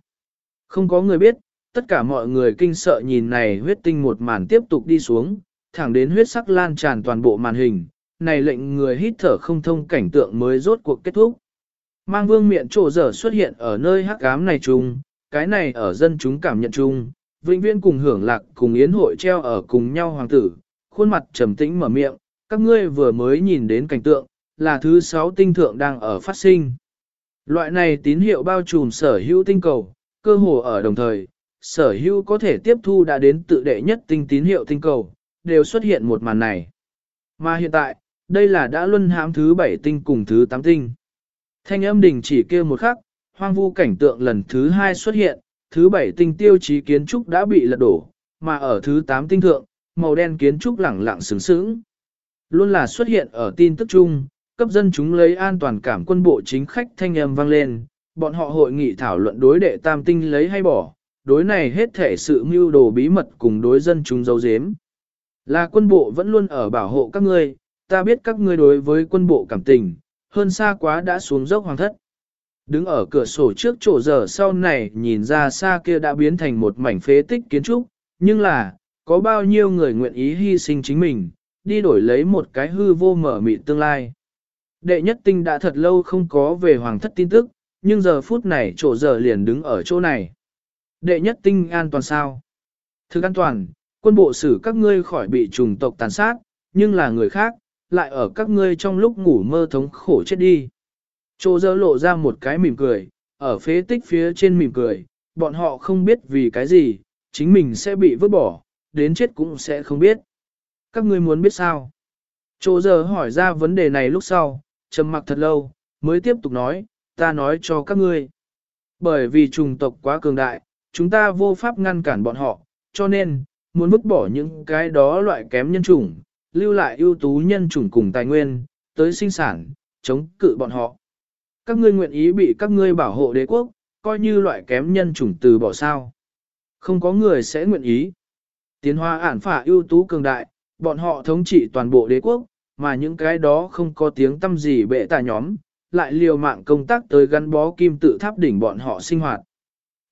Không có người biết, tất cả mọi người kinh sợ nhìn này huyết tinh một màn tiếp tục đi xuống, thẳng đến huyết sắc lan tràn toàn bộ màn hình, này lệnh người hít thở không thông cảnh tượng mới rốt cuộc kết thúc. Mang vương miệng trổ dở xuất hiện ở nơi hắc ám này chung, cái này ở dân chúng cảm nhận chung, vĩnh viễn cùng hưởng lạc cùng yến hội treo ở cùng nhau hoàng tử, khuôn mặt trầm tĩnh mở miệng, các ngươi vừa mới nhìn đến cảnh tượng, là thứ sáu tinh thượng đang ở phát sinh. Loại này tín hiệu bao trùm sở hữu tinh cầu, cơ hồ ở đồng thời, sở hữu có thể tiếp thu đã đến tự đệ nhất tinh tín hiệu tinh cầu, đều xuất hiện một màn này. Mà hiện tại, đây là đã luân hãm thứ bảy tinh cùng thứ tám tinh. Thanh âm đình chỉ kêu một khắc, hoang vu cảnh tượng lần thứ hai xuất hiện, thứ bảy tinh tiêu chí kiến trúc đã bị lật đổ, mà ở thứ tám tinh thượng, màu đen kiến trúc lẳng lặng sướng sướng. Luôn là xuất hiện ở tin tức chung, cấp dân chúng lấy an toàn cảm quân bộ chính khách thanh âm vang lên, bọn họ hội nghị thảo luận đối đệ tam tinh lấy hay bỏ, đối này hết thể sự mưu đồ bí mật cùng đối dân chúng giấu giếm. Là quân bộ vẫn luôn ở bảo hộ các ngươi, ta biết các ngươi đối với quân bộ cảm tình, hơn xa quá đã xuống dốc hoàng thất. Đứng ở cửa sổ trước chỗ giờ sau này nhìn ra xa kia đã biến thành một mảnh phế tích kiến trúc, nhưng là, có bao nhiêu người nguyện ý hy sinh chính mình, đi đổi lấy một cái hư vô mở mịt tương lai. Đệ nhất tinh đã thật lâu không có về hoàng thất tin tức, nhưng giờ phút này chỗ giờ liền đứng ở chỗ này. Đệ nhất tinh an toàn sao? Thực an toàn, quân bộ xử các ngươi khỏi bị trùng tộc tàn sát, nhưng là người khác, lại ở các ngươi trong lúc ngủ mơ thống khổ chết đi. Chô dơ lộ ra một cái mỉm cười, ở phế tích phía trên mỉm cười, bọn họ không biết vì cái gì, chính mình sẽ bị vứt bỏ, đến chết cũng sẽ không biết. Các ngươi muốn biết sao? Chô dơ hỏi ra vấn đề này lúc sau, trầm mặc thật lâu, mới tiếp tục nói, ta nói cho các ngươi. Bởi vì trùng tộc quá cường đại, chúng ta vô pháp ngăn cản bọn họ, cho nên, muốn vứt bỏ những cái đó loại kém nhân chủng, lưu lại ưu tú nhân chủng cùng tài nguyên, tới sinh sản, chống cự bọn họ. Các ngươi nguyện ý bị các ngươi bảo hộ đế quốc, coi như loại kém nhân chủng từ bỏ sao. Không có người sẽ nguyện ý. Tiến hóa ản phả ưu tú cường đại, bọn họ thống trị toàn bộ đế quốc, mà những cái đó không có tiếng tâm gì bệ tà nhóm, lại liều mạng công tác tới gắn bó kim tự tháp đỉnh bọn họ sinh hoạt.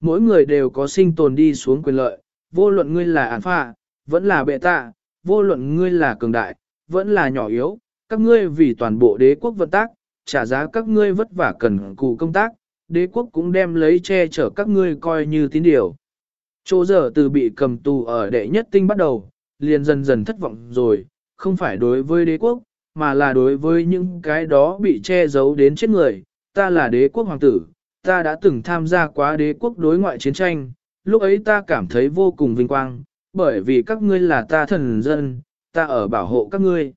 Mỗi người đều có sinh tồn đi xuống quyền lợi, vô luận ngươi là ản phả, vẫn là bệ tạ, vô luận ngươi là cường đại, vẫn là nhỏ yếu, các ngươi vì toàn bộ đế quốc vận tác, trả giá các ngươi vất vả cần cù công tác, đế quốc cũng đem lấy che chở các ngươi coi như tín điều. Chỗ giờ từ bị cầm tù ở đệ nhất tinh bắt đầu, liền dần dần thất vọng rồi, không phải đối với đế quốc, mà là đối với những cái đó bị che giấu đến chết người. Ta là đế quốc hoàng tử, ta đã từng tham gia quá đế quốc đối ngoại chiến tranh, lúc ấy ta cảm thấy vô cùng vinh quang, bởi vì các ngươi là ta thần dân, ta ở bảo hộ các ngươi.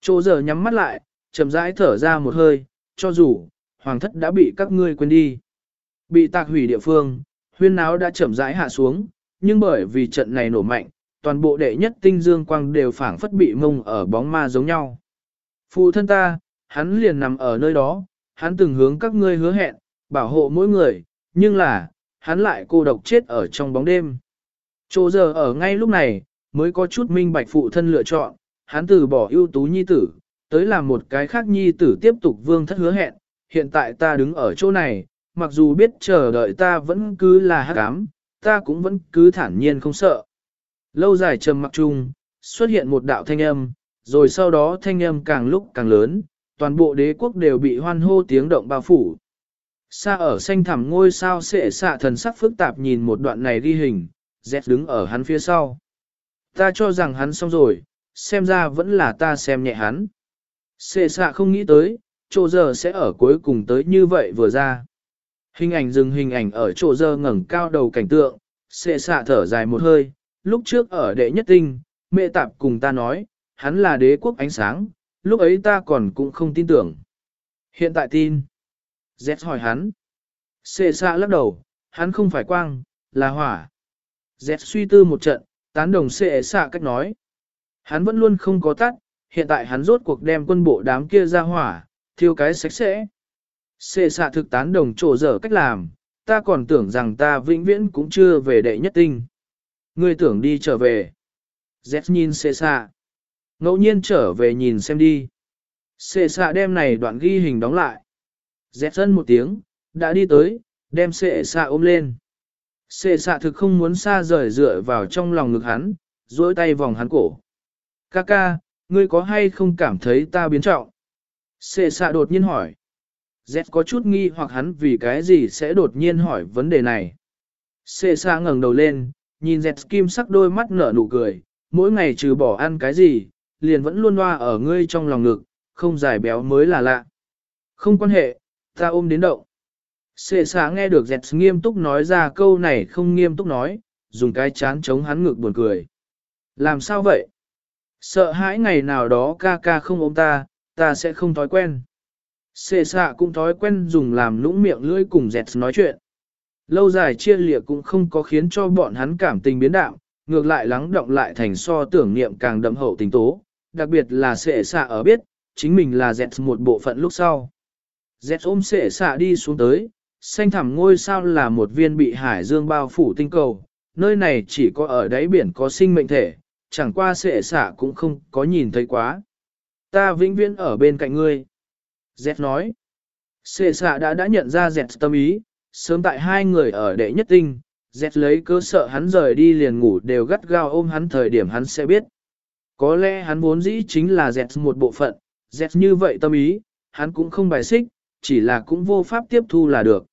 Chỗ giờ nhắm mắt lại, chậm rãi thở ra một hơi, cho dù, hoàng thất đã bị các ngươi quên đi. Bị tạc hủy địa phương, huyên náo đã chậm rãi hạ xuống, nhưng bởi vì trận này nổ mạnh, toàn bộ đệ nhất tinh dương quang đều phảng phất bị mông ở bóng ma giống nhau. Phụ thân ta, hắn liền nằm ở nơi đó, hắn từng hướng các ngươi hứa hẹn, bảo hộ mỗi người, nhưng là, hắn lại cô độc chết ở trong bóng đêm. Chỗ giờ ở ngay lúc này, mới có chút minh bạch phụ thân lựa chọn, hắn từ bỏ ưu tú nhi tử, tới làm một cái khác nhi tử tiếp tục vương thất hứa hẹn, hiện tại ta đứng ở chỗ này, mặc dù biết chờ đợi ta vẫn cứ là hắc ám, ta cũng vẫn cứ thản nhiên không sợ. Lâu dài trầm mặc chung, xuất hiện một đạo thanh âm, rồi sau đó thanh âm càng lúc càng lớn, toàn bộ đế quốc đều bị hoan hô tiếng động bao phủ. Xa ở xanh thẳm ngôi sao sẽ xạ thần sắc phức tạp nhìn một đoạn này ghi hình, dẹt đứng ở hắn phía sau. Ta cho rằng hắn xong rồi, xem ra vẫn là ta xem nhẹ hắn. Xê xạ không nghĩ tới, chỗ giờ sẽ ở cuối cùng tới như vậy vừa ra. Hình ảnh dừng hình ảnh ở chỗ giờ ngẩng cao đầu cảnh tượng, xê xạ thở dài một hơi, lúc trước ở đệ nhất tinh, mẹ tạp cùng ta nói, hắn là đế quốc ánh sáng, lúc ấy ta còn cũng không tin tưởng. Hiện tại tin. Z hỏi hắn. Xê xạ lắc đầu, hắn không phải quang, là hỏa. Z suy tư một trận, tán đồng xê xạ cách nói. Hắn vẫn luôn không có tắt, hiện tại hắn rốt cuộc đem quân bộ đám kia ra hỏa, thiêu cái sạch sẽ. Xê xạ thực tán đồng trổ dở cách làm, ta còn tưởng rằng ta vĩnh viễn cũng chưa về đệ nhất tinh. ngươi tưởng đi trở về. Z nhìn xê xạ. Ngẫu nhiên trở về nhìn xem đi. Xê xạ đem này đoạn ghi hình đóng lại. Z thân một tiếng, đã đi tới, đem xê xạ ôm lên. Xê xạ thực không muốn xa rời dựa vào trong lòng ngực hắn, duỗi tay vòng hắn cổ. Kaka ngươi có hay không cảm thấy ta biến trọng? Sệ xạ đột nhiên hỏi. Z có chút nghi hoặc hắn vì cái gì sẽ đột nhiên hỏi vấn đề này. Sệ xạ ngẩng đầu lên, nhìn Z kim sắc đôi mắt nở nụ cười, mỗi ngày trừ bỏ ăn cái gì, liền vẫn luôn loa ở ngươi trong lòng ngực, không giải béo mới là lạ. Không quan hệ, ta ôm đến động. Sệ xạ nghe được dẹt nghiêm túc nói ra câu này không nghiêm túc nói, dùng cái chán chống hắn ngực buồn cười. Làm sao vậy? Sợ hãi ngày nào đó ca ca không ôm ta, ta sẽ không thói quen. Xê xạ cũng thói quen dùng làm lũng miệng lưỡi cùng dẹt nói chuyện. Lâu dài chia lịa cũng không có khiến cho bọn hắn cảm tình biến đạo, ngược lại lắng động lại thành so tưởng niệm càng đậm hậu tình tố, đặc biệt là xệ xạ ở biết, chính mình là dẹt một bộ phận lúc sau. Dẹt ôm xệ xạ đi xuống tới, xanh thẳm ngôi sao là một viên bị hải dương bao phủ tinh cầu, nơi này chỉ có ở đáy biển có sinh mệnh thể, chẳng qua xệ xạ cũng không có nhìn thấy quá. Ta vĩnh viễn ở bên cạnh ngươi. Dẹt nói. Sệ xạ đã đã nhận ra dẹt tâm ý, sớm tại hai người ở đệ nhất tinh, dẹt lấy cơ sợ hắn rời đi liền ngủ đều gắt gao ôm hắn thời điểm hắn sẽ biết. Có lẽ hắn vốn dĩ chính là dẹt một bộ phận, dẹt như vậy tâm ý, hắn cũng không bài xích, chỉ là cũng vô pháp tiếp thu là được.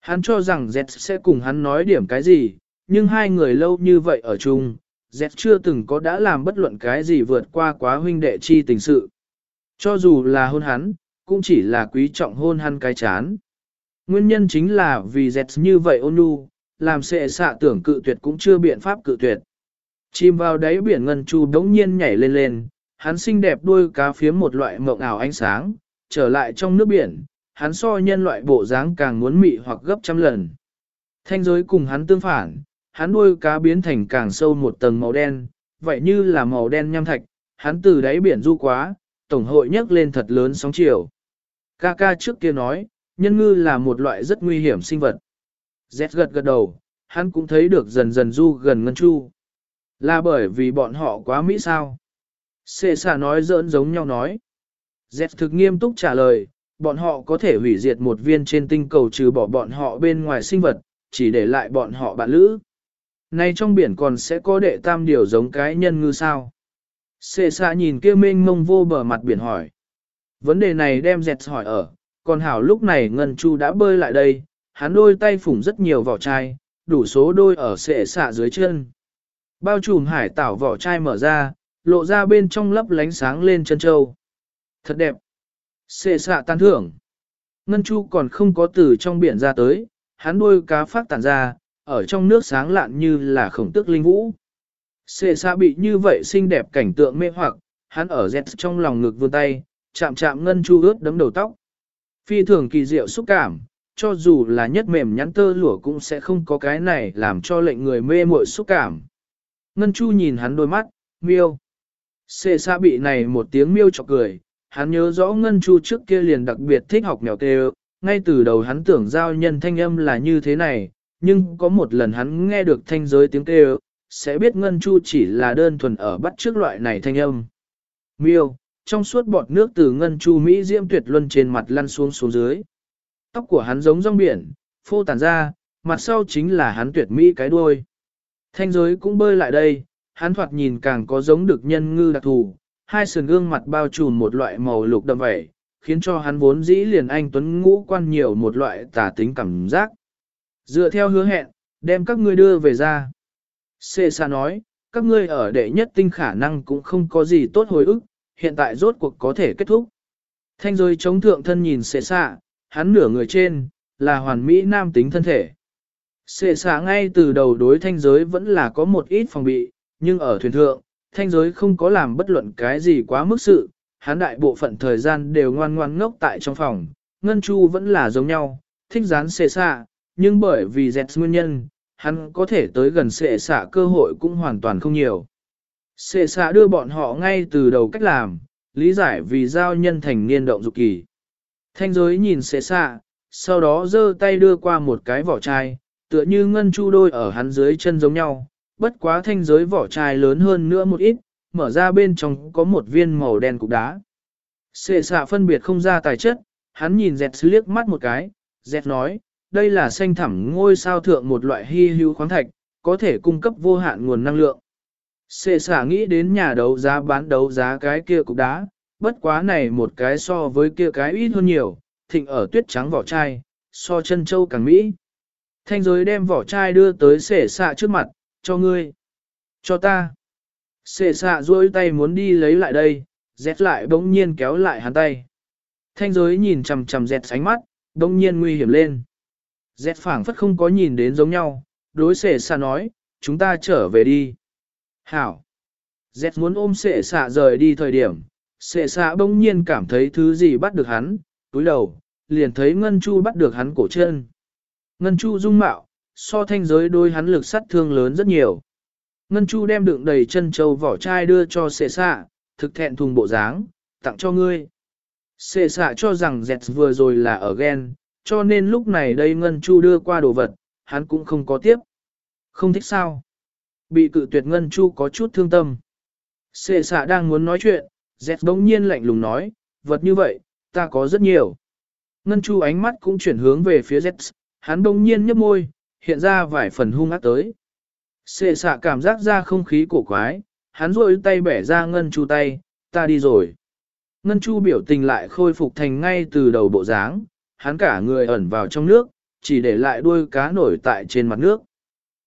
Hắn cho rằng dẹt sẽ cùng hắn nói điểm cái gì, nhưng hai người lâu như vậy ở chung, Dẹt chưa từng có đã làm bất luận cái gì vượt qua quá huynh đệ chi tình sự. Cho dù là hôn hắn, cũng chỉ là quý trọng hôn hắn cái chán. Nguyên nhân chính là vì Dẹt như vậy ôn nhu, làm sệ xạ tưởng cự tuyệt cũng chưa biện pháp cự tuyệt. Chìm vào đáy biển ngân chu đống nhiên nhảy lên lên, hắn xinh đẹp đuôi cá phía một loại mộng ảo ánh sáng, trở lại trong nước biển, hắn so nhân loại bộ dáng càng muốn mị hoặc gấp trăm lần. Thanh giới cùng hắn tương phản, hắn đuôi cá biến thành càng sâu một tầng màu đen, vậy như là màu đen nham thạch, hắn từ đáy biển du quá, tổng hội nhấc lên thật lớn sóng chiều. Ca ca trước kia nói, nhân ngư là một loại rất nguy hiểm sinh vật. Z gật gật đầu, hắn cũng thấy được dần dần du gần ngân chu. Là bởi vì bọn họ quá mỹ sao? Xê xà nói giỡn giống nhau nói. Z thực nghiêm túc trả lời, bọn họ có thể hủy diệt một viên trên tinh cầu trừ bỏ bọn họ bên ngoài sinh vật, chỉ để lại bọn họ bạn lữ. Nay trong biển còn sẽ có đệ tam điều giống cái nhân ngư sao? Xê xa nhìn kia mênh mông vô bờ mặt biển hỏi. Vấn đề này đem dẹt hỏi ở, còn hảo lúc này Ngân Chu đã bơi lại đây, hắn đôi tay phủng rất nhiều vỏ chai, đủ số đôi ở xệ xạ dưới chân. Bao trùm hải tảo vỏ chai mở ra, lộ ra bên trong lấp lánh sáng lên chân châu. Thật đẹp. Xệ xạ tan thưởng. Ngân Chu còn không có từ trong biển ra tới, hắn đôi cá phát tản ra, ở trong nước sáng lạn như là khổng tức linh vũ. Xê xa bị như vậy xinh đẹp cảnh tượng mê hoặc, hắn ở dẹt trong lòng ngực vươn tay, chạm chạm Ngân Chu ướt đấm đầu tóc. Phi thường kỳ diệu xúc cảm, cho dù là nhất mềm nhắn tơ lụa cũng sẽ không có cái này làm cho lệnh người mê muội xúc cảm. Ngân Chu nhìn hắn đôi mắt, miêu. Xê xa bị này một tiếng miêu chọc cười, hắn nhớ rõ Ngân Chu trước kia liền đặc biệt thích học mèo kêu, ngay từ đầu hắn tưởng giao nhân thanh âm là như thế này, nhưng có một lần hắn nghe được thanh giới tiếng kêu, sẽ biết Ngân Chu chỉ là đơn thuần ở bắt trước loại này thanh âm. Miêu, trong suốt bọt nước từ Ngân Chu Mỹ diễm tuyệt luân trên mặt lăn xuống xuống dưới. Tóc của hắn giống rong biển, phô tản ra, mặt sau chính là hắn tuyệt mỹ cái đuôi. Thanh giới cũng bơi lại đây, hắn thoạt nhìn càng có giống được nhân ngư đặc thù, hai sườn gương mặt bao trùm một loại màu lục đậm vẻ, khiến cho hắn vốn dĩ liền anh tuấn ngũ quan nhiều một loại tà tính cảm giác. Dựa theo hứa hẹn, đem các ngươi đưa về ra. Xê xa nói, các ngươi ở đệ nhất tinh khả năng cũng không có gì tốt hồi ức, hiện tại rốt cuộc có thể kết thúc. Thanh rồi chống thượng thân nhìn xê xa, hắn nửa người trên, là hoàn mỹ nam tính thân thể. Xê xa ngay từ đầu đối thanh giới vẫn là có một ít phòng bị, nhưng ở thuyền thượng, thanh giới không có làm bất luận cái gì quá mức sự, hắn đại bộ phận thời gian đều ngoan ngoan ngốc tại trong phòng, ngân chu vẫn là giống nhau, thích dán xê xa, nhưng bởi vì dẹt nguyên nhân, hắn có thể tới gần sệ xạ cơ hội cũng hoàn toàn không nhiều. sệ xạ đưa bọn họ ngay từ đầu cách làm, lý giải vì giao nhân thành niên động dục kỳ. Thanh giới nhìn sệ xạ, sau đó giơ tay đưa qua một cái vỏ chai, tựa như ngân chu đôi ở hắn dưới chân giống nhau, bất quá thanh giới vỏ chai lớn hơn nữa một ít, mở ra bên trong có một viên màu đen cục đá. sệ xạ phân biệt không ra tài chất, hắn nhìn dẹt liếc mắt một cái, dẹt nói, đây là xanh thẳm ngôi sao thượng một loại hy hữu khoáng thạch, có thể cung cấp vô hạn nguồn năng lượng. Sệ xả nghĩ đến nhà đấu giá bán đấu giá cái kia cục đá, bất quá này một cái so với kia cái ít hơn nhiều, thịnh ở tuyết trắng vỏ chai, so chân châu càng mỹ. Thanh giới đem vỏ chai đưa tới sệ xạ trước mặt, cho ngươi, cho ta. Sệ xạ duỗi tay muốn đi lấy lại đây, dẹt lại bỗng nhiên kéo lại hắn tay. Thanh giới nhìn chầm chầm dẹt sánh mắt, bỗng nhiên nguy hiểm lên. Dẹt phảng phất không có nhìn đến giống nhau, đối xệ xạ nói, chúng ta trở về đi. Hảo. Dẹt muốn ôm xệ xạ rời đi thời điểm, xệ xạ bỗng nhiên cảm thấy thứ gì bắt được hắn, túi đầu, liền thấy Ngân Chu bắt được hắn cổ chân. Ngân Chu dung mạo, so thanh giới đôi hắn lực sát thương lớn rất nhiều. Ngân Chu đem đựng đầy chân châu vỏ chai đưa cho xệ xạ, thực thẹn thùng bộ dáng, tặng cho ngươi. Xệ xạ cho rằng dẹt vừa rồi là ở ghen, cho nên lúc này đây Ngân Chu đưa qua đồ vật, hắn cũng không có tiếp. Không thích sao? Bị cự tuyệt Ngân Chu có chút thương tâm. Sệ xạ đang muốn nói chuyện, dẹt bỗng nhiên lạnh lùng nói, vật như vậy, ta có rất nhiều. Ngân Chu ánh mắt cũng chuyển hướng về phía Z, hắn bỗng nhiên nhấp môi, hiện ra vài phần hung ác tới. Sệ xạ cảm giác ra không khí cổ quái, hắn rôi tay bẻ ra Ngân Chu tay, ta đi rồi. Ngân Chu biểu tình lại khôi phục thành ngay từ đầu bộ dáng, hắn cả người ẩn vào trong nước, chỉ để lại đuôi cá nổi tại trên mặt nước.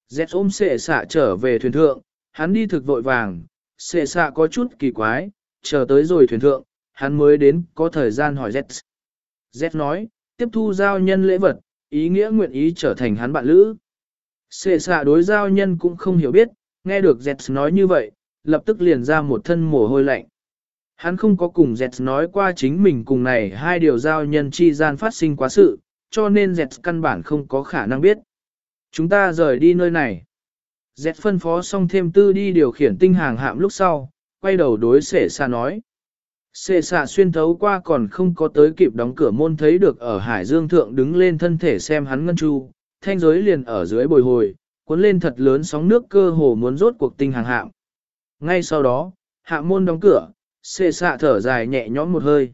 Dẹt ôm xệ xạ trở về thuyền thượng, hắn đi thực vội vàng, xệ xạ có chút kỳ quái, chờ tới rồi thuyền thượng, hắn mới đến có thời gian hỏi Dẹt. Dẹt nói, tiếp thu giao nhân lễ vật, ý nghĩa nguyện ý trở thành hắn bạn lữ. Xệ xạ đối giao nhân cũng không hiểu biết, nghe được Dẹt nói như vậy, lập tức liền ra một thân mồ hôi lạnh. Hắn không có cùng Dẹt nói qua chính mình cùng này hai điều giao nhân chi gian phát sinh quá sự, cho nên Dẹt căn bản không có khả năng biết. Chúng ta rời đi nơi này. Dẹt phân phó xong thêm tư đi điều khiển tinh hàng hạm lúc sau, quay đầu đối sệ xa nói. Sệ xạ xuyên thấu qua còn không có tới kịp đóng cửa môn thấy được ở hải dương thượng đứng lên thân thể xem hắn ngân chu, thanh giới liền ở dưới bồi hồi, cuốn lên thật lớn sóng nước cơ hồ muốn rốt cuộc tinh hàng hạm. Ngay sau đó, hạ môn đóng cửa, Xê xạ thở dài nhẹ nhõm một hơi.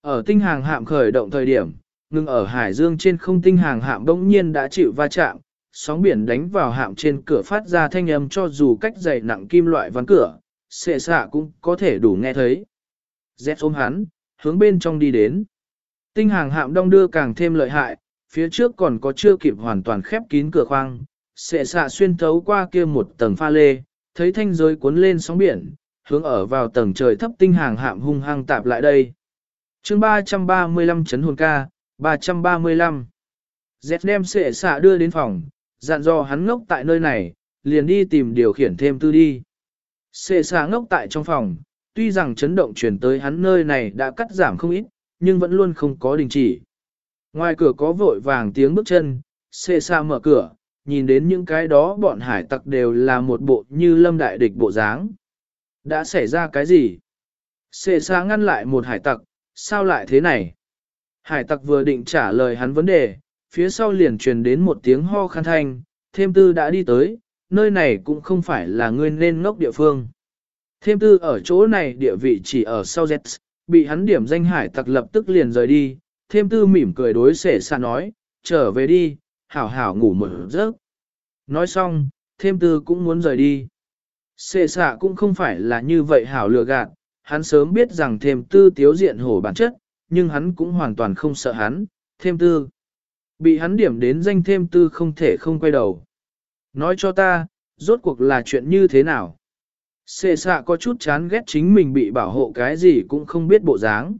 Ở tinh hàng hạm khởi động thời điểm, ngừng ở hải dương trên không tinh hàng hạm bỗng nhiên đã chịu va chạm, sóng biển đánh vào hạm trên cửa phát ra thanh âm cho dù cách dày nặng kim loại ván cửa, xệ xạ cũng có thể đủ nghe thấy. Z ôm hắn, hướng bên trong đi đến. Tinh hàng hạm đông đưa càng thêm lợi hại, phía trước còn có chưa kịp hoàn toàn khép kín cửa khoang, xệ xạ xuyên thấu qua kia một tầng pha lê, thấy thanh giới cuốn lên sóng biển, hướng ở vào tầng trời thấp tinh hàng hạm hung hăng tạp lại đây. chương 335 chấn hồn ca, 335. Dẹt đem sệ xạ đưa đến phòng, dặn dò hắn ngốc tại nơi này, liền đi tìm điều khiển thêm tư đi. sệ xạ ngốc tại trong phòng, tuy rằng chấn động chuyển tới hắn nơi này đã cắt giảm không ít, nhưng vẫn luôn không có đình chỉ. Ngoài cửa có vội vàng tiếng bước chân, xệ xa mở cửa, nhìn đến những cái đó bọn hải tặc đều là một bộ như lâm đại địch bộ dáng. Đã xảy ra cái gì? Xệ xa ngăn lại một hải tặc, sao lại thế này? Hải tặc vừa định trả lời hắn vấn đề, phía sau liền truyền đến một tiếng ho khăn thanh, thêm tư đã đi tới, nơi này cũng không phải là ngươi nên ngốc địa phương. Thêm tư ở chỗ này địa vị chỉ ở sau Z, bị hắn điểm danh hải tặc lập tức liền rời đi, thêm tư mỉm cười đối xể xa nói, trở về đi, hảo hảo ngủ một giấc. Nói xong, thêm tư cũng muốn rời đi. Xệ xạ cũng không phải là như vậy hảo lừa gạt, hắn sớm biết rằng thêm tư tiếu diện hổ bản chất, nhưng hắn cũng hoàn toàn không sợ hắn, thêm tư. Bị hắn điểm đến danh thêm tư không thể không quay đầu. Nói cho ta, rốt cuộc là chuyện như thế nào? Xê xạ có chút chán ghét chính mình bị bảo hộ cái gì cũng không biết bộ dáng.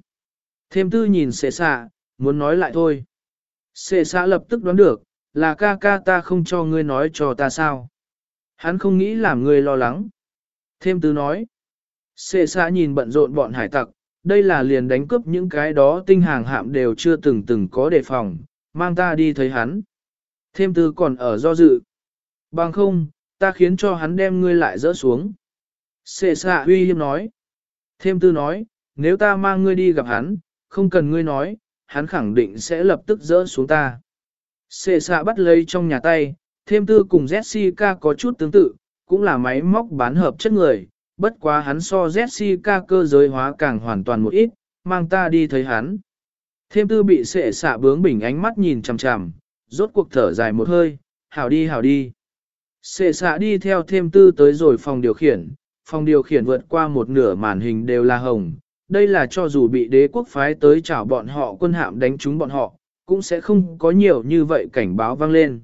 Thêm tư nhìn xê xạ, muốn nói lại thôi. Xê xạ lập tức đoán được, là ca ca ta không cho ngươi nói cho ta sao. Hắn không nghĩ làm người lo lắng. Thêm tư nói. Xê xa nhìn bận rộn bọn hải tặc, đây là liền đánh cướp những cái đó tinh hàng hạm đều chưa từng từng có đề phòng, mang ta đi thấy hắn. Thêm tư còn ở do dự. Bằng không, ta khiến cho hắn đem ngươi lại dỡ xuống. Xê xạ huy hiếm nói. Thêm tư nói, nếu ta mang ngươi đi gặp hắn, không cần ngươi nói, hắn khẳng định sẽ lập tức dỡ xuống ta. Xê xạ bắt lấy trong nhà tay, thêm tư cùng Jessica có chút tương tự, cũng là máy móc bán hợp chất người, bất quá hắn so Jessica cơ giới hóa càng hoàn toàn một ít, mang ta đi thấy hắn. Thêm tư bị sệ xạ bướng bình ánh mắt nhìn chằm chằm, rốt cuộc thở dài một hơi, hảo đi hảo đi. Sệ xạ đi theo thêm tư tới rồi phòng điều khiển, phòng điều khiển vượt qua một nửa màn hình đều là hồng. Đây là cho dù bị đế quốc phái tới chảo bọn họ quân hạm đánh trúng bọn họ, cũng sẽ không có nhiều như vậy cảnh báo vang lên.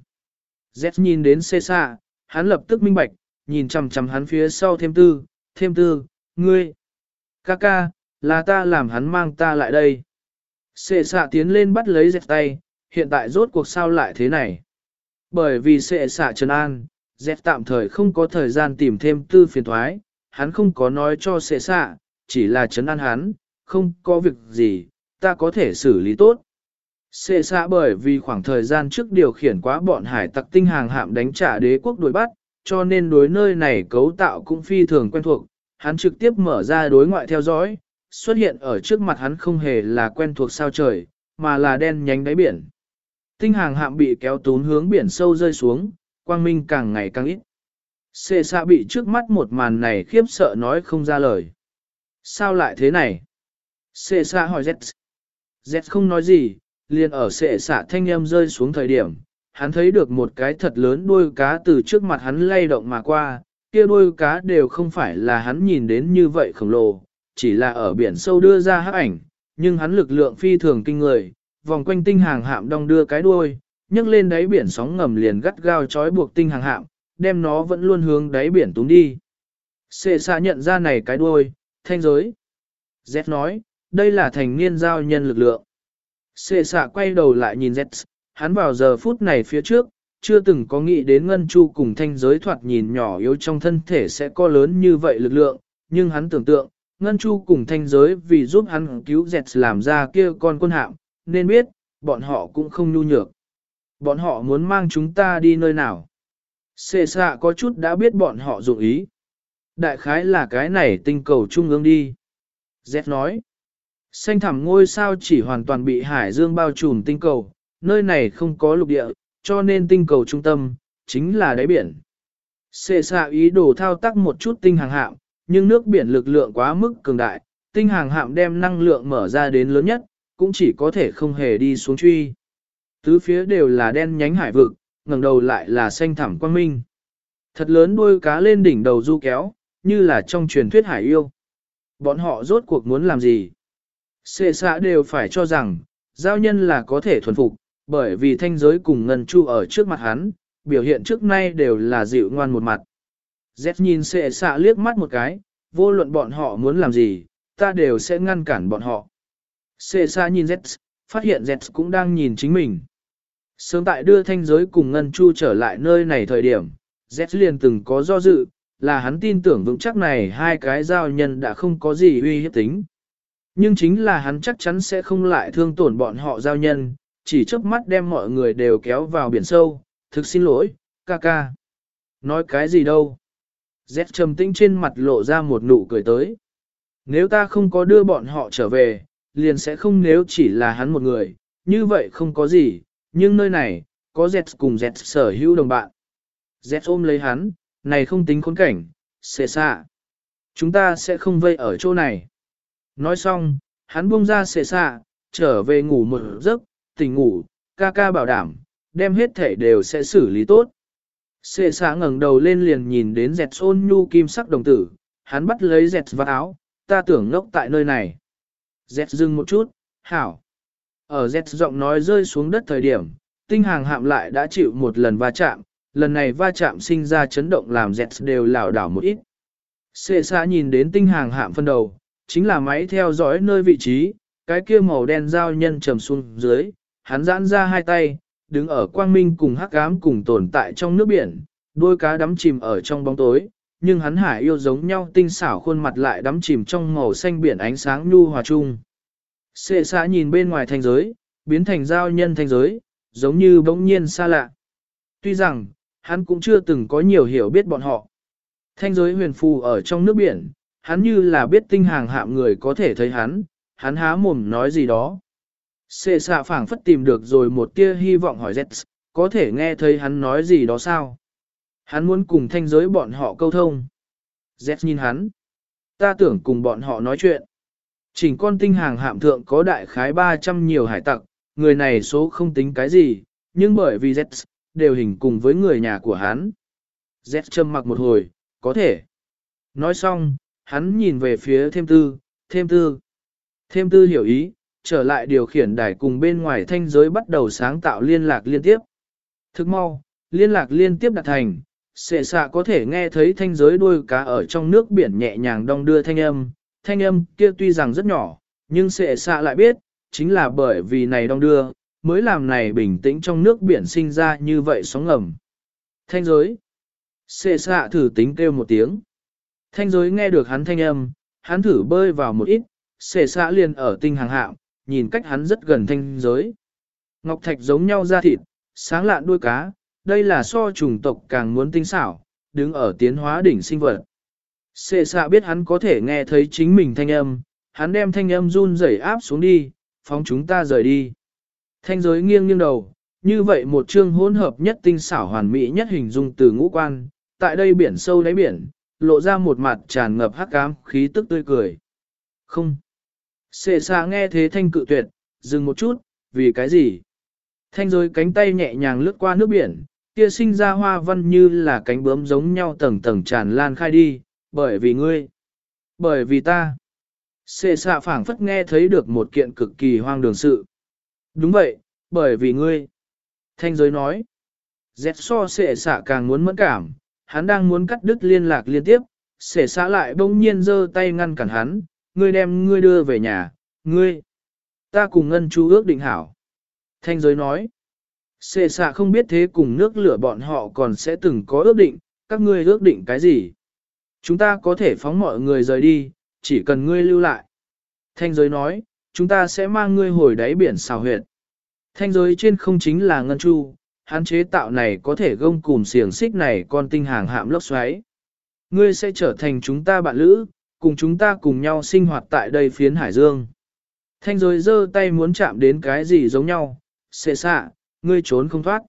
Z nhìn đến xê xạ, hắn lập tức minh bạch, nhìn chằm chằm hắn phía sau thêm tư, thêm tư, ngươi. Ca ca, là ta làm hắn mang ta lại đây. Xê xạ tiến lên bắt lấy Z tay, hiện tại rốt cuộc sao lại thế này. Bởi vì xê xạ trần an, Z tạm thời không có thời gian tìm thêm tư phiền thoái, hắn không có nói cho xê xạ, chỉ là trấn an hắn, không có việc gì, ta có thể xử lý tốt. Xê xạ bởi vì khoảng thời gian trước điều khiển quá bọn hải tặc tinh hàng hạm đánh trả đế quốc đuổi bắt, cho nên đối nơi này cấu tạo cũng phi thường quen thuộc, hắn trực tiếp mở ra đối ngoại theo dõi, xuất hiện ở trước mặt hắn không hề là quen thuộc sao trời, mà là đen nhánh đáy biển. Tinh hàng hạm bị kéo tún hướng biển sâu rơi xuống, quang minh càng ngày càng ít. Xê xạ bị trước mắt một màn này khiếp sợ nói không ra lời. Sao lại thế này? Xê xạ hỏi Z. Z không nói gì, liền ở sệ xả thanh âm rơi xuống thời điểm, hắn thấy được một cái thật lớn đuôi cá từ trước mặt hắn lay động mà qua, kia đuôi cá đều không phải là hắn nhìn đến như vậy khổng lồ, chỉ là ở biển sâu đưa ra hắc ảnh, nhưng hắn lực lượng phi thường kinh người, vòng quanh tinh hàng hạm đong đưa cái đuôi, nhấc lên đáy biển sóng ngầm liền gắt gao trói buộc tinh hàng hạm, đem nó vẫn luôn hướng đáy biển túng đi. sệ xạ nhận ra này cái đuôi, thanh giới. Z nói, đây là thành niên giao nhân lực lượng. Xê xạ quay đầu lại nhìn Z, hắn vào giờ phút này phía trước, chưa từng có nghĩ đến Ngân Chu cùng thanh giới thoạt nhìn nhỏ yếu trong thân thể sẽ có lớn như vậy lực lượng, nhưng hắn tưởng tượng, Ngân Chu cùng thanh giới vì giúp hắn cứu Zets làm ra kia con quân hạm, nên biết, bọn họ cũng không nhu nhược. Bọn họ muốn mang chúng ta đi nơi nào. Xê xạ có chút đã biết bọn họ dụng ý. Đại khái là cái này tinh cầu trung ương đi. Zets nói. Xanh thẳm ngôi sao chỉ hoàn toàn bị hải dương bao trùm tinh cầu, nơi này không có lục địa, cho nên tinh cầu trung tâm, chính là đáy biển. Xê xạ ý đồ thao tác một chút tinh hàng hạm, nhưng nước biển lực lượng quá mức cường đại, tinh hàng hạm đem năng lượng mở ra đến lớn nhất, cũng chỉ có thể không hề đi xuống truy. Tứ phía đều là đen nhánh hải vực, ngẩng đầu lại là xanh thẳm quang minh. Thật lớn đuôi cá lên đỉnh đầu du kéo, như là trong truyền thuyết hải yêu. Bọn họ rốt cuộc muốn làm gì? Xê xã đều phải cho rằng, giao nhân là có thể thuần phục, bởi vì thanh giới cùng ngân chu ở trước mặt hắn, biểu hiện trước nay đều là dịu ngoan một mặt. Z nhìn xệ xạ liếc mắt một cái, vô luận bọn họ muốn làm gì, ta đều sẽ ngăn cản bọn họ. Xệ xạ nhìn Z, phát hiện Z cũng đang nhìn chính mình. Sớm tại đưa thanh giới cùng ngân chu trở lại nơi này thời điểm, Z liền từng có do dự, là hắn tin tưởng vững chắc này hai cái giao nhân đã không có gì uy hiếp tính. Nhưng chính là hắn chắc chắn sẽ không lại thương tổn bọn họ giao nhân, chỉ chớp mắt đem mọi người đều kéo vào biển sâu, thực xin lỗi, ca ca. Nói cái gì đâu? Z trầm tĩnh trên mặt lộ ra một nụ cười tới. Nếu ta không có đưa bọn họ trở về, liền sẽ không nếu chỉ là hắn một người, như vậy không có gì, nhưng nơi này, có Z cùng Z sở hữu đồng bạn. Z ôm lấy hắn, này không tính khốn cảnh, xệ xạ. Chúng ta sẽ không vây ở chỗ này. Nói xong, hắn buông ra xệ xạ, trở về ngủ một giấc, tỉnh ngủ, ca ca bảo đảm, đem hết thể đều sẽ xử lý tốt. Xệ xạ ngẩng đầu lên liền nhìn đến dẹt ôn nhu kim sắc đồng tử, hắn bắt lấy dẹt vào áo, ta tưởng ngốc tại nơi này. Dẹt dừng một chút, hảo. Ở dẹt giọng nói rơi xuống đất thời điểm, tinh hàng hạm lại đã chịu một lần va chạm, lần này va chạm sinh ra chấn động làm dẹt đều lảo đảo một ít. Xệ xạ nhìn đến tinh hàng hạm phân đầu, chính là máy theo dõi nơi vị trí, cái kia màu đen giao nhân trầm xuống dưới, hắn giãn ra hai tay, đứng ở quang minh cùng hắc ám cùng tồn tại trong nước biển, đôi cá đắm chìm ở trong bóng tối, nhưng hắn hải yêu giống nhau tinh xảo khuôn mặt lại đắm chìm trong màu xanh biển ánh sáng nhu hòa chung. Sệ xã nhìn bên ngoài thành giới, biến thành giao nhân thành giới, giống như bỗng nhiên xa lạ. Tuy rằng, hắn cũng chưa từng có nhiều hiểu biết bọn họ. Thanh giới huyền phù ở trong nước biển, hắn như là biết tinh hàng hạm người có thể thấy hắn, hắn há mồm nói gì đó. Xê xạ phảng phất tìm được rồi một tia hy vọng hỏi Zets, có thể nghe thấy hắn nói gì đó sao? Hắn muốn cùng thanh giới bọn họ câu thông. Zets nhìn hắn. Ta tưởng cùng bọn họ nói chuyện. Chỉnh con tinh hàng hạm thượng có đại khái 300 nhiều hải tặc, người này số không tính cái gì, nhưng bởi vì Zets, đều hình cùng với người nhà của hắn. Zets châm mặc một hồi, có thể. Nói xong, hắn nhìn về phía thêm tư, thêm tư. Thêm tư hiểu ý, trở lại điều khiển đài cùng bên ngoài thanh giới bắt đầu sáng tạo liên lạc liên tiếp. Thức mau, liên lạc liên tiếp đạt thành, sệ xạ có thể nghe thấy thanh giới đuôi cá ở trong nước biển nhẹ nhàng đong đưa thanh âm. Thanh âm kia tuy rằng rất nhỏ, nhưng sệ xạ lại biết, chính là bởi vì này đong đưa, mới làm này bình tĩnh trong nước biển sinh ra như vậy sóng ngầm. Thanh giới. Sệ xạ thử tính kêu một tiếng. Thanh giới nghe được hắn thanh âm, hắn thử bơi vào một ít, xề xạ liền ở tinh hàng hạm, nhìn cách hắn rất gần thanh giới. Ngọc thạch giống nhau da thịt, sáng lạn đuôi cá, đây là so chủng tộc càng muốn tinh xảo, đứng ở tiến hóa đỉnh sinh vật. Xề xạ biết hắn có thể nghe thấy chính mình thanh âm, hắn đem thanh âm run rẩy áp xuống đi, phóng chúng ta rời đi. Thanh giới nghiêng nghiêng đầu, như vậy một chương hỗn hợp nhất tinh xảo hoàn mỹ nhất hình dung từ ngũ quan, tại đây biển sâu đáy biển, lộ ra một mặt tràn ngập hắc ám khí tức tươi cười. Không. Sệ xa nghe thế thanh cự tuyệt, dừng một chút, vì cái gì? Thanh rồi cánh tay nhẹ nhàng lướt qua nước biển, kia sinh ra hoa văn như là cánh bướm giống nhau tầng tầng tràn lan khai đi, bởi vì ngươi, bởi vì ta. Sệ xạ phảng phất nghe thấy được một kiện cực kỳ hoang đường sự. Đúng vậy, bởi vì ngươi. Thanh giới nói. Dẹt so sệ xạ càng muốn mẫn cảm, hắn đang muốn cắt đứt liên lạc liên tiếp, sệ xạ lại bỗng nhiên giơ tay ngăn cản hắn, ngươi đem ngươi đưa về nhà, ngươi. Ta cùng ngân chú ước định hảo. Thanh giới nói. Sệ xạ không biết thế cùng nước lửa bọn họ còn sẽ từng có ước định, các ngươi ước định cái gì? Chúng ta có thể phóng mọi người rời đi, chỉ cần ngươi lưu lại. Thanh giới nói, chúng ta sẽ mang ngươi hồi đáy biển xào huyệt. Thanh giới trên không chính là ngân chu, hắn chế tạo này có thể gông cùm xiềng xích này con tinh hàng hạm lốc xoáy. Ngươi sẽ trở thành chúng ta bạn lữ, cùng chúng ta cùng nhau sinh hoạt tại đây phiến hải dương. Thanh rồi giơ tay muốn chạm đến cái gì giống nhau, xệ xạ, ngươi trốn không thoát.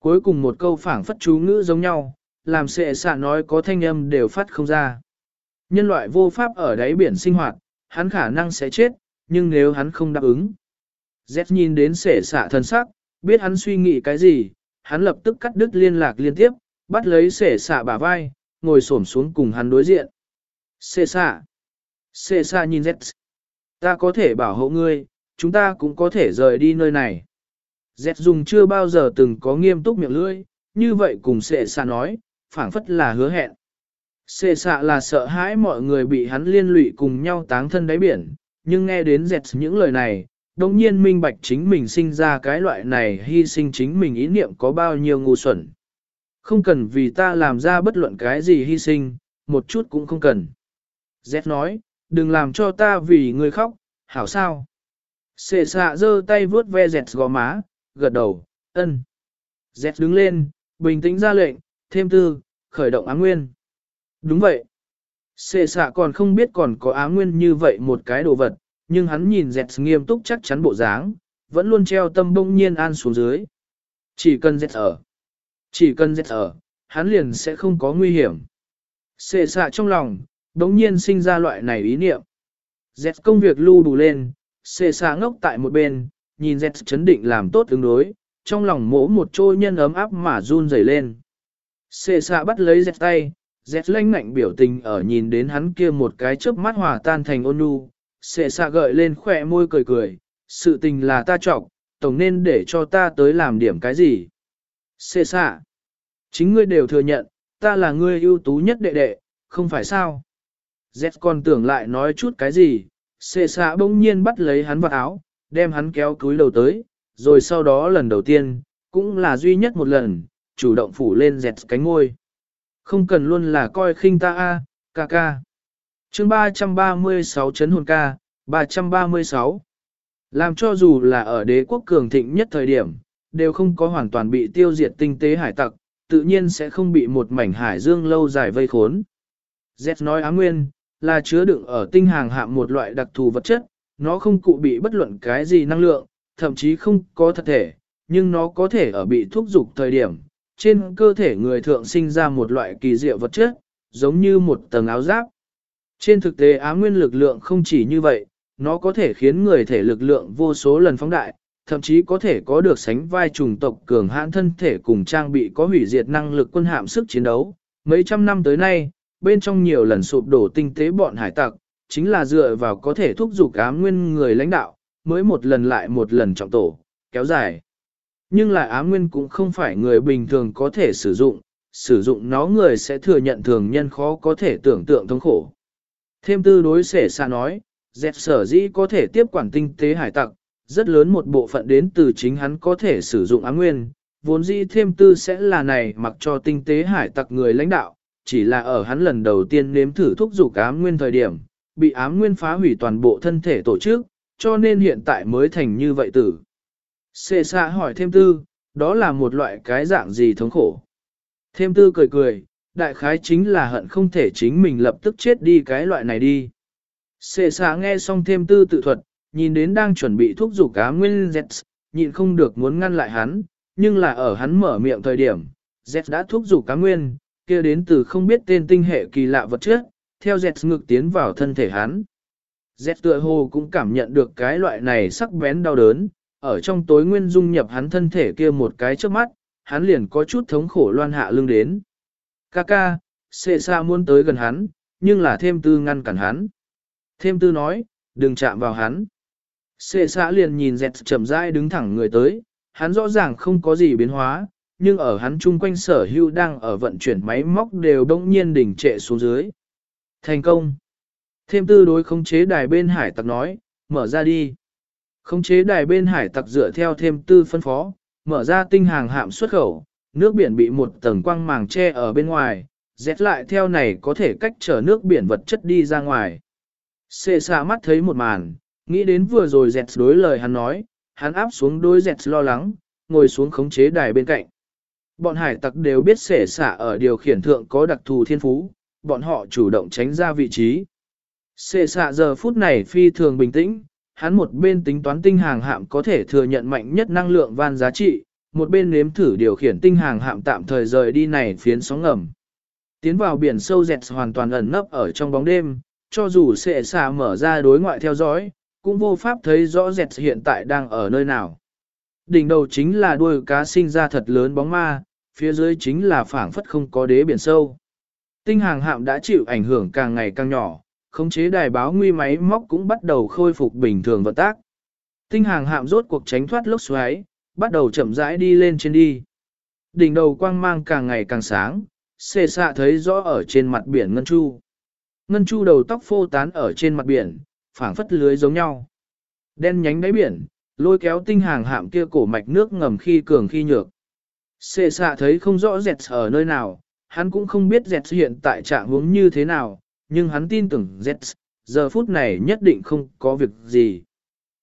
Cuối cùng một câu phảng phất chú ngữ giống nhau, làm xệ xạ nói có thanh âm đều phát không ra. Nhân loại vô pháp ở đáy biển sinh hoạt, hắn khả năng sẽ chết, nhưng nếu hắn không đáp ứng. Z nhìn đến xệ xạ thân sắc, biết hắn suy nghĩ cái gì, hắn lập tức cắt đứt liên lạc liên tiếp, bắt lấy xệ xạ bả vai, ngồi xổm xuống cùng hắn đối diện. Xệ xạ. Xệ xạ nhìn Z. Ta có thể bảo hộ ngươi, chúng ta cũng có thể rời đi nơi này. Z dùng chưa bao giờ từng có nghiêm túc miệng lưỡi, như vậy cùng xệ xạ nói, phảng phất là hứa hẹn. Xệ xạ là sợ hãi mọi người bị hắn liên lụy cùng nhau táng thân đáy biển, nhưng nghe đến dẹt những lời này, đồng nhiên minh bạch chính mình sinh ra cái loại này hy sinh chính mình ý niệm có bao nhiêu ngu xuẩn. Không cần vì ta làm ra bất luận cái gì hy sinh, một chút cũng không cần. Z nói, đừng làm cho ta vì người khóc, hảo sao. Sệ xạ giơ tay vuốt ve dẹt gò má, gật đầu, ân. Z đứng lên, bình tĩnh ra lệnh, thêm tư, khởi động áng nguyên. Đúng vậy. Sệ xạ còn không biết còn có áng nguyên như vậy một cái đồ vật, nhưng hắn nhìn dẹt nghiêm túc chắc chắn bộ dáng, vẫn luôn treo tâm bông nhiên an xuống dưới. Chỉ cần dẹt ở. Chỉ cần dẹt ở, hắn liền sẽ không có nguy hiểm. Xệ xạ trong lòng, đống nhiên sinh ra loại này ý niệm. Dẹt công việc lưu đủ lên, xệ xạ ngốc tại một bên, nhìn dẹt chấn định làm tốt ứng đối, trong lòng mỗ một trôi nhân ấm áp mà run rẩy lên. Xệ xạ bắt lấy dẹt tay, dẹt lanh ngạnh biểu tình ở nhìn đến hắn kia một cái chớp mắt hòa tan thành ôn nhu, xệ xạ gợi lên khỏe môi cười cười, sự tình là ta trọng, tổng nên để cho ta tới làm điểm cái gì. Xệ xạ, chính ngươi đều thừa nhận, ta là ngươi ưu tú nhất đệ đệ, không phải sao. Z còn tưởng lại nói chút cái gì, xệ xạ bỗng nhiên bắt lấy hắn vào áo, đem hắn kéo cúi đầu tới, rồi sau đó lần đầu tiên, cũng là duy nhất một lần, chủ động phủ lên dẹt cánh ngôi. Không cần luôn là coi khinh ta a, ca ca. Chương 336 chấn hồn ca, 336. Làm cho dù là ở đế quốc cường thịnh nhất thời điểm, đều không có hoàn toàn bị tiêu diệt tinh tế hải tặc, tự nhiên sẽ không bị một mảnh hải dương lâu dài vây khốn. Z nói á nguyên, là chứa đựng ở tinh hàng hạm một loại đặc thù vật chất, nó không cụ bị bất luận cái gì năng lượng, thậm chí không có thật thể, nhưng nó có thể ở bị thúc dục thời điểm, trên cơ thể người thượng sinh ra một loại kỳ diệu vật chất, giống như một tầng áo giáp. Trên thực tế á nguyên lực lượng không chỉ như vậy, nó có thể khiến người thể lực lượng vô số lần phóng đại, thậm chí có thể có được sánh vai chủng tộc cường hãn thân thể cùng trang bị có hủy diệt năng lực quân hạm sức chiến đấu. Mấy trăm năm tới nay, bên trong nhiều lần sụp đổ tinh tế bọn hải tặc, chính là dựa vào có thể thúc giục ám nguyên người lãnh đạo, mới một lần lại một lần trọng tổ, kéo dài. Nhưng lại ám nguyên cũng không phải người bình thường có thể sử dụng, sử dụng nó người sẽ thừa nhận thường nhân khó có thể tưởng tượng thống khổ. Thêm tư đối xể xa nói, dẹp sở dĩ có thể tiếp quản tinh tế hải tặc, rất lớn một bộ phận đến từ chính hắn có thể sử dụng ám nguyên, vốn dĩ thêm tư sẽ là này mặc cho tinh tế hải tặc người lãnh đạo, chỉ là ở hắn lần đầu tiên nếm thử thúc giục ám nguyên thời điểm, bị ám nguyên phá hủy toàn bộ thân thể tổ chức, cho nên hiện tại mới thành như vậy tử. Xê xa hỏi thêm tư, đó là một loại cái dạng gì thống khổ. Thêm tư cười cười, đại khái chính là hận không thể chính mình lập tức chết đi cái loại này đi. Sệ xạ nghe xong thêm tư tự thuật, nhìn đến đang chuẩn bị thúc giục cá nguyên Z, nhịn không được muốn ngăn lại hắn, nhưng là ở hắn mở miệng thời điểm, Z đã thúc giục cá nguyên, kia đến từ không biết tên tinh hệ kỳ lạ vật chất, theo Z ngược tiến vào thân thể hắn. Z tựa hồ cũng cảm nhận được cái loại này sắc bén đau đớn, ở trong tối nguyên dung nhập hắn thân thể kia một cái trước mắt, hắn liền có chút thống khổ loan hạ lưng đến. Kaka, xệ xa muốn tới gần hắn, nhưng là thêm tư ngăn cản hắn. Thêm tư nói, đừng chạm vào hắn. Xệ xa liền nhìn dẹt chậm rãi đứng thẳng người tới, hắn rõ ràng không có gì biến hóa, nhưng ở hắn chung quanh sở hưu đang ở vận chuyển máy móc đều đông nhiên đỉnh trệ xuống dưới. Thành công. Thêm tư đối khống chế đài bên hải tặc nói, mở ra đi. Khống chế đài bên hải tặc dựa theo thêm tư phân phó, mở ra tinh hàng hạm xuất khẩu, nước biển bị một tầng quang màng che ở bên ngoài, dẹt lại theo này có thể cách trở nước biển vật chất đi ra ngoài. Xê xa mắt thấy một màn, nghĩ đến vừa rồi dẹt đối lời hắn nói, hắn áp xuống đôi dẹt lo lắng, ngồi xuống khống chế đài bên cạnh. Bọn hải tặc đều biết xể xả ở điều khiển thượng có đặc thù thiên phú, bọn họ chủ động tránh ra vị trí. Xệ xạ giờ phút này phi thường bình tĩnh, hắn một bên tính toán tinh hàng hạm có thể thừa nhận mạnh nhất năng lượng van giá trị, một bên nếm thử điều khiển tinh hàng hạm tạm thời rời đi này phiến sóng ngầm. Tiến vào biển sâu dẹt hoàn toàn ẩn nấp ở trong bóng đêm, cho dù sẽ xa mở ra đối ngoại theo dõi, cũng vô pháp thấy rõ dẹt hiện tại đang ở nơi nào. Đỉnh đầu chính là đuôi cá sinh ra thật lớn bóng ma, phía dưới chính là phảng phất không có đế biển sâu. Tinh hàng hạm đã chịu ảnh hưởng càng ngày càng nhỏ, khống chế đài báo nguy máy móc cũng bắt đầu khôi phục bình thường vận tác. Tinh hàng hạm rốt cuộc tránh thoát lốc xoáy, bắt đầu chậm rãi đi lên trên đi. Đỉnh đầu quang mang càng ngày càng sáng, xê xạ thấy rõ ở trên mặt biển Ngân Chu. Ngân Chu đầu tóc phô tán ở trên mặt biển, phảng phất lưới giống nhau. Đen nhánh đáy biển, lôi kéo tinh hàng hạm kia cổ mạch nước ngầm khi cường khi nhược. Xê xạ thấy không rõ dẹt ở nơi nào, hắn cũng không biết dẹt hiện tại trạng huống như thế nào, nhưng hắn tin tưởng dẹt, giờ phút này nhất định không có việc gì.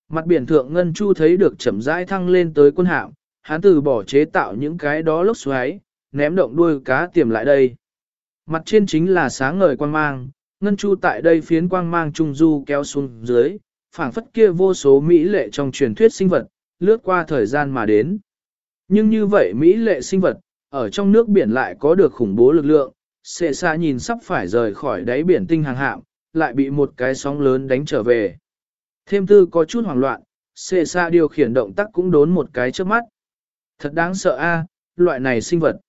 Mặt biển thượng Ngân Chu thấy được chậm rãi thăng lên tới quân hạm, hắn từ bỏ chế tạo những cái đó lốc xoáy, ném động đuôi cá tiềm lại đây. Mặt trên chính là sáng ngời quang mang, Ngân Chu tại đây phiến quang mang trung du kéo xuống dưới, phảng phất kia vô số mỹ lệ trong truyền thuyết sinh vật, lướt qua thời gian mà đến. Nhưng như vậy mỹ lệ sinh vật, ở trong nước biển lại có được khủng bố lực lượng, Xệ xa nhìn sắp phải rời khỏi đáy biển tinh hàng hạm, lại bị một cái sóng lớn đánh trở về. Thêm tư có chút hoảng loạn, xệ xa điều khiển động tác cũng đốn một cái trước mắt. Thật đáng sợ a, loại này sinh vật.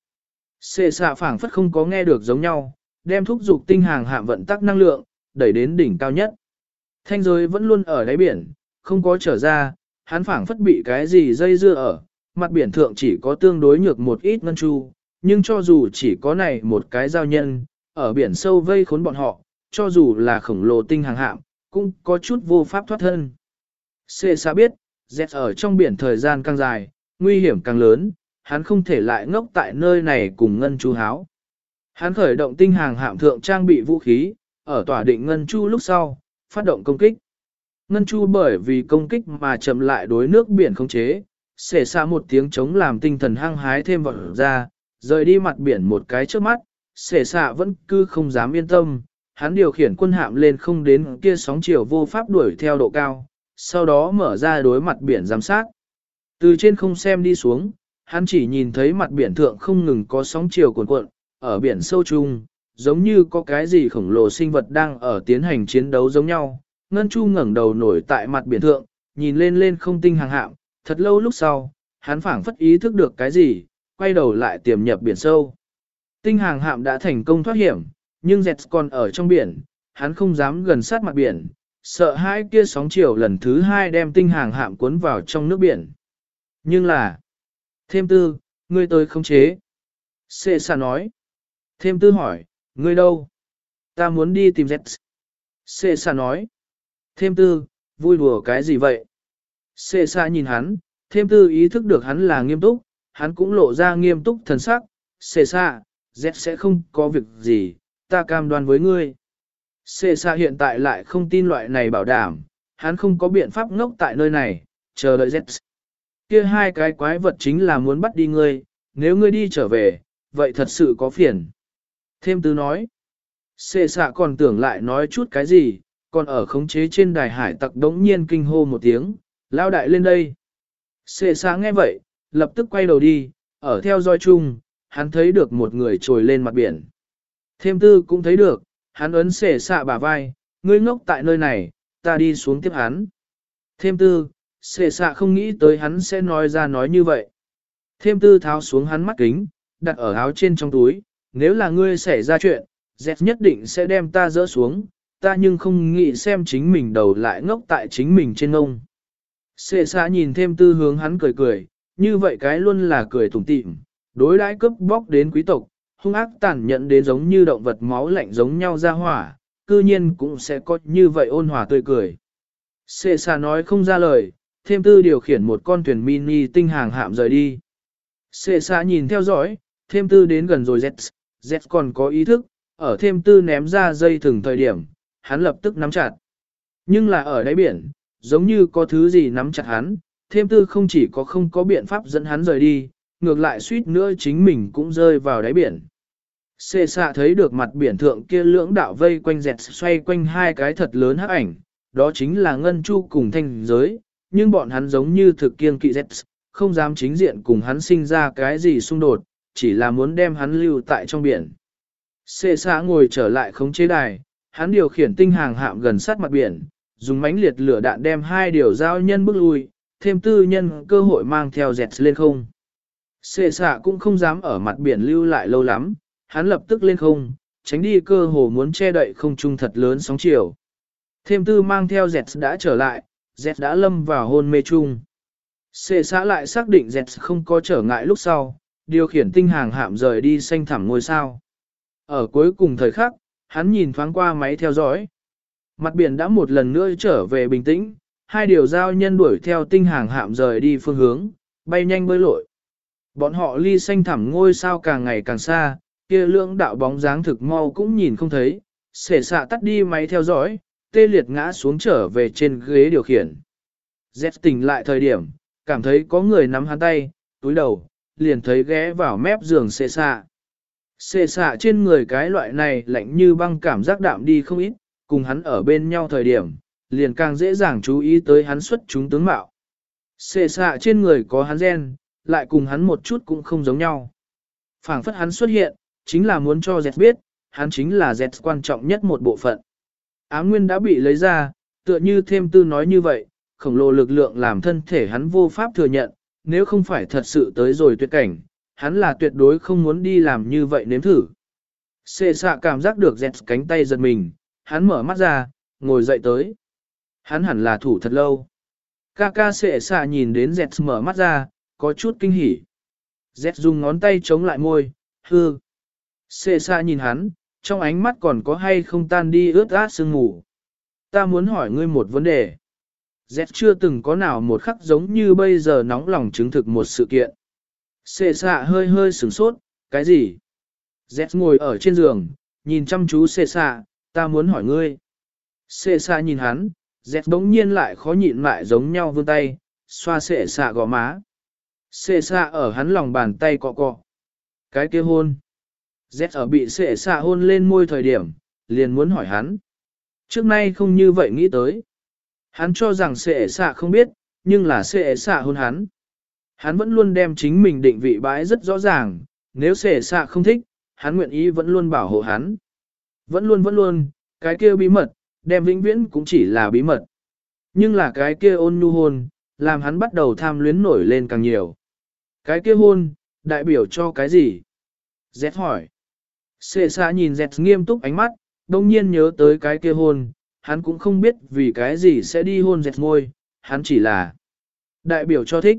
Xệ xa phảng phất không có nghe được giống nhau, đem thúc dục tinh hàng hạm vận tắc năng lượng, đẩy đến đỉnh cao nhất. Thanh giới vẫn luôn ở đáy biển, không có trở ra, hắn phảng phất bị cái gì dây dưa ở, mặt biển thượng chỉ có tương đối nhược một ít ngân chu, nhưng cho dù chỉ có này một cái giao nhân, ở biển sâu vây khốn bọn họ, cho dù là khổng lồ tinh hàng hạm, cũng có chút vô pháp thoát thân. Xê xa biết, dẹt ở trong biển thời gian càng dài, nguy hiểm càng lớn, hắn không thể lại ngốc tại nơi này cùng ngân chu háo. Hắn khởi động tinh hàng hạm thượng trang bị vũ khí, ở tỏa định ngân chu lúc sau, phát động công kích. Ngân chu bởi vì công kích mà chậm lại đối nước biển không chế, xể xa một tiếng chống làm tinh thần hăng hái thêm vọt ra, rời đi mặt biển một cái trước mắt, xể xạ vẫn cứ không dám yên tâm, hắn điều khiển quân hạm lên không đến kia sóng chiều vô pháp đuổi theo độ cao, sau đó mở ra đối mặt biển giám sát. Từ trên không xem đi xuống, hắn chỉ nhìn thấy mặt biển thượng không ngừng có sóng chiều cuộn cuộn, ở biển sâu chung, giống như có cái gì khổng lồ sinh vật đang ở tiến hành chiến đấu giống nhau. Ngân Chu ngẩng đầu nổi tại mặt biển thượng, nhìn lên lên không tinh hàng hạm, thật lâu lúc sau, hắn phảng phất ý thức được cái gì, quay đầu lại tiềm nhập biển sâu. Tinh hàng hạm đã thành công thoát hiểm, nhưng Zets còn ở trong biển, hắn không dám gần sát mặt biển, sợ hai kia sóng chiều lần thứ hai đem tinh hàng hạm cuốn vào trong nước biển. Nhưng là, thêm tư, ngươi tới không chế. Sệ xà nói. Thêm tư hỏi, ngươi đâu? Ta muốn đi tìm Zets. Sệ xà nói. Thêm tư, vui đùa cái gì vậy? Sệ xà nhìn hắn, thêm tư ý thức được hắn là nghiêm túc, hắn cũng lộ ra nghiêm túc thần sắc. Sệ xà, Z sẽ không có việc gì, ta cam đoan với ngươi. Xê xa hiện tại lại không tin loại này bảo đảm, hắn không có biện pháp ngốc tại nơi này, chờ đợi Z. Kia hai cái quái vật chính là muốn bắt đi ngươi, nếu ngươi đi trở về, vậy thật sự có phiền. Thêm tứ nói, xê xạ còn tưởng lại nói chút cái gì, còn ở khống chế trên đài hải tặc đống nhiên kinh hô một tiếng, lao đại lên đây. Xê xạ nghe vậy, lập tức quay đầu đi, ở theo dõi chung, hắn thấy được một người trồi lên mặt biển. Thêm tư cũng thấy được, hắn ấn xể xạ bả vai, ngươi ngốc tại nơi này, ta đi xuống tiếp hắn. Thêm tư, xể xạ không nghĩ tới hắn sẽ nói ra nói như vậy. Thêm tư tháo xuống hắn mắt kính, đặt ở áo trên trong túi, nếu là ngươi xảy ra chuyện, dẹt nhất định sẽ đem ta dỡ xuống, ta nhưng không nghĩ xem chính mình đầu lại ngốc tại chính mình trên ngông. Xệ xạ nhìn thêm tư hướng hắn cười cười, như vậy cái luôn là cười tủm tỉm, đối đãi cướp bóc đến quý tộc, hung ác tàn nhẫn đến giống như động vật máu lạnh giống nhau ra hỏa, cư nhiên cũng sẽ có như vậy ôn hòa tươi cười. Xê xà nói không ra lời, thêm tư điều khiển một con thuyền mini tinh hàng hạm rời đi. Xê xà nhìn theo dõi, thêm tư đến gần rồi Z, Z còn có ý thức, ở thêm tư ném ra dây thừng thời điểm, hắn lập tức nắm chặt. Nhưng là ở đáy biển, giống như có thứ gì nắm chặt hắn, thêm tư không chỉ có không có biện pháp dẫn hắn rời đi, ngược lại suýt nữa chính mình cũng rơi vào đáy biển. Xê xạ thấy được mặt biển thượng kia lưỡng đạo vây quanh dẹt xoay quanh hai cái thật lớn hắc ảnh, đó chính là Ngân Chu cùng thanh giới, nhưng bọn hắn giống như thực kiên kỵ dẹt, không dám chính diện cùng hắn sinh ra cái gì xung đột, chỉ là muốn đem hắn lưu tại trong biển. Xê xạ ngồi trở lại khống chế đài, hắn điều khiển tinh hàng hạm gần sát mặt biển, dùng mánh liệt lửa đạn đem hai điều giao nhân bước lui, thêm tư nhân cơ hội mang theo dẹt lên không. Xê xạ cũng không dám ở mặt biển lưu lại lâu lắm, hắn lập tức lên không, tránh đi cơ hồ muốn che đậy không trung thật lớn sóng chiều. Thêm tư mang theo dẹt đã trở lại, dẹt đã lâm vào hôn mê chung. Xê xã lại xác định dẹt không có trở ngại lúc sau, điều khiển tinh hàng hạm rời đi xanh thẳm ngôi sao. Ở cuối cùng thời khắc, hắn nhìn thoáng qua máy theo dõi. Mặt biển đã một lần nữa trở về bình tĩnh, hai điều giao nhân đuổi theo tinh hàng hạm rời đi phương hướng, bay nhanh bơi lội. Bọn họ ly xanh thẳm ngôi sao càng ngày càng xa, kia lưỡng đạo bóng dáng thực mau cũng nhìn không thấy, xể xạ tắt đi máy theo dõi, tê liệt ngã xuống trở về trên ghế điều khiển. Z tỉnh lại thời điểm, cảm thấy có người nắm hắn tay, túi đầu, liền thấy ghé vào mép giường xệ xạ. Xệ xạ trên người cái loại này lạnh như băng cảm giác đạm đi không ít, cùng hắn ở bên nhau thời điểm, liền càng dễ dàng chú ý tới hắn xuất chúng tướng mạo. Xệ xạ trên người có hắn gen, lại cùng hắn một chút cũng không giống nhau. phảng phất hắn xuất hiện, chính là muốn cho Z biết, hắn chính là Z quan trọng nhất một bộ phận. Ám nguyên đã bị lấy ra, tựa như thêm tư nói như vậy, khổng lồ lực lượng làm thân thể hắn vô pháp thừa nhận, nếu không phải thật sự tới rồi tuyệt cảnh, hắn là tuyệt đối không muốn đi làm như vậy nếm thử. Xê xạ cảm giác được dẹt cánh tay giật mình, hắn mở mắt ra, ngồi dậy tới. Hắn hẳn là thủ thật lâu. Ca ca xệ xạ nhìn đến dẹt mở mắt ra, có chút kinh hỉ. Dẹt dùng ngón tay chống lại môi, hư. Xê xa nhìn hắn, trong ánh mắt còn có hay không tan đi ướt át sương ngủ. Ta muốn hỏi ngươi một vấn đề. Z chưa từng có nào một khắc giống như bây giờ nóng lòng chứng thực một sự kiện. Xê xạ hơi hơi sửng sốt, cái gì? Z ngồi ở trên giường, nhìn chăm chú xê xạ, ta muốn hỏi ngươi. Xê xạ nhìn hắn, Z đống nhiên lại khó nhịn lại giống nhau vươn tay, xoa xê xạ gò má. Xê xạ ở hắn lòng bàn tay cọ cọ. Cái kia hôn. Z ở bị sệ xạ hôn lên môi thời điểm, liền muốn hỏi hắn. Trước nay không như vậy nghĩ tới. Hắn cho rằng sệ xạ không biết, nhưng là sệ xạ hôn hắn. Hắn vẫn luôn đem chính mình định vị bãi rất rõ ràng, nếu sệ xạ không thích, hắn nguyện ý vẫn luôn bảo hộ hắn. Vẫn luôn vẫn luôn, cái kia bí mật, đem vĩnh viễn cũng chỉ là bí mật. Nhưng là cái kia ôn nhu hôn, làm hắn bắt đầu tham luyến nổi lên càng nhiều. Cái kia hôn, đại biểu cho cái gì? Z hỏi. Xệ xa nhìn dẹt nghiêm túc ánh mắt, đông nhiên nhớ tới cái kia hôn, hắn cũng không biết vì cái gì sẽ đi hôn dẹt môi, hắn chỉ là đại biểu cho thích.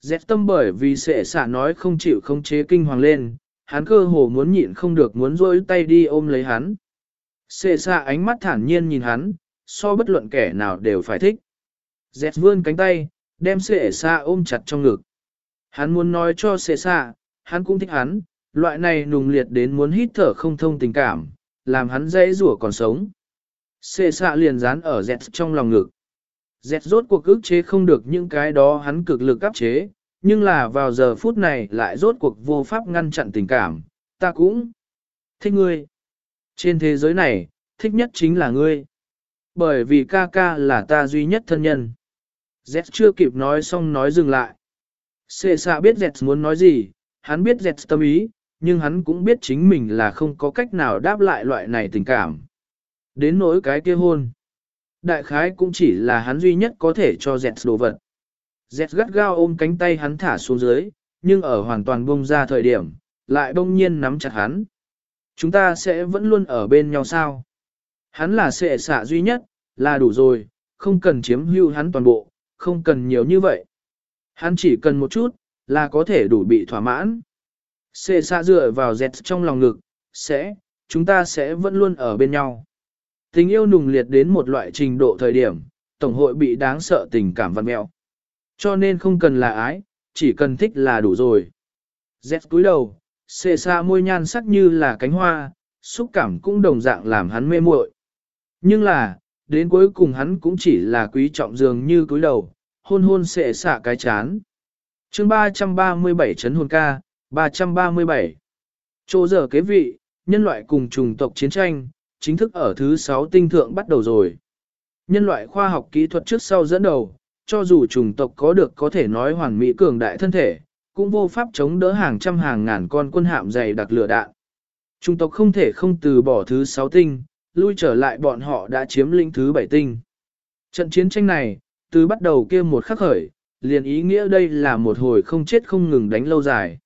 Dẹt tâm bởi vì sệ xả nói không chịu không chế kinh hoàng lên, hắn cơ hồ muốn nhịn không được muốn rôi tay đi ôm lấy hắn. Sệ xả ánh mắt thản nhiên nhìn hắn, so bất luận kẻ nào đều phải thích. Dẹt vươn cánh tay, đem sệ xả ôm chặt trong ngực. Hắn muốn nói cho sệ xả, hắn cũng thích hắn, loại này nùng liệt đến muốn hít thở không thông tình cảm, làm hắn dễ rủa còn sống. Xê xạ liền dán ở dẹt trong lòng ngực. Dẹt rốt cuộc ức chế không được những cái đó hắn cực lực áp chế, nhưng là vào giờ phút này lại rốt cuộc vô pháp ngăn chặn tình cảm, ta cũng thích ngươi. Trên thế giới này, thích nhất chính là ngươi. Bởi vì ca ca là ta duy nhất thân nhân. Z chưa kịp nói xong nói dừng lại. Xê xạ biết Z muốn nói gì, hắn biết Z tâm ý, nhưng hắn cũng biết chính mình là không có cách nào đáp lại loại này tình cảm. Đến nỗi cái kia hôn. Đại khái cũng chỉ là hắn duy nhất có thể cho dẹt đồ vật. Dẹt gắt gao ôm cánh tay hắn thả xuống dưới, nhưng ở hoàn toàn bông ra thời điểm, lại bông nhiên nắm chặt hắn. Chúng ta sẽ vẫn luôn ở bên nhau sao? Hắn là sệ xạ duy nhất, là đủ rồi, không cần chiếm hưu hắn toàn bộ, không cần nhiều như vậy. Hắn chỉ cần một chút, là có thể đủ bị thỏa mãn. Sệ xa dựa vào dẹt trong lòng ngực, sẽ, chúng ta sẽ vẫn luôn ở bên nhau. Tình yêu nùng liệt đến một loại trình độ thời điểm, Tổng hội bị đáng sợ tình cảm văn mẹo. Cho nên không cần là ái, chỉ cần thích là đủ rồi. Dẹt cúi đầu, xệ xa môi nhan sắc như là cánh hoa, xúc cảm cũng đồng dạng làm hắn mê muội. Nhưng là, đến cuối cùng hắn cũng chỉ là quý trọng dường như cúi đầu, hôn hôn xệ xạ cái chán. chương 337 chấn hồn ca, 337. Chỗ giờ kế vị, nhân loại cùng chủng tộc chiến tranh, chính thức ở thứ 6 tinh thượng bắt đầu rồi. Nhân loại khoa học kỹ thuật trước sau dẫn đầu, cho dù chủng tộc có được có thể nói hoàn mỹ cường đại thân thể, cũng vô pháp chống đỡ hàng trăm hàng ngàn con quân hạm dày đặc lửa đạn. Chủng tộc không thể không từ bỏ thứ 6 tinh, lui trở lại bọn họ đã chiếm lĩnh thứ 7 tinh. Trận chiến tranh này, từ bắt đầu kia một khắc khởi, liền ý nghĩa đây là một hồi không chết không ngừng đánh lâu dài.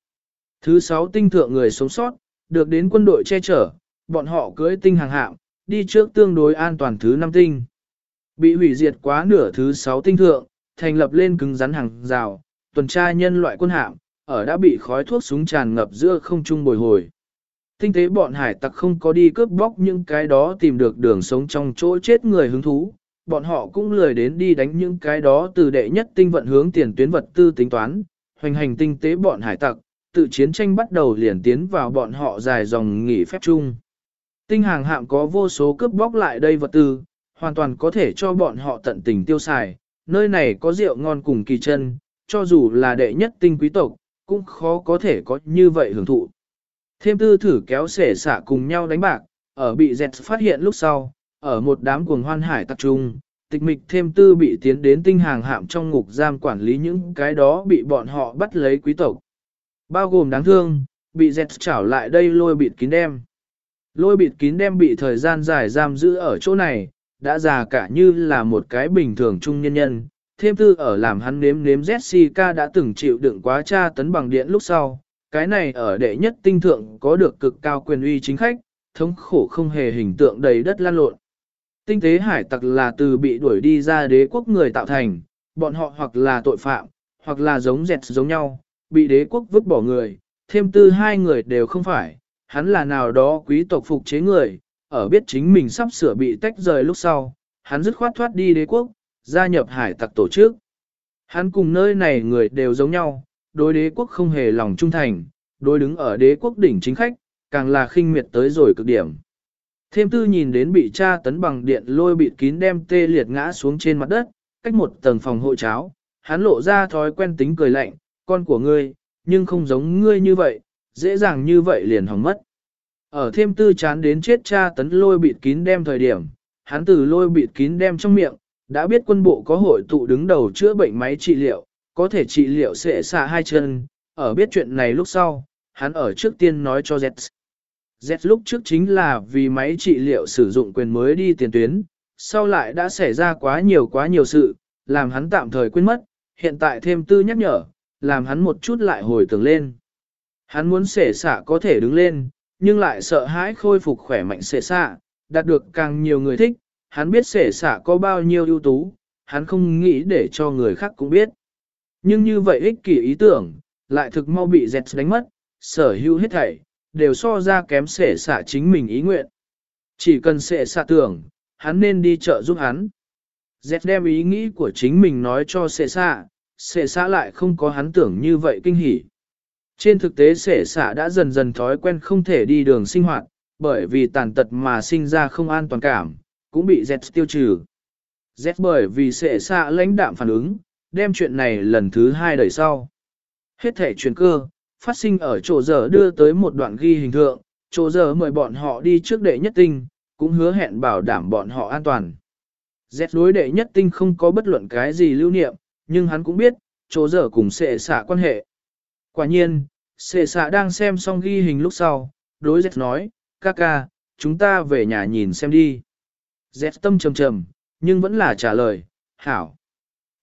Thứ sáu tinh thượng người sống sót, được đến quân đội che chở, bọn họ cưới tinh hàng hạm, đi trước tương đối an toàn thứ năm tinh. Bị hủy diệt quá nửa thứ sáu tinh thượng, thành lập lên cứng rắn hàng rào, tuần tra nhân loại quân hạm, ở đã bị khói thuốc súng tràn ngập giữa không trung bồi hồi. Tinh tế bọn hải tặc không có đi cướp bóc những cái đó tìm được đường sống trong chỗ chết người hứng thú, bọn họ cũng lười đến đi đánh những cái đó từ đệ nhất tinh vận hướng tiền tuyến vật tư tính toán, hoành hành tinh tế bọn hải tặc, tự chiến tranh bắt đầu liền tiến vào bọn họ dài dòng nghỉ phép chung. Tinh hàng hạm có vô số cướp bóc lại đây vật tư, hoàn toàn có thể cho bọn họ tận tình tiêu xài, nơi này có rượu ngon cùng kỳ chân, cho dù là đệ nhất tinh quý tộc, cũng khó có thể có như vậy hưởng thụ. Thêm tư thử kéo sể xả cùng nhau đánh bạc, ở bị dẹt phát hiện lúc sau, ở một đám cuồng hoan hải tập trung, tịch mịch thêm tư bị tiến đến tinh hàng hạm trong ngục giam quản lý những cái đó bị bọn họ bắt lấy quý tộc. Bao gồm đáng thương, bị dẹt chảo lại đây lôi bịt kín đem. Lôi bịt kín đem bị thời gian dài giam giữ ở chỗ này, đã già cả như là một cái bình thường trung nhân nhân. Thêm tư ở làm hắn nếm nếm Jessica đã từng chịu đựng quá tra tấn bằng điện lúc sau. Cái này ở đệ nhất tinh thượng có được cực cao quyền uy chính khách, thống khổ không hề hình tượng đầy đất lan lộn. Tinh tế hải tặc là từ bị đuổi đi ra đế quốc người tạo thành, bọn họ hoặc là tội phạm, hoặc là giống dẹt giống nhau, bị đế quốc vứt bỏ người, thêm tư hai người đều không phải, hắn là nào đó quý tộc phục chế người, ở biết chính mình sắp sửa bị tách rời lúc sau, hắn dứt khoát thoát đi đế quốc, gia nhập hải tặc tổ chức. Hắn cùng nơi này người đều giống nhau, đối đế quốc không hề lòng trung thành, đối đứng ở đế quốc đỉnh chính khách, càng là khinh miệt tới rồi cực điểm. Thêm tư nhìn đến bị cha tấn bằng điện lôi bị kín đem tê liệt ngã xuống trên mặt đất, cách một tầng phòng hộ cháo, hắn lộ ra thói quen tính cười lạnh, con của ngươi, nhưng không giống ngươi như vậy, dễ dàng như vậy liền hỏng mất. Ở thêm tư chán đến chết cha tấn lôi bịt kín đem thời điểm, hắn từ lôi bịt kín đem trong miệng, đã biết quân bộ có hội tụ đứng đầu chữa bệnh máy trị liệu, có thể trị liệu sẽ xạ hai chân, ở biết chuyện này lúc sau, hắn ở trước tiên nói cho Z. Z lúc trước chính là vì máy trị liệu sử dụng quyền mới đi tiền tuyến, sau lại đã xảy ra quá nhiều quá nhiều sự, làm hắn tạm thời quên mất, hiện tại thêm tư nhắc nhở, làm hắn một chút lại hồi tưởng lên. Hắn muốn xệ xạ có thể đứng lên, nhưng lại sợ hãi khôi phục khỏe mạnh xệ xạ, đạt được càng nhiều người thích, hắn biết xệ xạ có bao nhiêu ưu tú, hắn không nghĩ để cho người khác cũng biết. Nhưng như vậy ích kỷ ý tưởng, lại thực mau bị dẹt đánh mất, sở hữu hết thảy, đều so ra kém xệ xạ chính mình ý nguyện. Chỉ cần xệ xạ tưởng, hắn nên đi chợ giúp hắn. Dẹt đem ý nghĩ của chính mình nói cho xệ xạ, xệ xã lại không có hắn tưởng như vậy kinh hỉ. Trên thực tế sẻ xã đã dần dần thói quen không thể đi đường sinh hoạt, bởi vì tàn tật mà sinh ra không an toàn cảm, cũng bị Z tiêu trừ. Z bởi vì sẻ xã lãnh đạm phản ứng, đem chuyện này lần thứ hai đời sau. Hết thể chuyển cơ, phát sinh ở chỗ giờ đưa tới một đoạn ghi hình thượng, chỗ giờ mời bọn họ đi trước đệ nhất tinh, cũng hứa hẹn bảo đảm bọn họ an toàn. Z đối đệ nhất tinh không có bất luận cái gì lưu niệm, nhưng hắn cũng biết, chỗ giờ cùng xệ xạ quan hệ. Quả nhiên, xệ xạ đang xem xong ghi hình lúc sau, đối Z nói, ca ca, chúng ta về nhà nhìn xem đi. Z tâm trầm trầm, nhưng vẫn là trả lời, hảo.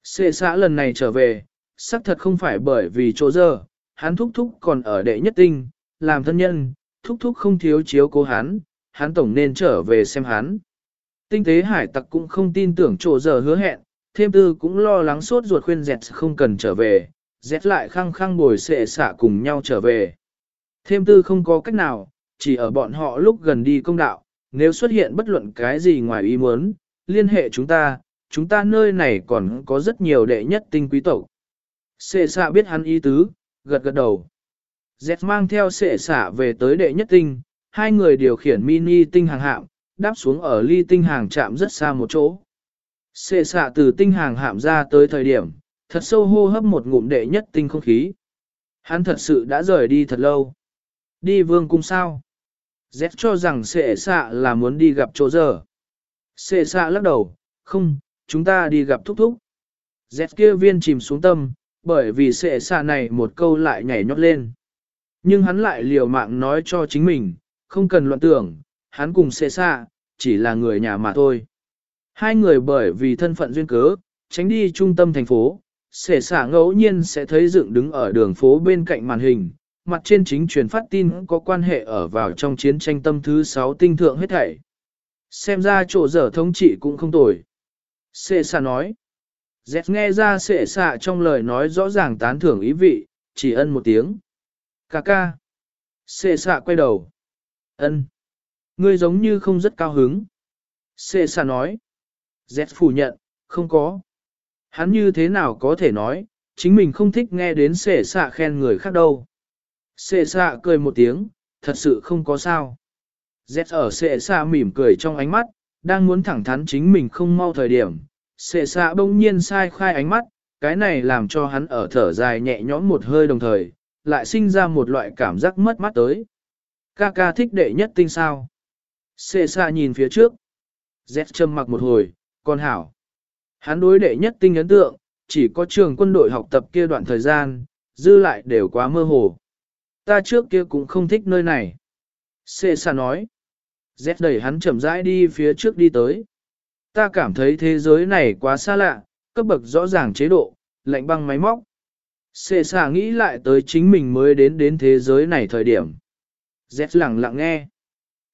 Xệ xạ lần này trở về, xác thật không phải bởi vì chỗ giờ, hắn thúc thúc còn ở đệ nhất tinh, làm thân nhân, thúc thúc không thiếu chiếu cố hắn, hắn tổng nên trở về xem hắn. Tinh tế hải tặc cũng không tin tưởng chỗ giờ hứa hẹn, thêm tư cũng lo lắng suốt ruột khuyên dẹt không cần trở về, dẹt lại khăng khăng bồi sệ xạ cùng nhau trở về. Thêm tư không có cách nào, chỉ ở bọn họ lúc gần đi công đạo, nếu xuất hiện bất luận cái gì ngoài ý muốn, liên hệ chúng ta, chúng ta nơi này còn có rất nhiều đệ nhất tinh quý tộc. Sệ xạ biết hắn ý tứ, gật gật đầu. Dẹt mang theo sệ xạ về tới đệ nhất tinh, hai người điều khiển mini tinh hàng hạm, đáp xuống ở ly tinh hàng chạm rất xa một chỗ. Xệ xạ từ tinh hàng hạm ra tới thời điểm, thật sâu hô hấp một ngụm đệ nhất tinh không khí. Hắn thật sự đã rời đi thật lâu. Đi vương cung sao? Z cho rằng xệ xạ là muốn đi gặp chỗ giờ. Xệ xạ lắc đầu, không, chúng ta đi gặp thúc thúc. Z kia viên chìm xuống tâm, bởi vì xệ xạ này một câu lại nhảy nhót lên. Nhưng hắn lại liều mạng nói cho chính mình, không cần luận tưởng, hắn cùng xệ xạ, chỉ là người nhà mà thôi. Hai người bởi vì thân phận duyên cớ, tránh đi trung tâm thành phố, sệ xả ngẫu nhiên sẽ thấy dựng đứng ở đường phố bên cạnh màn hình, mặt trên chính truyền phát tin có quan hệ ở vào trong chiến tranh tâm thứ 6 tinh thượng hết thảy. Xem ra chỗ dở thống trị cũng không tồi. Sệ xạ nói. Dẹt nghe ra sệ xạ trong lời nói rõ ràng tán thưởng ý vị, chỉ ân một tiếng. Cà ca. Sệ xạ quay đầu. Ân. Ngươi giống như không rất cao hứng. Sệ xạ nói. Z phủ nhận, không có. Hắn như thế nào có thể nói, chính mình không thích nghe đến sệ xạ khen người khác đâu. Sệ xạ cười một tiếng, thật sự không có sao. Z ở sệ xạ mỉm cười trong ánh mắt, đang muốn thẳng thắn chính mình không mau thời điểm. Sệ xạ bỗng nhiên sai khai ánh mắt, cái này làm cho hắn ở thở dài nhẹ nhõm một hơi đồng thời, lại sinh ra một loại cảm giác mất mắt tới. Ca ca thích đệ nhất tinh sao. Sệ xạ nhìn phía trước. Z châm mặc một hồi, con hảo. Hắn đối đệ nhất tinh ấn tượng, chỉ có trường quân đội học tập kia đoạn thời gian, dư lại đều quá mơ hồ. Ta trước kia cũng không thích nơi này. Xê xa nói. Dét đẩy hắn chậm rãi đi phía trước đi tới. Ta cảm thấy thế giới này quá xa lạ, cấp bậc rõ ràng chế độ, lạnh băng máy móc. Xê xa nghĩ lại tới chính mình mới đến đến thế giới này thời điểm. Dét lặng lặng nghe.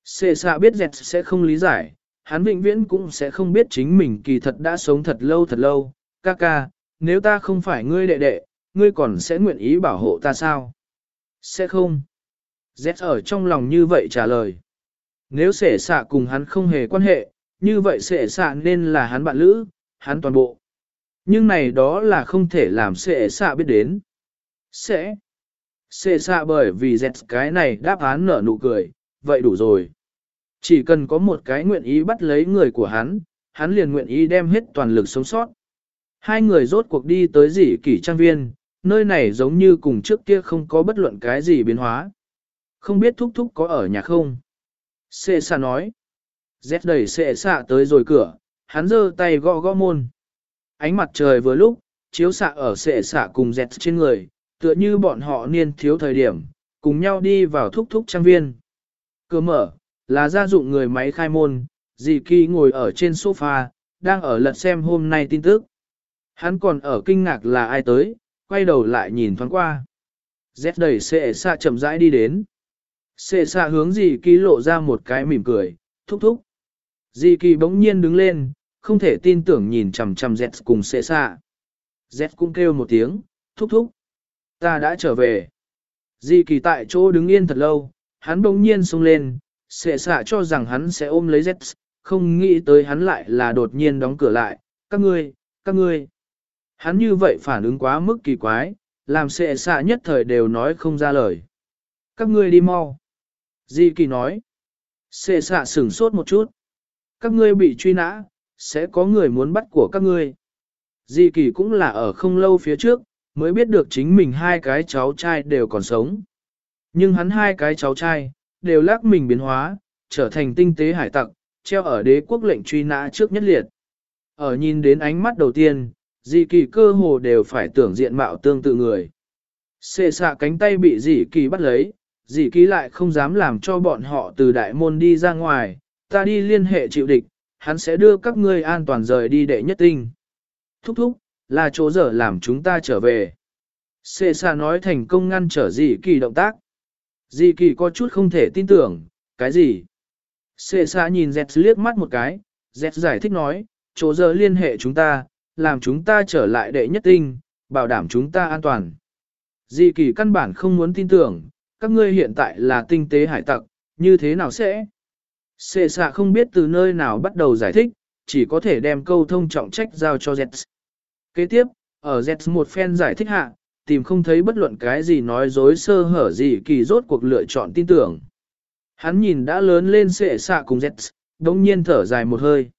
Xê xa biết Dét sẽ không lý giải, hắn vĩnh viễn cũng sẽ không biết chính mình kỳ thật đã sống thật lâu thật lâu. Ca ca, nếu ta không phải ngươi đệ đệ, ngươi còn sẽ nguyện ý bảo hộ ta sao? Sẽ không. Z ở trong lòng như vậy trả lời. Nếu sệ xạ cùng hắn không hề quan hệ, như vậy sệ xạ nên là hắn bạn lữ, hắn toàn bộ. Nhưng này đó là không thể làm sệ xạ biết đến. Sẽ. Sệ xạ bởi vì Z cái này đáp án nở nụ cười, vậy đủ rồi. Chỉ cần có một cái nguyện ý bắt lấy người của hắn, hắn liền nguyện ý đem hết toàn lực sống sót. Hai người rốt cuộc đi tới dĩ kỷ trang viên, nơi này giống như cùng trước kia không có bất luận cái gì biến hóa. Không biết thúc thúc có ở nhà không? Sệ xạ nói. Dét đẩy sệ xạ tới rồi cửa, hắn giơ tay gõ gõ môn. Ánh mặt trời vừa lúc, chiếu xạ ở sệ xạ cùng dẹt trên người, tựa như bọn họ niên thiếu thời điểm, cùng nhau đi vào thúc thúc trang viên. Cửa mở, là gia dụng người máy khai môn, dì kỳ ngồi ở trên sofa, đang ở lật xem hôm nay tin tức. Hắn còn ở kinh ngạc là ai tới, quay đầu lại nhìn thoáng qua. Z đẩy xệ xạ chậm rãi đi đến. Xệ xạ hướng dì kỳ lộ ra một cái mỉm cười, thúc thúc. Dì kỳ bỗng nhiên đứng lên, không thể tin tưởng nhìn chằm chằm Z cùng xệ xạ. Z cũng kêu một tiếng, thúc thúc. Ta đã trở về. Dì kỳ tại chỗ đứng yên thật lâu, hắn bỗng nhiên xông lên, sẽ xạ cho rằng hắn sẽ ôm lấy Z, không nghĩ tới hắn lại là đột nhiên đóng cửa lại, các ngươi, các ngươi. Hắn như vậy phản ứng quá mức kỳ quái, làm xệ xạ nhất thời đều nói không ra lời. Các ngươi đi mau. Di kỳ nói. Sệ xạ sửng sốt một chút. Các ngươi bị truy nã, sẽ có người muốn bắt của các ngươi. Di kỳ cũng là ở không lâu phía trước, mới biết được chính mình hai cái cháu trai đều còn sống. Nhưng hắn hai cái cháu trai, đều lắc mình biến hóa, trở thành tinh tế hải tặc, treo ở đế quốc lệnh truy nã trước nhất liệt. Ở nhìn đến ánh mắt đầu tiên, dị kỳ cơ hồ đều phải tưởng diện mạo tương tự người. Xê xạ cánh tay bị dị kỳ bắt lấy, dị kỳ lại không dám làm cho bọn họ từ đại môn đi ra ngoài, ta đi liên hệ chịu địch, hắn sẽ đưa các ngươi an toàn rời đi đệ nhất tinh. Thúc thúc, là chỗ dở làm chúng ta trở về. Xê xạ nói thành công ngăn trở dị kỳ động tác. Dì kỳ có chút không thể tin tưởng, cái gì? Xê xa nhìn dẹt liếc mắt một cái, dẹt giải thích nói, chỗ giờ liên hệ chúng ta, làm chúng ta trở lại đệ nhất tinh, bảo đảm chúng ta an toàn. Dị kỳ căn bản không muốn tin tưởng, các ngươi hiện tại là tinh tế hải tặc, như thế nào sẽ? Xê xạ không biết từ nơi nào bắt đầu giải thích, chỉ có thể đem câu thông trọng trách giao cho Z. Kế tiếp, ở Z một phen giải thích hạ, tìm không thấy bất luận cái gì nói dối sơ hở gì kỳ rốt cuộc lựa chọn tin tưởng. Hắn nhìn đã lớn lên xệ xạ cùng Z, đống nhiên thở dài một hơi.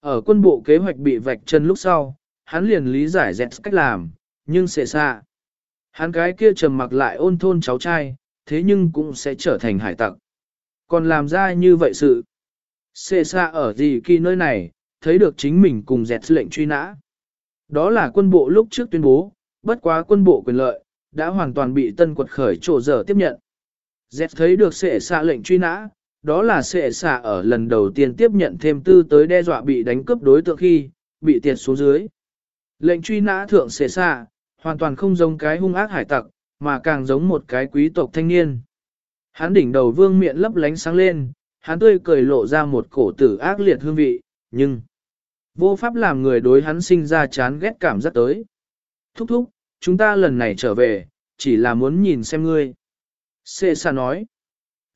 Ở quân bộ kế hoạch bị vạch chân lúc sau, hắn liền lý giải dẹt cách làm, nhưng sệ xạ. Hắn cái kia trầm mặc lại ôn thôn cháu trai, thế nhưng cũng sẽ trở thành hải tặc. Còn làm ra như vậy sự. Sệ xạ ở gì kỳ nơi này, thấy được chính mình cùng dẹt lệnh truy nã. Đó là quân bộ lúc trước tuyên bố, bất quá quân bộ quyền lợi, đã hoàn toàn bị tân quật khởi trổ dở tiếp nhận. Dẹt thấy được xệ xạ lệnh truy nã, đó là sệ xạ ở lần đầu tiên tiếp nhận thêm tư tới đe dọa bị đánh cướp đối tượng khi, bị tiệt xuống dưới. Lệnh truy nã thượng sệ xạ, hoàn toàn không giống cái hung ác hải tặc, mà càng giống một cái quý tộc thanh niên. Hắn đỉnh đầu vương miệng lấp lánh sáng lên, hắn tươi cười lộ ra một cổ tử ác liệt hương vị, nhưng vô pháp làm người đối hắn sinh ra chán ghét cảm giác tới. Thúc thúc, chúng ta lần này trở về, chỉ là muốn nhìn xem ngươi. Xê xa nói.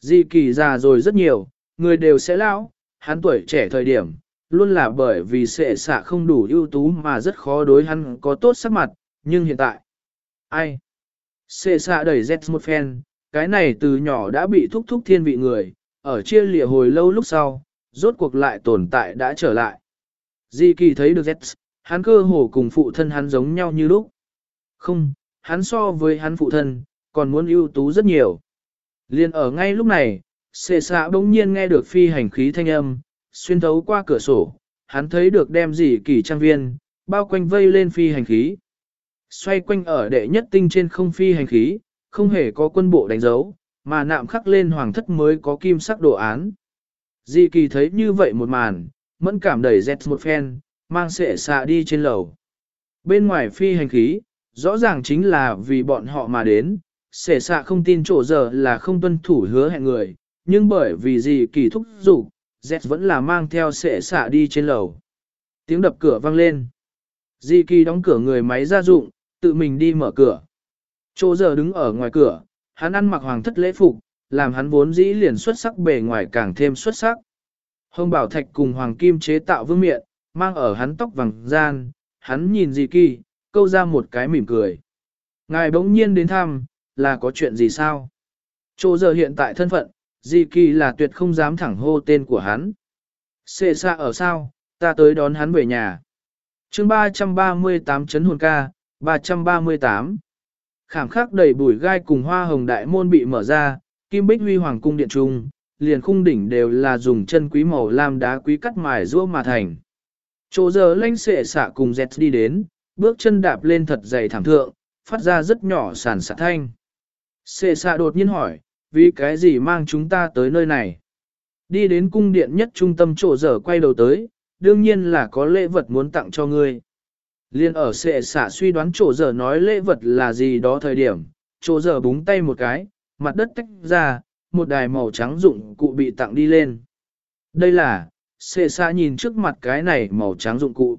Di kỳ già rồi rất nhiều, người đều sẽ lão, hắn tuổi trẻ thời điểm, luôn là bởi vì xệ xạ không đủ ưu tú mà rất khó đối hắn có tốt sắc mặt, nhưng hiện tại, ai? Sệ xạ đẩy Z một phen, cái này từ nhỏ đã bị thúc thúc thiên vị người, ở chia lìa hồi lâu lúc sau, rốt cuộc lại tồn tại đã trở lại. Di kỳ thấy được Z, hắn cơ hồ cùng phụ thân hắn giống nhau như lúc. Không, hắn so với hắn phụ thân, còn muốn ưu tú rất nhiều. Liên ở ngay lúc này, xệ xạ bỗng nhiên nghe được phi hành khí thanh âm, xuyên thấu qua cửa sổ, hắn thấy được đem gì kỳ trang viên, bao quanh vây lên phi hành khí. Xoay quanh ở đệ nhất tinh trên không phi hành khí, không hề có quân bộ đánh dấu, mà nạm khắc lên hoàng thất mới có kim sắc đồ án. Dị kỳ thấy như vậy một màn, mẫn cảm đẩy dẹt một phen, mang sệ xạ đi trên lầu. Bên ngoài phi hành khí, rõ ràng chính là vì bọn họ mà đến, xẻ xạ không tin chỗ giờ là không tuân thủ hứa hẹn người, nhưng bởi vì gì kỳ thúc dục Z vẫn là mang theo xẻ xạ đi trên lầu. Tiếng đập cửa vang lên. Di kỳ đóng cửa người máy gia dụng, tự mình đi mở cửa. Chỗ giờ đứng ở ngoài cửa, hắn ăn mặc hoàng thất lễ phục, làm hắn vốn dĩ liền xuất sắc bề ngoài càng thêm xuất sắc. Hồng bảo thạch cùng hoàng kim chế tạo vương miện, mang ở hắn tóc vàng gian, hắn nhìn Di kỳ, câu ra một cái mỉm cười. Ngài bỗng nhiên đến thăm, là có chuyện gì sao? Chỗ giờ hiện tại thân phận, Di Kỳ là tuyệt không dám thẳng hô tên của hắn. Xê xa ở sao, ta tới đón hắn về nhà. chương 338 chấn hồn ca, 338. Khảm khắc đầy bùi gai cùng hoa hồng đại môn bị mở ra, kim bích huy hoàng cung điện trung, liền khung đỉnh đều là dùng chân quý màu lam đá quý cắt mài rũa mà thành. Chỗ giờ lanh xệ xạ cùng dẹt đi đến, bước chân đạp lên thật dày thảm thượng, phát ra rất nhỏ sàn sạt thanh. Xê xạ đột nhiên hỏi, vì cái gì mang chúng ta tới nơi này? Đi đến cung điện nhất trung tâm chỗ dở quay đầu tới, đương nhiên là có lễ vật muốn tặng cho ngươi. Liên ở xệ xạ suy đoán chỗ dở nói lễ vật là gì đó thời điểm, chỗ dở búng tay một cái, mặt đất tách ra, một đài màu trắng dụng cụ bị tặng đi lên. Đây là, xệ xạ nhìn trước mặt cái này màu trắng dụng cụ.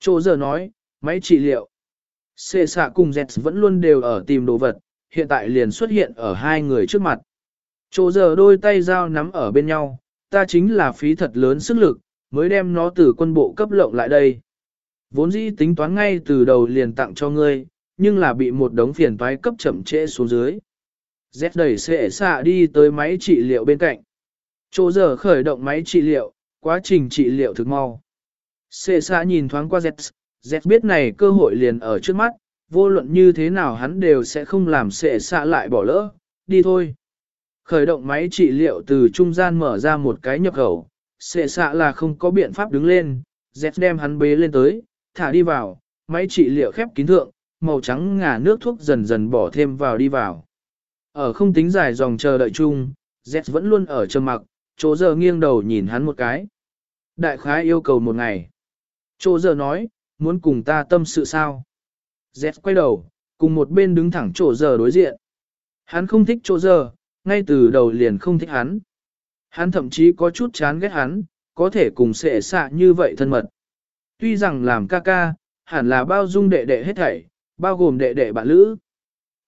Chỗ dở nói, máy trị liệu. Xê xạ cùng Z vẫn luôn đều ở tìm đồ vật, hiện tại liền xuất hiện ở hai người trước mặt. Chỗ giờ đôi tay dao nắm ở bên nhau, ta chính là phí thật lớn sức lực, mới đem nó từ quân bộ cấp lộng lại đây. Vốn dĩ tính toán ngay từ đầu liền tặng cho ngươi, nhưng là bị một đống phiền toái cấp chậm trễ xuống dưới. Z đẩy xệ xạ đi tới máy trị liệu bên cạnh. Chỗ giờ khởi động máy trị liệu, quá trình trị liệu thực mau. Xệ xạ nhìn thoáng qua Z, Z biết này cơ hội liền ở trước mắt, vô luận như thế nào hắn đều sẽ không làm xệ xạ lại bỏ lỡ, đi thôi. Khởi động máy trị liệu từ trung gian mở ra một cái nhập khẩu, xệ xạ là không có biện pháp đứng lên, Z đem hắn bế lên tới, thả đi vào, máy trị liệu khép kín thượng, màu trắng ngà nước thuốc dần dần bỏ thêm vào đi vào. Ở không tính dài dòng chờ đợi chung, Z vẫn luôn ở trầm mặc, chỗ giờ nghiêng đầu nhìn hắn một cái. Đại khái yêu cầu một ngày. Chỗ giờ nói, muốn cùng ta tâm sự sao? Z quay đầu, cùng một bên đứng thẳng chỗ giờ đối diện. Hắn không thích chỗ giờ, ngay từ đầu liền không thích hắn. Hắn thậm chí có chút chán ghét hắn, có thể cùng sệ xạ như vậy thân mật. Tuy rằng làm ca ca, hẳn là bao dung đệ đệ hết thảy, bao gồm đệ đệ bạn lữ.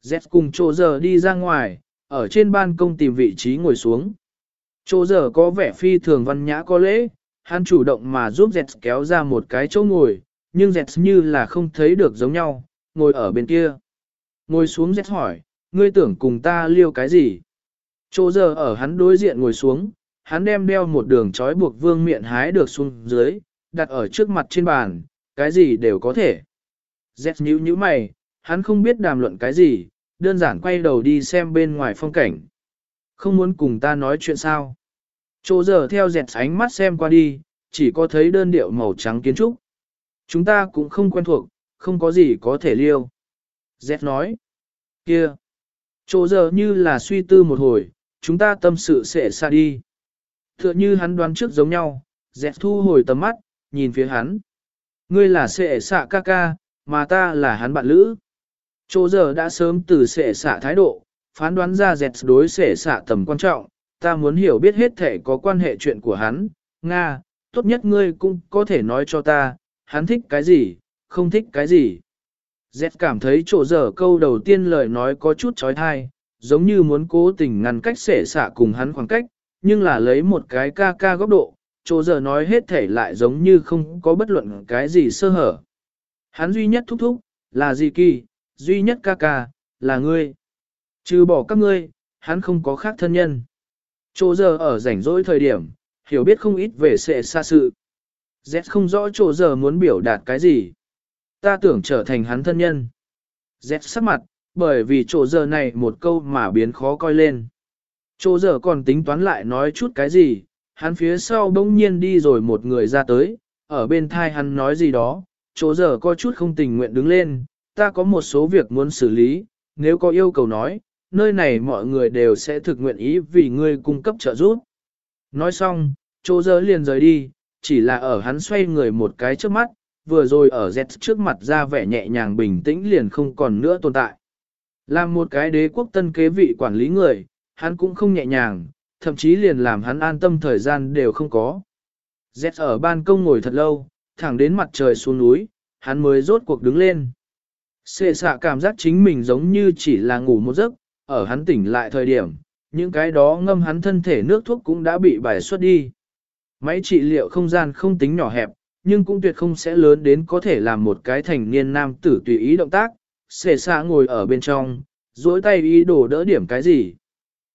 Z cùng chỗ giờ đi ra ngoài, ở trên ban công tìm vị trí ngồi xuống. Chỗ giờ có vẻ phi thường văn nhã có lễ, hắn chủ động mà giúp Z kéo ra một cái chỗ ngồi, nhưng Z như là không thấy được giống nhau, ngồi ở bên kia. Ngồi xuống Z hỏi, ngươi tưởng cùng ta liêu cái gì? Chỗ giờ ở hắn đối diện ngồi xuống, hắn đem đeo một đường trói buộc vương miệng hái được xuống dưới, đặt ở trước mặt trên bàn, cái gì đều có thể. Z nhíu nhíu mày, hắn không biết đàm luận cái gì, đơn giản quay đầu đi xem bên ngoài phong cảnh. Không muốn cùng ta nói chuyện sao. Chỗ giờ theo dẹt ánh mắt xem qua đi, chỉ có thấy đơn điệu màu trắng kiến trúc. Chúng ta cũng không quen thuộc, không có gì có thể liêu. Z nói, kia, chỗ giờ như là suy tư một hồi, chúng ta tâm sự sẽ xa đi. Tựa như hắn đoán trước giống nhau, Z thu hồi tầm mắt, nhìn phía hắn. Ngươi là sệ xạ ca ca, mà ta là hắn bạn lữ. Chỗ giờ đã sớm từ sệ xạ thái độ, phán đoán ra dẹt đối sệ xạ tầm quan trọng, ta muốn hiểu biết hết thể có quan hệ chuyện của hắn. Nga, tốt nhất ngươi cũng có thể nói cho ta, hắn thích cái gì, không thích cái gì. Z cảm thấy chỗ giờ câu đầu tiên lời nói có chút trói thai, giống như muốn cố tình ngăn cách sể xả cùng hắn khoảng cách, nhưng là lấy một cái ca ca góc độ, chỗ giờ nói hết thể lại giống như không có bất luận cái gì sơ hở. Hắn duy nhất thúc thúc, là gì kỳ, duy nhất ca ca, là ngươi. Trừ bỏ các ngươi, hắn không có khác thân nhân. Chỗ giờ ở rảnh rỗi thời điểm, hiểu biết không ít về sệ xa sự. Z không rõ chỗ giờ muốn biểu đạt cái gì. Ta tưởng trở thành hắn thân nhân. Z sắc mặt, bởi vì chỗ giờ này một câu mà biến khó coi lên. Chỗ giờ còn tính toán lại nói chút cái gì, hắn phía sau bỗng nhiên đi rồi một người ra tới, ở bên thai hắn nói gì đó, chỗ giờ có chút không tình nguyện đứng lên, ta có một số việc muốn xử lý, nếu có yêu cầu nói, nơi này mọi người đều sẽ thực nguyện ý vì ngươi cung cấp trợ giúp. Nói xong, chỗ giờ liền rời đi, chỉ là ở hắn xoay người một cái trước mắt, vừa rồi ở Z trước mặt ra vẻ nhẹ nhàng bình tĩnh liền không còn nữa tồn tại. Làm một cái đế quốc tân kế vị quản lý người, hắn cũng không nhẹ nhàng, thậm chí liền làm hắn an tâm thời gian đều không có. Z ở ban công ngồi thật lâu, thẳng đến mặt trời xuống núi, hắn mới rốt cuộc đứng lên. xệ xạ cảm giác chính mình giống như chỉ là ngủ một giấc, ở hắn tỉnh lại thời điểm, những cái đó ngâm hắn thân thể nước thuốc cũng đã bị bài xuất đi. Máy trị liệu không gian không tính nhỏ hẹp, nhưng cũng tuyệt không sẽ lớn đến có thể làm một cái thành niên nam tử tùy ý động tác, xệ xa ngồi ở bên trong, duỗi tay ý đổ đỡ điểm cái gì.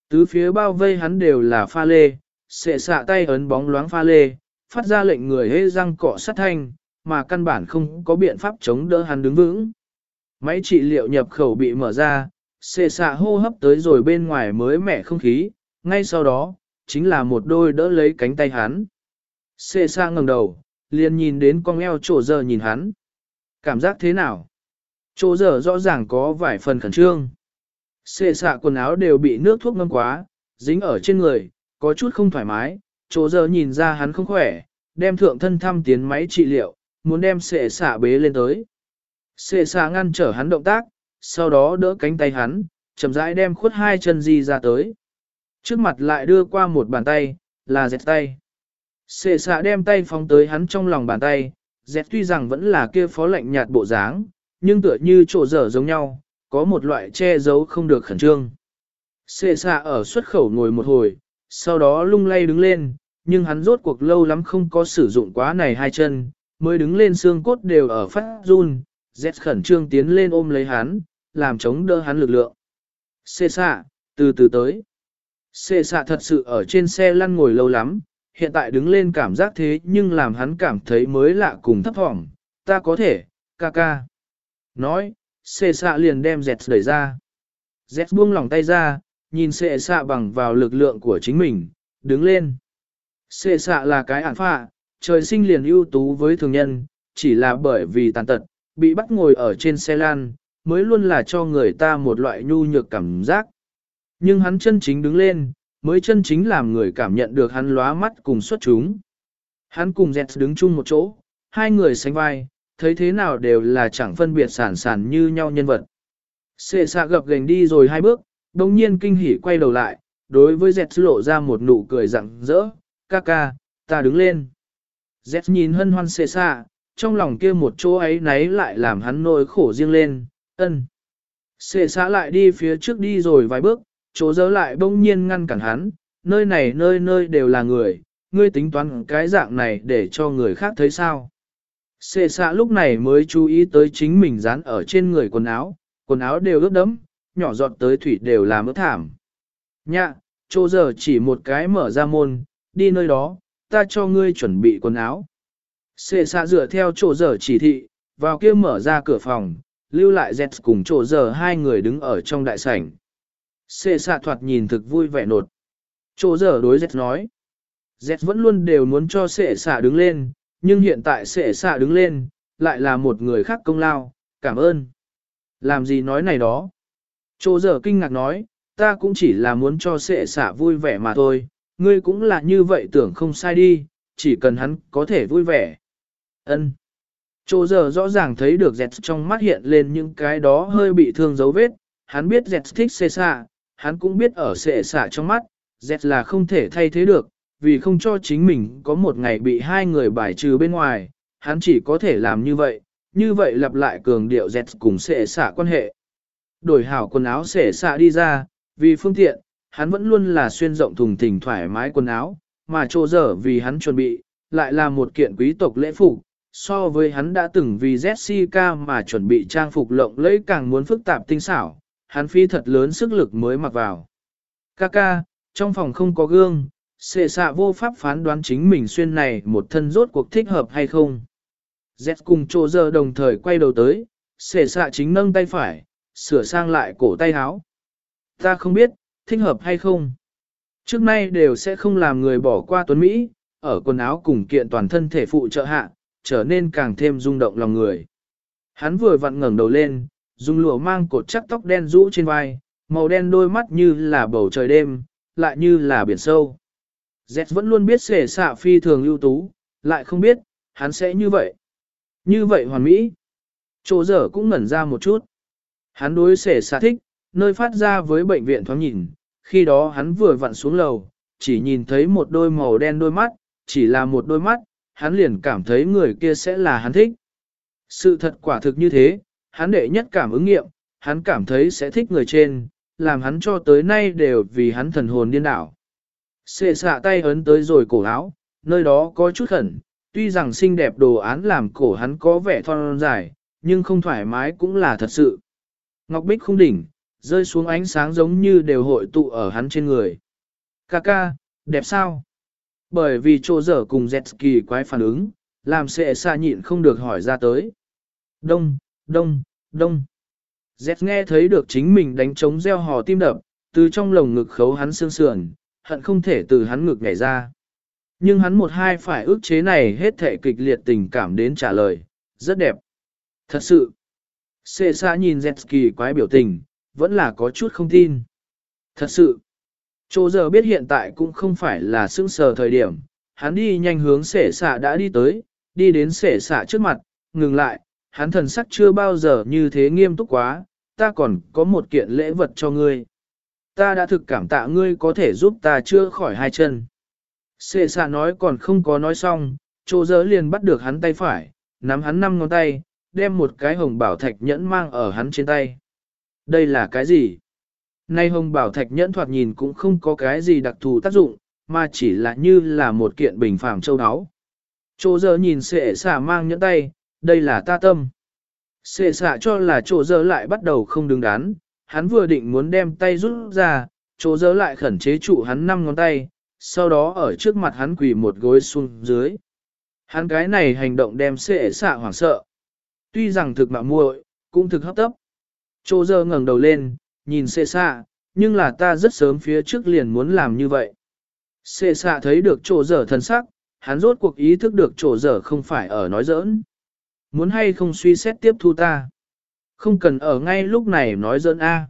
Tứ phía bao vây hắn đều là pha lê, xệ xạ tay ấn bóng loáng pha lê, phát ra lệnh người hê răng cọ sát thanh, mà căn bản không có biện pháp chống đỡ hắn đứng vững. Máy trị liệu nhập khẩu bị mở ra, xệ xạ hô hấp tới rồi bên ngoài mới mẻ không khí, ngay sau đó, chính là một đôi đỡ lấy cánh tay hắn. Xê xa ngẩng đầu, liền nhìn đến con eo trổ giờ nhìn hắn. Cảm giác thế nào? Chỗ giờ rõ ràng có vài phần khẩn trương. Xê xạ quần áo đều bị nước thuốc ngâm quá, dính ở trên người, có chút không thoải mái. Chỗ giờ nhìn ra hắn không khỏe, đem thượng thân thăm tiến máy trị liệu, muốn đem xệ xạ bế lên tới. Xệ xạ ngăn trở hắn động tác, sau đó đỡ cánh tay hắn, chậm rãi đem khuất hai chân di ra tới. Trước mặt lại đưa qua một bàn tay, là dẹt tay. Sệ xạ đem tay phóng tới hắn trong lòng bàn tay, dẹt tuy rằng vẫn là kia phó lạnh nhạt bộ dáng, nhưng tựa như trộ dở giống nhau, có một loại che giấu không được khẩn trương. Sệ xạ ở xuất khẩu ngồi một hồi, sau đó lung lay đứng lên, nhưng hắn rốt cuộc lâu lắm không có sử dụng quá này hai chân, mới đứng lên xương cốt đều ở phát run, dẹt khẩn trương tiến lên ôm lấy hắn, làm chống đỡ hắn lực lượng. Xệ xạ, từ từ tới. Xệ xạ thật sự ở trên xe lăn ngồi lâu lắm, hiện tại đứng lên cảm giác thế nhưng làm hắn cảm thấy mới lạ cùng thấp thỏm, ta có thể, ca ca. Nói, xệ xạ liền đem dẹt đẩy ra. Dẹt buông lòng tay ra, nhìn xệ xạ bằng vào lực lượng của chính mình, đứng lên. Xệ xạ là cái ản phạ, trời sinh liền ưu tú với thường nhân, chỉ là bởi vì tàn tật, bị bắt ngồi ở trên xe lan, mới luôn là cho người ta một loại nhu nhược cảm giác. Nhưng hắn chân chính đứng lên, mới chân chính làm người cảm nhận được hắn lóa mắt cùng xuất chúng. Hắn cùng Zets đứng chung một chỗ, hai người sánh vai, thấy thế nào đều là chẳng phân biệt sản sản như nhau nhân vật. Xệ xạ gập gành đi rồi hai bước, đồng nhiên kinh hỉ quay đầu lại, đối với Zets lộ ra một nụ cười rặng rỡ, ca ca, ta đứng lên. Zets nhìn hân hoan xệ xạ, trong lòng kia một chỗ ấy nấy lại làm hắn nỗi khổ riêng lên, ân. Xệ xạ lại đi phía trước đi rồi vài bước, chỗ dỡ lại bỗng nhiên ngăn cản hắn, nơi này nơi nơi đều là người, ngươi tính toán cái dạng này để cho người khác thấy sao. Xê xạ lúc này mới chú ý tới chính mình dán ở trên người quần áo, quần áo đều ướt đẫm, nhỏ giọt tới thủy đều làm ướt thảm. Nhạ, chỗ giờ chỉ một cái mở ra môn, đi nơi đó, ta cho ngươi chuẩn bị quần áo. Xê xạ dựa theo chỗ giờ chỉ thị, vào kia mở ra cửa phòng, lưu lại Z cùng chỗ giờ hai người đứng ở trong đại sảnh. Xê xạ thoạt nhìn thực vui vẻ nột. Chỗ giờ đối Z nói. Z vẫn luôn đều muốn cho xệ xạ đứng lên, nhưng hiện tại xệ xạ đứng lên, lại là một người khác công lao, cảm ơn. Làm gì nói này đó? Chỗ giờ kinh ngạc nói, ta cũng chỉ là muốn cho xệ xạ vui vẻ mà thôi, ngươi cũng là như vậy tưởng không sai đi, chỉ cần hắn có thể vui vẻ. Ân. Chỗ giờ rõ ràng thấy được dẹt trong mắt hiện lên những cái đó hơi bị thương dấu vết, hắn biết dẹt thích xê xạ, hắn cũng biết ở sệ xả trong mắt, dẹt là không thể thay thế được, vì không cho chính mình có một ngày bị hai người bài trừ bên ngoài, hắn chỉ có thể làm như vậy, như vậy lặp lại cường điệu dẹt cùng sệ xả quan hệ. Đổi hảo quần áo sệ xả đi ra, vì phương tiện, hắn vẫn luôn là xuyên rộng thùng thình thoải mái quần áo, mà trô dở vì hắn chuẩn bị, lại là một kiện quý tộc lễ phục. So với hắn đã từng vì Jessica mà chuẩn bị trang phục lộng lẫy càng muốn phức tạp tinh xảo, hắn phi thật lớn sức lực mới mặc vào. Kaka, trong phòng không có gương, xệ xạ vô pháp phán đoán chính mình xuyên này một thân rốt cuộc thích hợp hay không. Z cùng trô giờ đồng thời quay đầu tới, xệ xạ chính nâng tay phải, sửa sang lại cổ tay áo. Ta không biết, thích hợp hay không. Trước nay đều sẽ không làm người bỏ qua tuấn Mỹ, ở quần áo cùng kiện toàn thân thể phụ trợ hạ, trở nên càng thêm rung động lòng người. Hắn vừa vặn ngẩng đầu lên, dùng lụa mang cột chắc tóc đen rũ trên vai, màu đen đôi mắt như là bầu trời đêm, lại như là biển sâu. Z vẫn luôn biết sể xạ phi thường ưu tú, lại không biết, hắn sẽ như vậy. Như vậy hoàn mỹ. Chỗ dở cũng ngẩn ra một chút. Hắn đối sể xạ thích, nơi phát ra với bệnh viện thoáng nhìn, khi đó hắn vừa vặn xuống lầu, chỉ nhìn thấy một đôi màu đen đôi mắt, chỉ là một đôi mắt, hắn liền cảm thấy người kia sẽ là hắn thích. Sự thật quả thực như thế, hắn đệ nhất cảm ứng nghiệm, hắn cảm thấy sẽ thích người trên, làm hắn cho tới nay đều vì hắn thần hồn điên đảo. Xệ xạ tay ấn tới rồi cổ áo, nơi đó có chút khẩn, tuy rằng xinh đẹp đồ án làm cổ hắn có vẻ thon dài, nhưng không thoải mái cũng là thật sự. Ngọc Bích không đỉnh, rơi xuống ánh sáng giống như đều hội tụ ở hắn trên người. Kaka, đẹp sao? Bởi vì trô dở cùng Zetsky quái phản ứng, làm sệ xa nhịn không được hỏi ra tới. Đông, đông, đông. Dẹt nghe thấy được chính mình đánh trống gieo hò tim đập, từ trong lồng ngực khấu hắn xương sườn, hận không thể từ hắn ngực nhảy ra. Nhưng hắn một hai phải ước chế này hết thể kịch liệt tình cảm đến trả lời, rất đẹp. Thật sự, xê xa nhìn Zetsky quái biểu tình, vẫn là có chút không tin. Thật sự, chỗ giờ biết hiện tại cũng không phải là sững sờ thời điểm, hắn đi nhanh hướng xệ xạ đã đi tới, đi đến xệ xạ trước mặt, ngừng lại, hắn thần sắc chưa bao giờ như thế nghiêm túc quá, ta còn có một kiện lễ vật cho ngươi. Ta đã thực cảm tạ ngươi có thể giúp ta chữa khỏi hai chân. Sệ xạ nói còn không có nói xong, chỗ dỡ liền bắt được hắn tay phải, nắm hắn năm ngón tay, đem một cái hồng bảo thạch nhẫn mang ở hắn trên tay. Đây là cái gì? Nay hồng bảo thạch nhẫn thoạt nhìn cũng không có cái gì đặc thù tác dụng, mà chỉ là như là một kiện bình phàm châu áo. Chỗ dỡ nhìn sệ xạ mang nhẫn tay, đây là ta tâm. Sệ xạ cho là chỗ dơ lại bắt đầu không đứng đắn, hắn vừa định muốn đem tay rút ra, chỗ dơ lại khẩn chế trụ hắn năm ngón tay, sau đó ở trước mặt hắn quỳ một gối xuống dưới. Hắn cái này hành động đem sệ xạ hoảng sợ. Tuy rằng thực mạo muội, cũng thực hấp tấp. Chỗ dơ ngẩng đầu lên, nhìn sệ xạ, nhưng là ta rất sớm phía trước liền muốn làm như vậy. Sệ xạ thấy được chỗ dở thân sắc, hắn rốt cuộc ý thức được chỗ dở không phải ở nói giỡn. Muốn hay không suy xét tiếp thu ta. Không cần ở ngay lúc này nói dỡn a.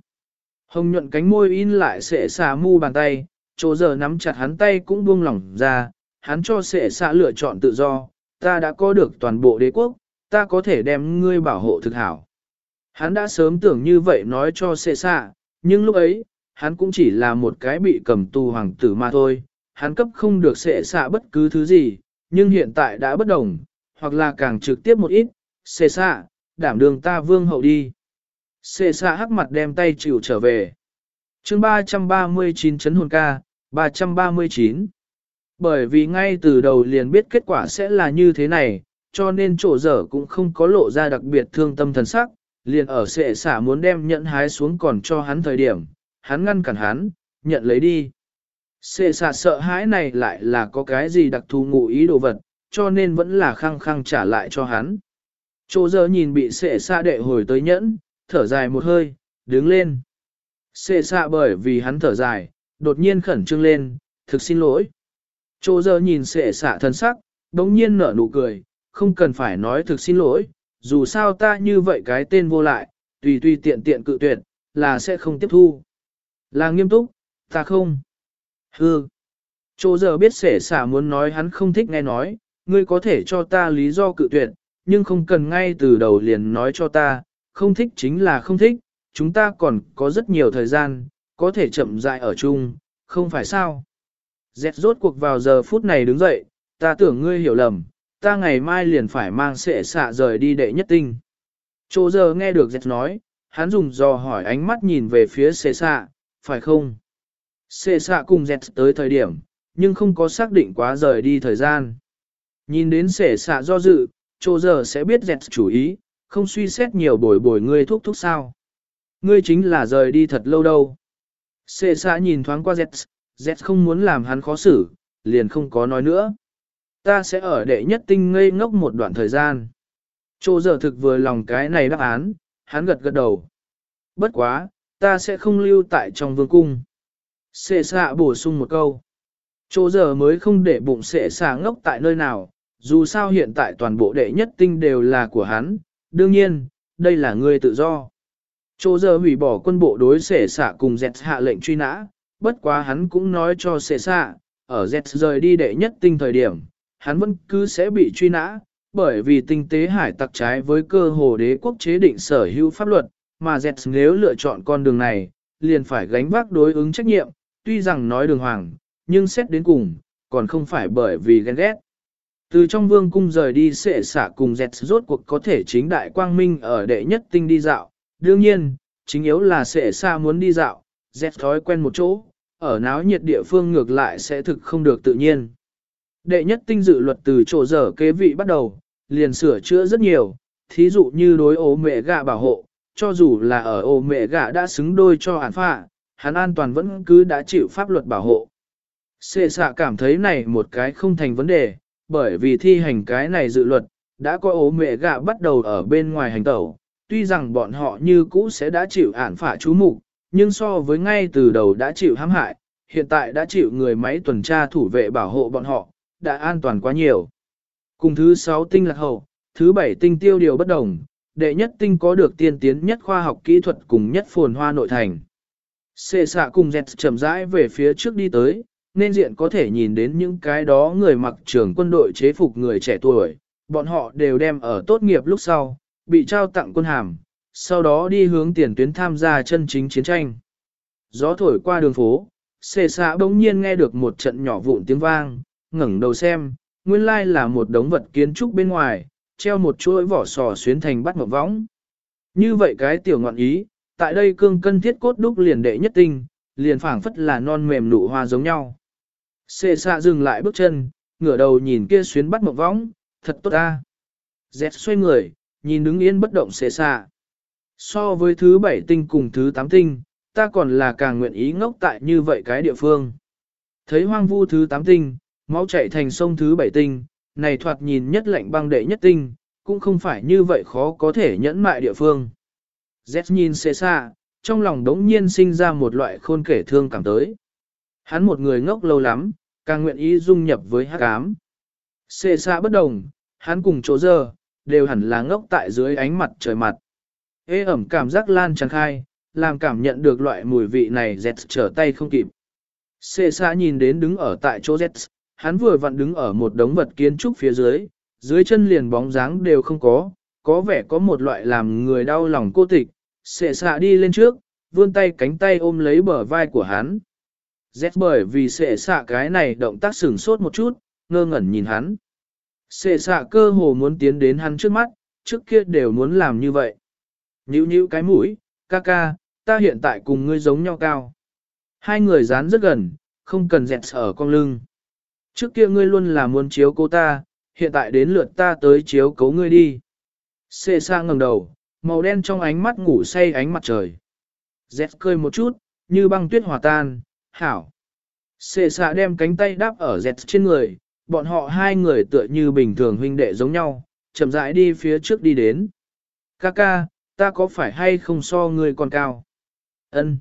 Hồng nhuận cánh môi in lại sẽ xạ mu bàn tay, chỗ giờ nắm chặt hắn tay cũng buông lỏng ra, hắn cho sẽ xạ lựa chọn tự do, ta đã có được toàn bộ đế quốc, ta có thể đem ngươi bảo hộ thực hảo. Hắn đã sớm tưởng như vậy nói cho sẽ xạ, nhưng lúc ấy, hắn cũng chỉ là một cái bị cầm tù hoàng tử mà thôi, hắn cấp không được sẽ xạ bất cứ thứ gì, nhưng hiện tại đã bất đồng, hoặc là càng trực tiếp một ít, xê xạ, đảm đường ta vương hậu đi. Xê xạ hắc mặt đem tay chịu trở về. chương 339 chấn hồn ca, 339. Bởi vì ngay từ đầu liền biết kết quả sẽ là như thế này, cho nên chỗ dở cũng không có lộ ra đặc biệt thương tâm thần sắc, liền ở xệ xả muốn đem nhận hái xuống còn cho hắn thời điểm, hắn ngăn cản hắn, nhận lấy đi. xệ xả sợ hãi này lại là có cái gì đặc thù ngụ ý đồ vật, cho nên vẫn là khăng khăng trả lại cho hắn. Chỗ giờ nhìn bị sệ xả đệ hồi tới nhẫn, thở dài một hơi, đứng lên. Sệ xả bởi vì hắn thở dài, đột nhiên khẩn trương lên, thực xin lỗi. Chỗ giờ nhìn sệ xạ thân sắc, đống nhiên nở nụ cười, không cần phải nói thực xin lỗi, dù sao ta như vậy cái tên vô lại, tùy tùy tiện tiện cự tuyệt, là sẽ không tiếp thu. Là nghiêm túc, ta không. Hừ. Chỗ giờ biết sệ xạ muốn nói hắn không thích nghe nói, ngươi có thể cho ta lý do cự tuyệt, nhưng không cần ngay từ đầu liền nói cho ta, không thích chính là không thích, chúng ta còn có rất nhiều thời gian, có thể chậm rãi ở chung, không phải sao. Dẹt rốt cuộc vào giờ phút này đứng dậy, ta tưởng ngươi hiểu lầm, ta ngày mai liền phải mang sệ xạ rời đi đệ nhất tinh. Chỗ giờ nghe được Dẹt nói, hắn dùng dò hỏi ánh mắt nhìn về phía sệ xạ, phải không? Sệ xạ cùng Dẹt tới thời điểm, nhưng không có xác định quá rời đi thời gian. Nhìn đến sể xạ do dự, chỗ giờ sẽ biết Dẹt chủ ý, không suy xét nhiều bồi bồi ngươi thúc thúc sao. Ngươi chính là rời đi thật lâu đâu. Sệ xạ nhìn thoáng qua Dẹt, dẹt không muốn làm hắn khó xử, liền không có nói nữa. Ta sẽ ở đệ nhất tinh ngây ngốc một đoạn thời gian. Chỗ giờ thực vừa lòng cái này đáp án, hắn gật gật đầu. Bất quá, ta sẽ không lưu tại trong vương cung. Sệ xạ bổ sung một câu. chỗ giờ mới không để bụng sệ xạ ngốc tại nơi nào, dù sao hiện tại toàn bộ đệ nhất tinh đều là của hắn, đương nhiên, đây là người tự do. Chô giờ hủy bỏ quân bộ đối xẻ xạ cùng dẹt hạ lệnh truy nã, bất quá hắn cũng nói cho xẻ xạ, ở dẹt rời đi đệ nhất tinh thời điểm, hắn vẫn cứ sẽ bị truy nã, bởi vì tinh tế hải tặc trái với cơ hồ đế quốc chế định sở hữu pháp luật, mà dẹt nếu lựa chọn con đường này, liền phải gánh vác đối ứng trách nhiệm, tuy rằng nói đường hoàng, nhưng xét đến cùng, còn không phải bởi vì ghen ghét. Từ trong vương cung rời đi sẽ xả cùng dẹt rốt cuộc có thể chính đại quang minh ở đệ nhất tinh đi dạo. Đương nhiên, chính yếu là sẽ xa muốn đi dạo, dẹt thói quen một chỗ, ở náo nhiệt địa phương ngược lại sẽ thực không được tự nhiên. Đệ nhất tinh dự luật từ chỗ dở kế vị bắt đầu, liền sửa chữa rất nhiều, thí dụ như đối ố mẹ gạ bảo hộ, cho dù là ở ố mẹ gạ đã xứng đôi cho hàn phạ, hắn an toàn vẫn cứ đã chịu pháp luật bảo hộ. Sệ xạ cảm thấy này một cái không thành vấn đề, bởi vì thi hành cái này dự luật, đã có ố mẹ gạ bắt đầu ở bên ngoài hành tẩu, tuy rằng bọn họ như cũ sẽ đã chịu ản phả chú mục nhưng so với ngay từ đầu đã chịu hãm hại, hiện tại đã chịu người máy tuần tra thủ vệ bảo hộ bọn họ, đã an toàn quá nhiều. Cùng thứ 6 tinh lạc hậu, thứ 7 tinh tiêu điều bất đồng, đệ nhất tinh có được tiên tiến nhất khoa học kỹ thuật cùng nhất phồn hoa nội thành. Xê xạ cùng dẹt chậm rãi về phía trước đi tới, nên diện có thể nhìn đến những cái đó người mặc trường quân đội chế phục người trẻ tuổi, bọn họ đều đem ở tốt nghiệp lúc sau, bị trao tặng quân hàm, sau đó đi hướng tiền tuyến tham gia chân chính chiến tranh. Gió thổi qua đường phố, xê xã bỗng nhiên nghe được một trận nhỏ vụn tiếng vang, ngẩng đầu xem, nguyên lai là một đống vật kiến trúc bên ngoài, treo một chuỗi vỏ sò xuyến thành bắt một võng. Như vậy cái tiểu ngọn ý, tại đây cương cân thiết cốt đúc liền đệ nhất tinh, liền phảng phất là non mềm nụ hoa giống nhau. Xê xạ dừng lại bước chân, ngửa đầu nhìn kia xuyến bắt một võng, thật tốt ta. Dẹt xoay người, nhìn đứng yên bất động xê xạ. So với thứ bảy tinh cùng thứ tám tinh, ta còn là càng nguyện ý ngốc tại như vậy cái địa phương. Thấy hoang vu thứ tám tinh, máu chạy thành sông thứ bảy tinh, này thoạt nhìn nhất lạnh băng đệ nhất tinh, cũng không phải như vậy khó có thể nhẫn mại địa phương. Z nhìn xê xa, trong lòng đống nhiên sinh ra một loại khôn kể thương cảm tới. Hắn một người ngốc lâu lắm, càng nguyện ý dung nhập với hát cám. Xê xa bất đồng, hắn cùng chỗ giờ, đều hẳn là ngốc tại dưới ánh mặt trời mặt. Ê ẩm cảm giác lan tràn khai, làm cảm nhận được loại mùi vị này dẹt trở tay không kịp. Xê xa nhìn đến đứng ở tại chỗ dẹt, hắn vừa vặn đứng ở một đống vật kiến trúc phía dưới, dưới chân liền bóng dáng đều không có, có vẻ có một loại làm người đau lòng cô tịch, xê xạ đi lên trước, vươn tay cánh tay ôm lấy bờ vai của hắn. Z bởi vì sệ xạ cái này động tác sửng sốt một chút, ngơ ngẩn nhìn hắn. Sệ xạ cơ hồ muốn tiến đến hắn trước mắt, trước kia đều muốn làm như vậy. Nhữ nhữ cái mũi, ca ca, ta hiện tại cùng ngươi giống nhau cao. Hai người dán rất gần, không cần dẹt ở con lưng. Trước kia ngươi luôn là muốn chiếu cố ta, hiện tại đến lượt ta tới chiếu cố ngươi đi. Sệ xa ngẩng đầu, màu đen trong ánh mắt ngủ say ánh mặt trời. Dẹt cười một chút, như băng tuyết hòa tan, hảo. Xê xạ đem cánh tay đáp ở dẹt trên người, bọn họ hai người tựa như bình thường huynh đệ giống nhau, chậm rãi đi phía trước đi đến. Kaka, ta có phải hay không so ngươi còn cao? Ân.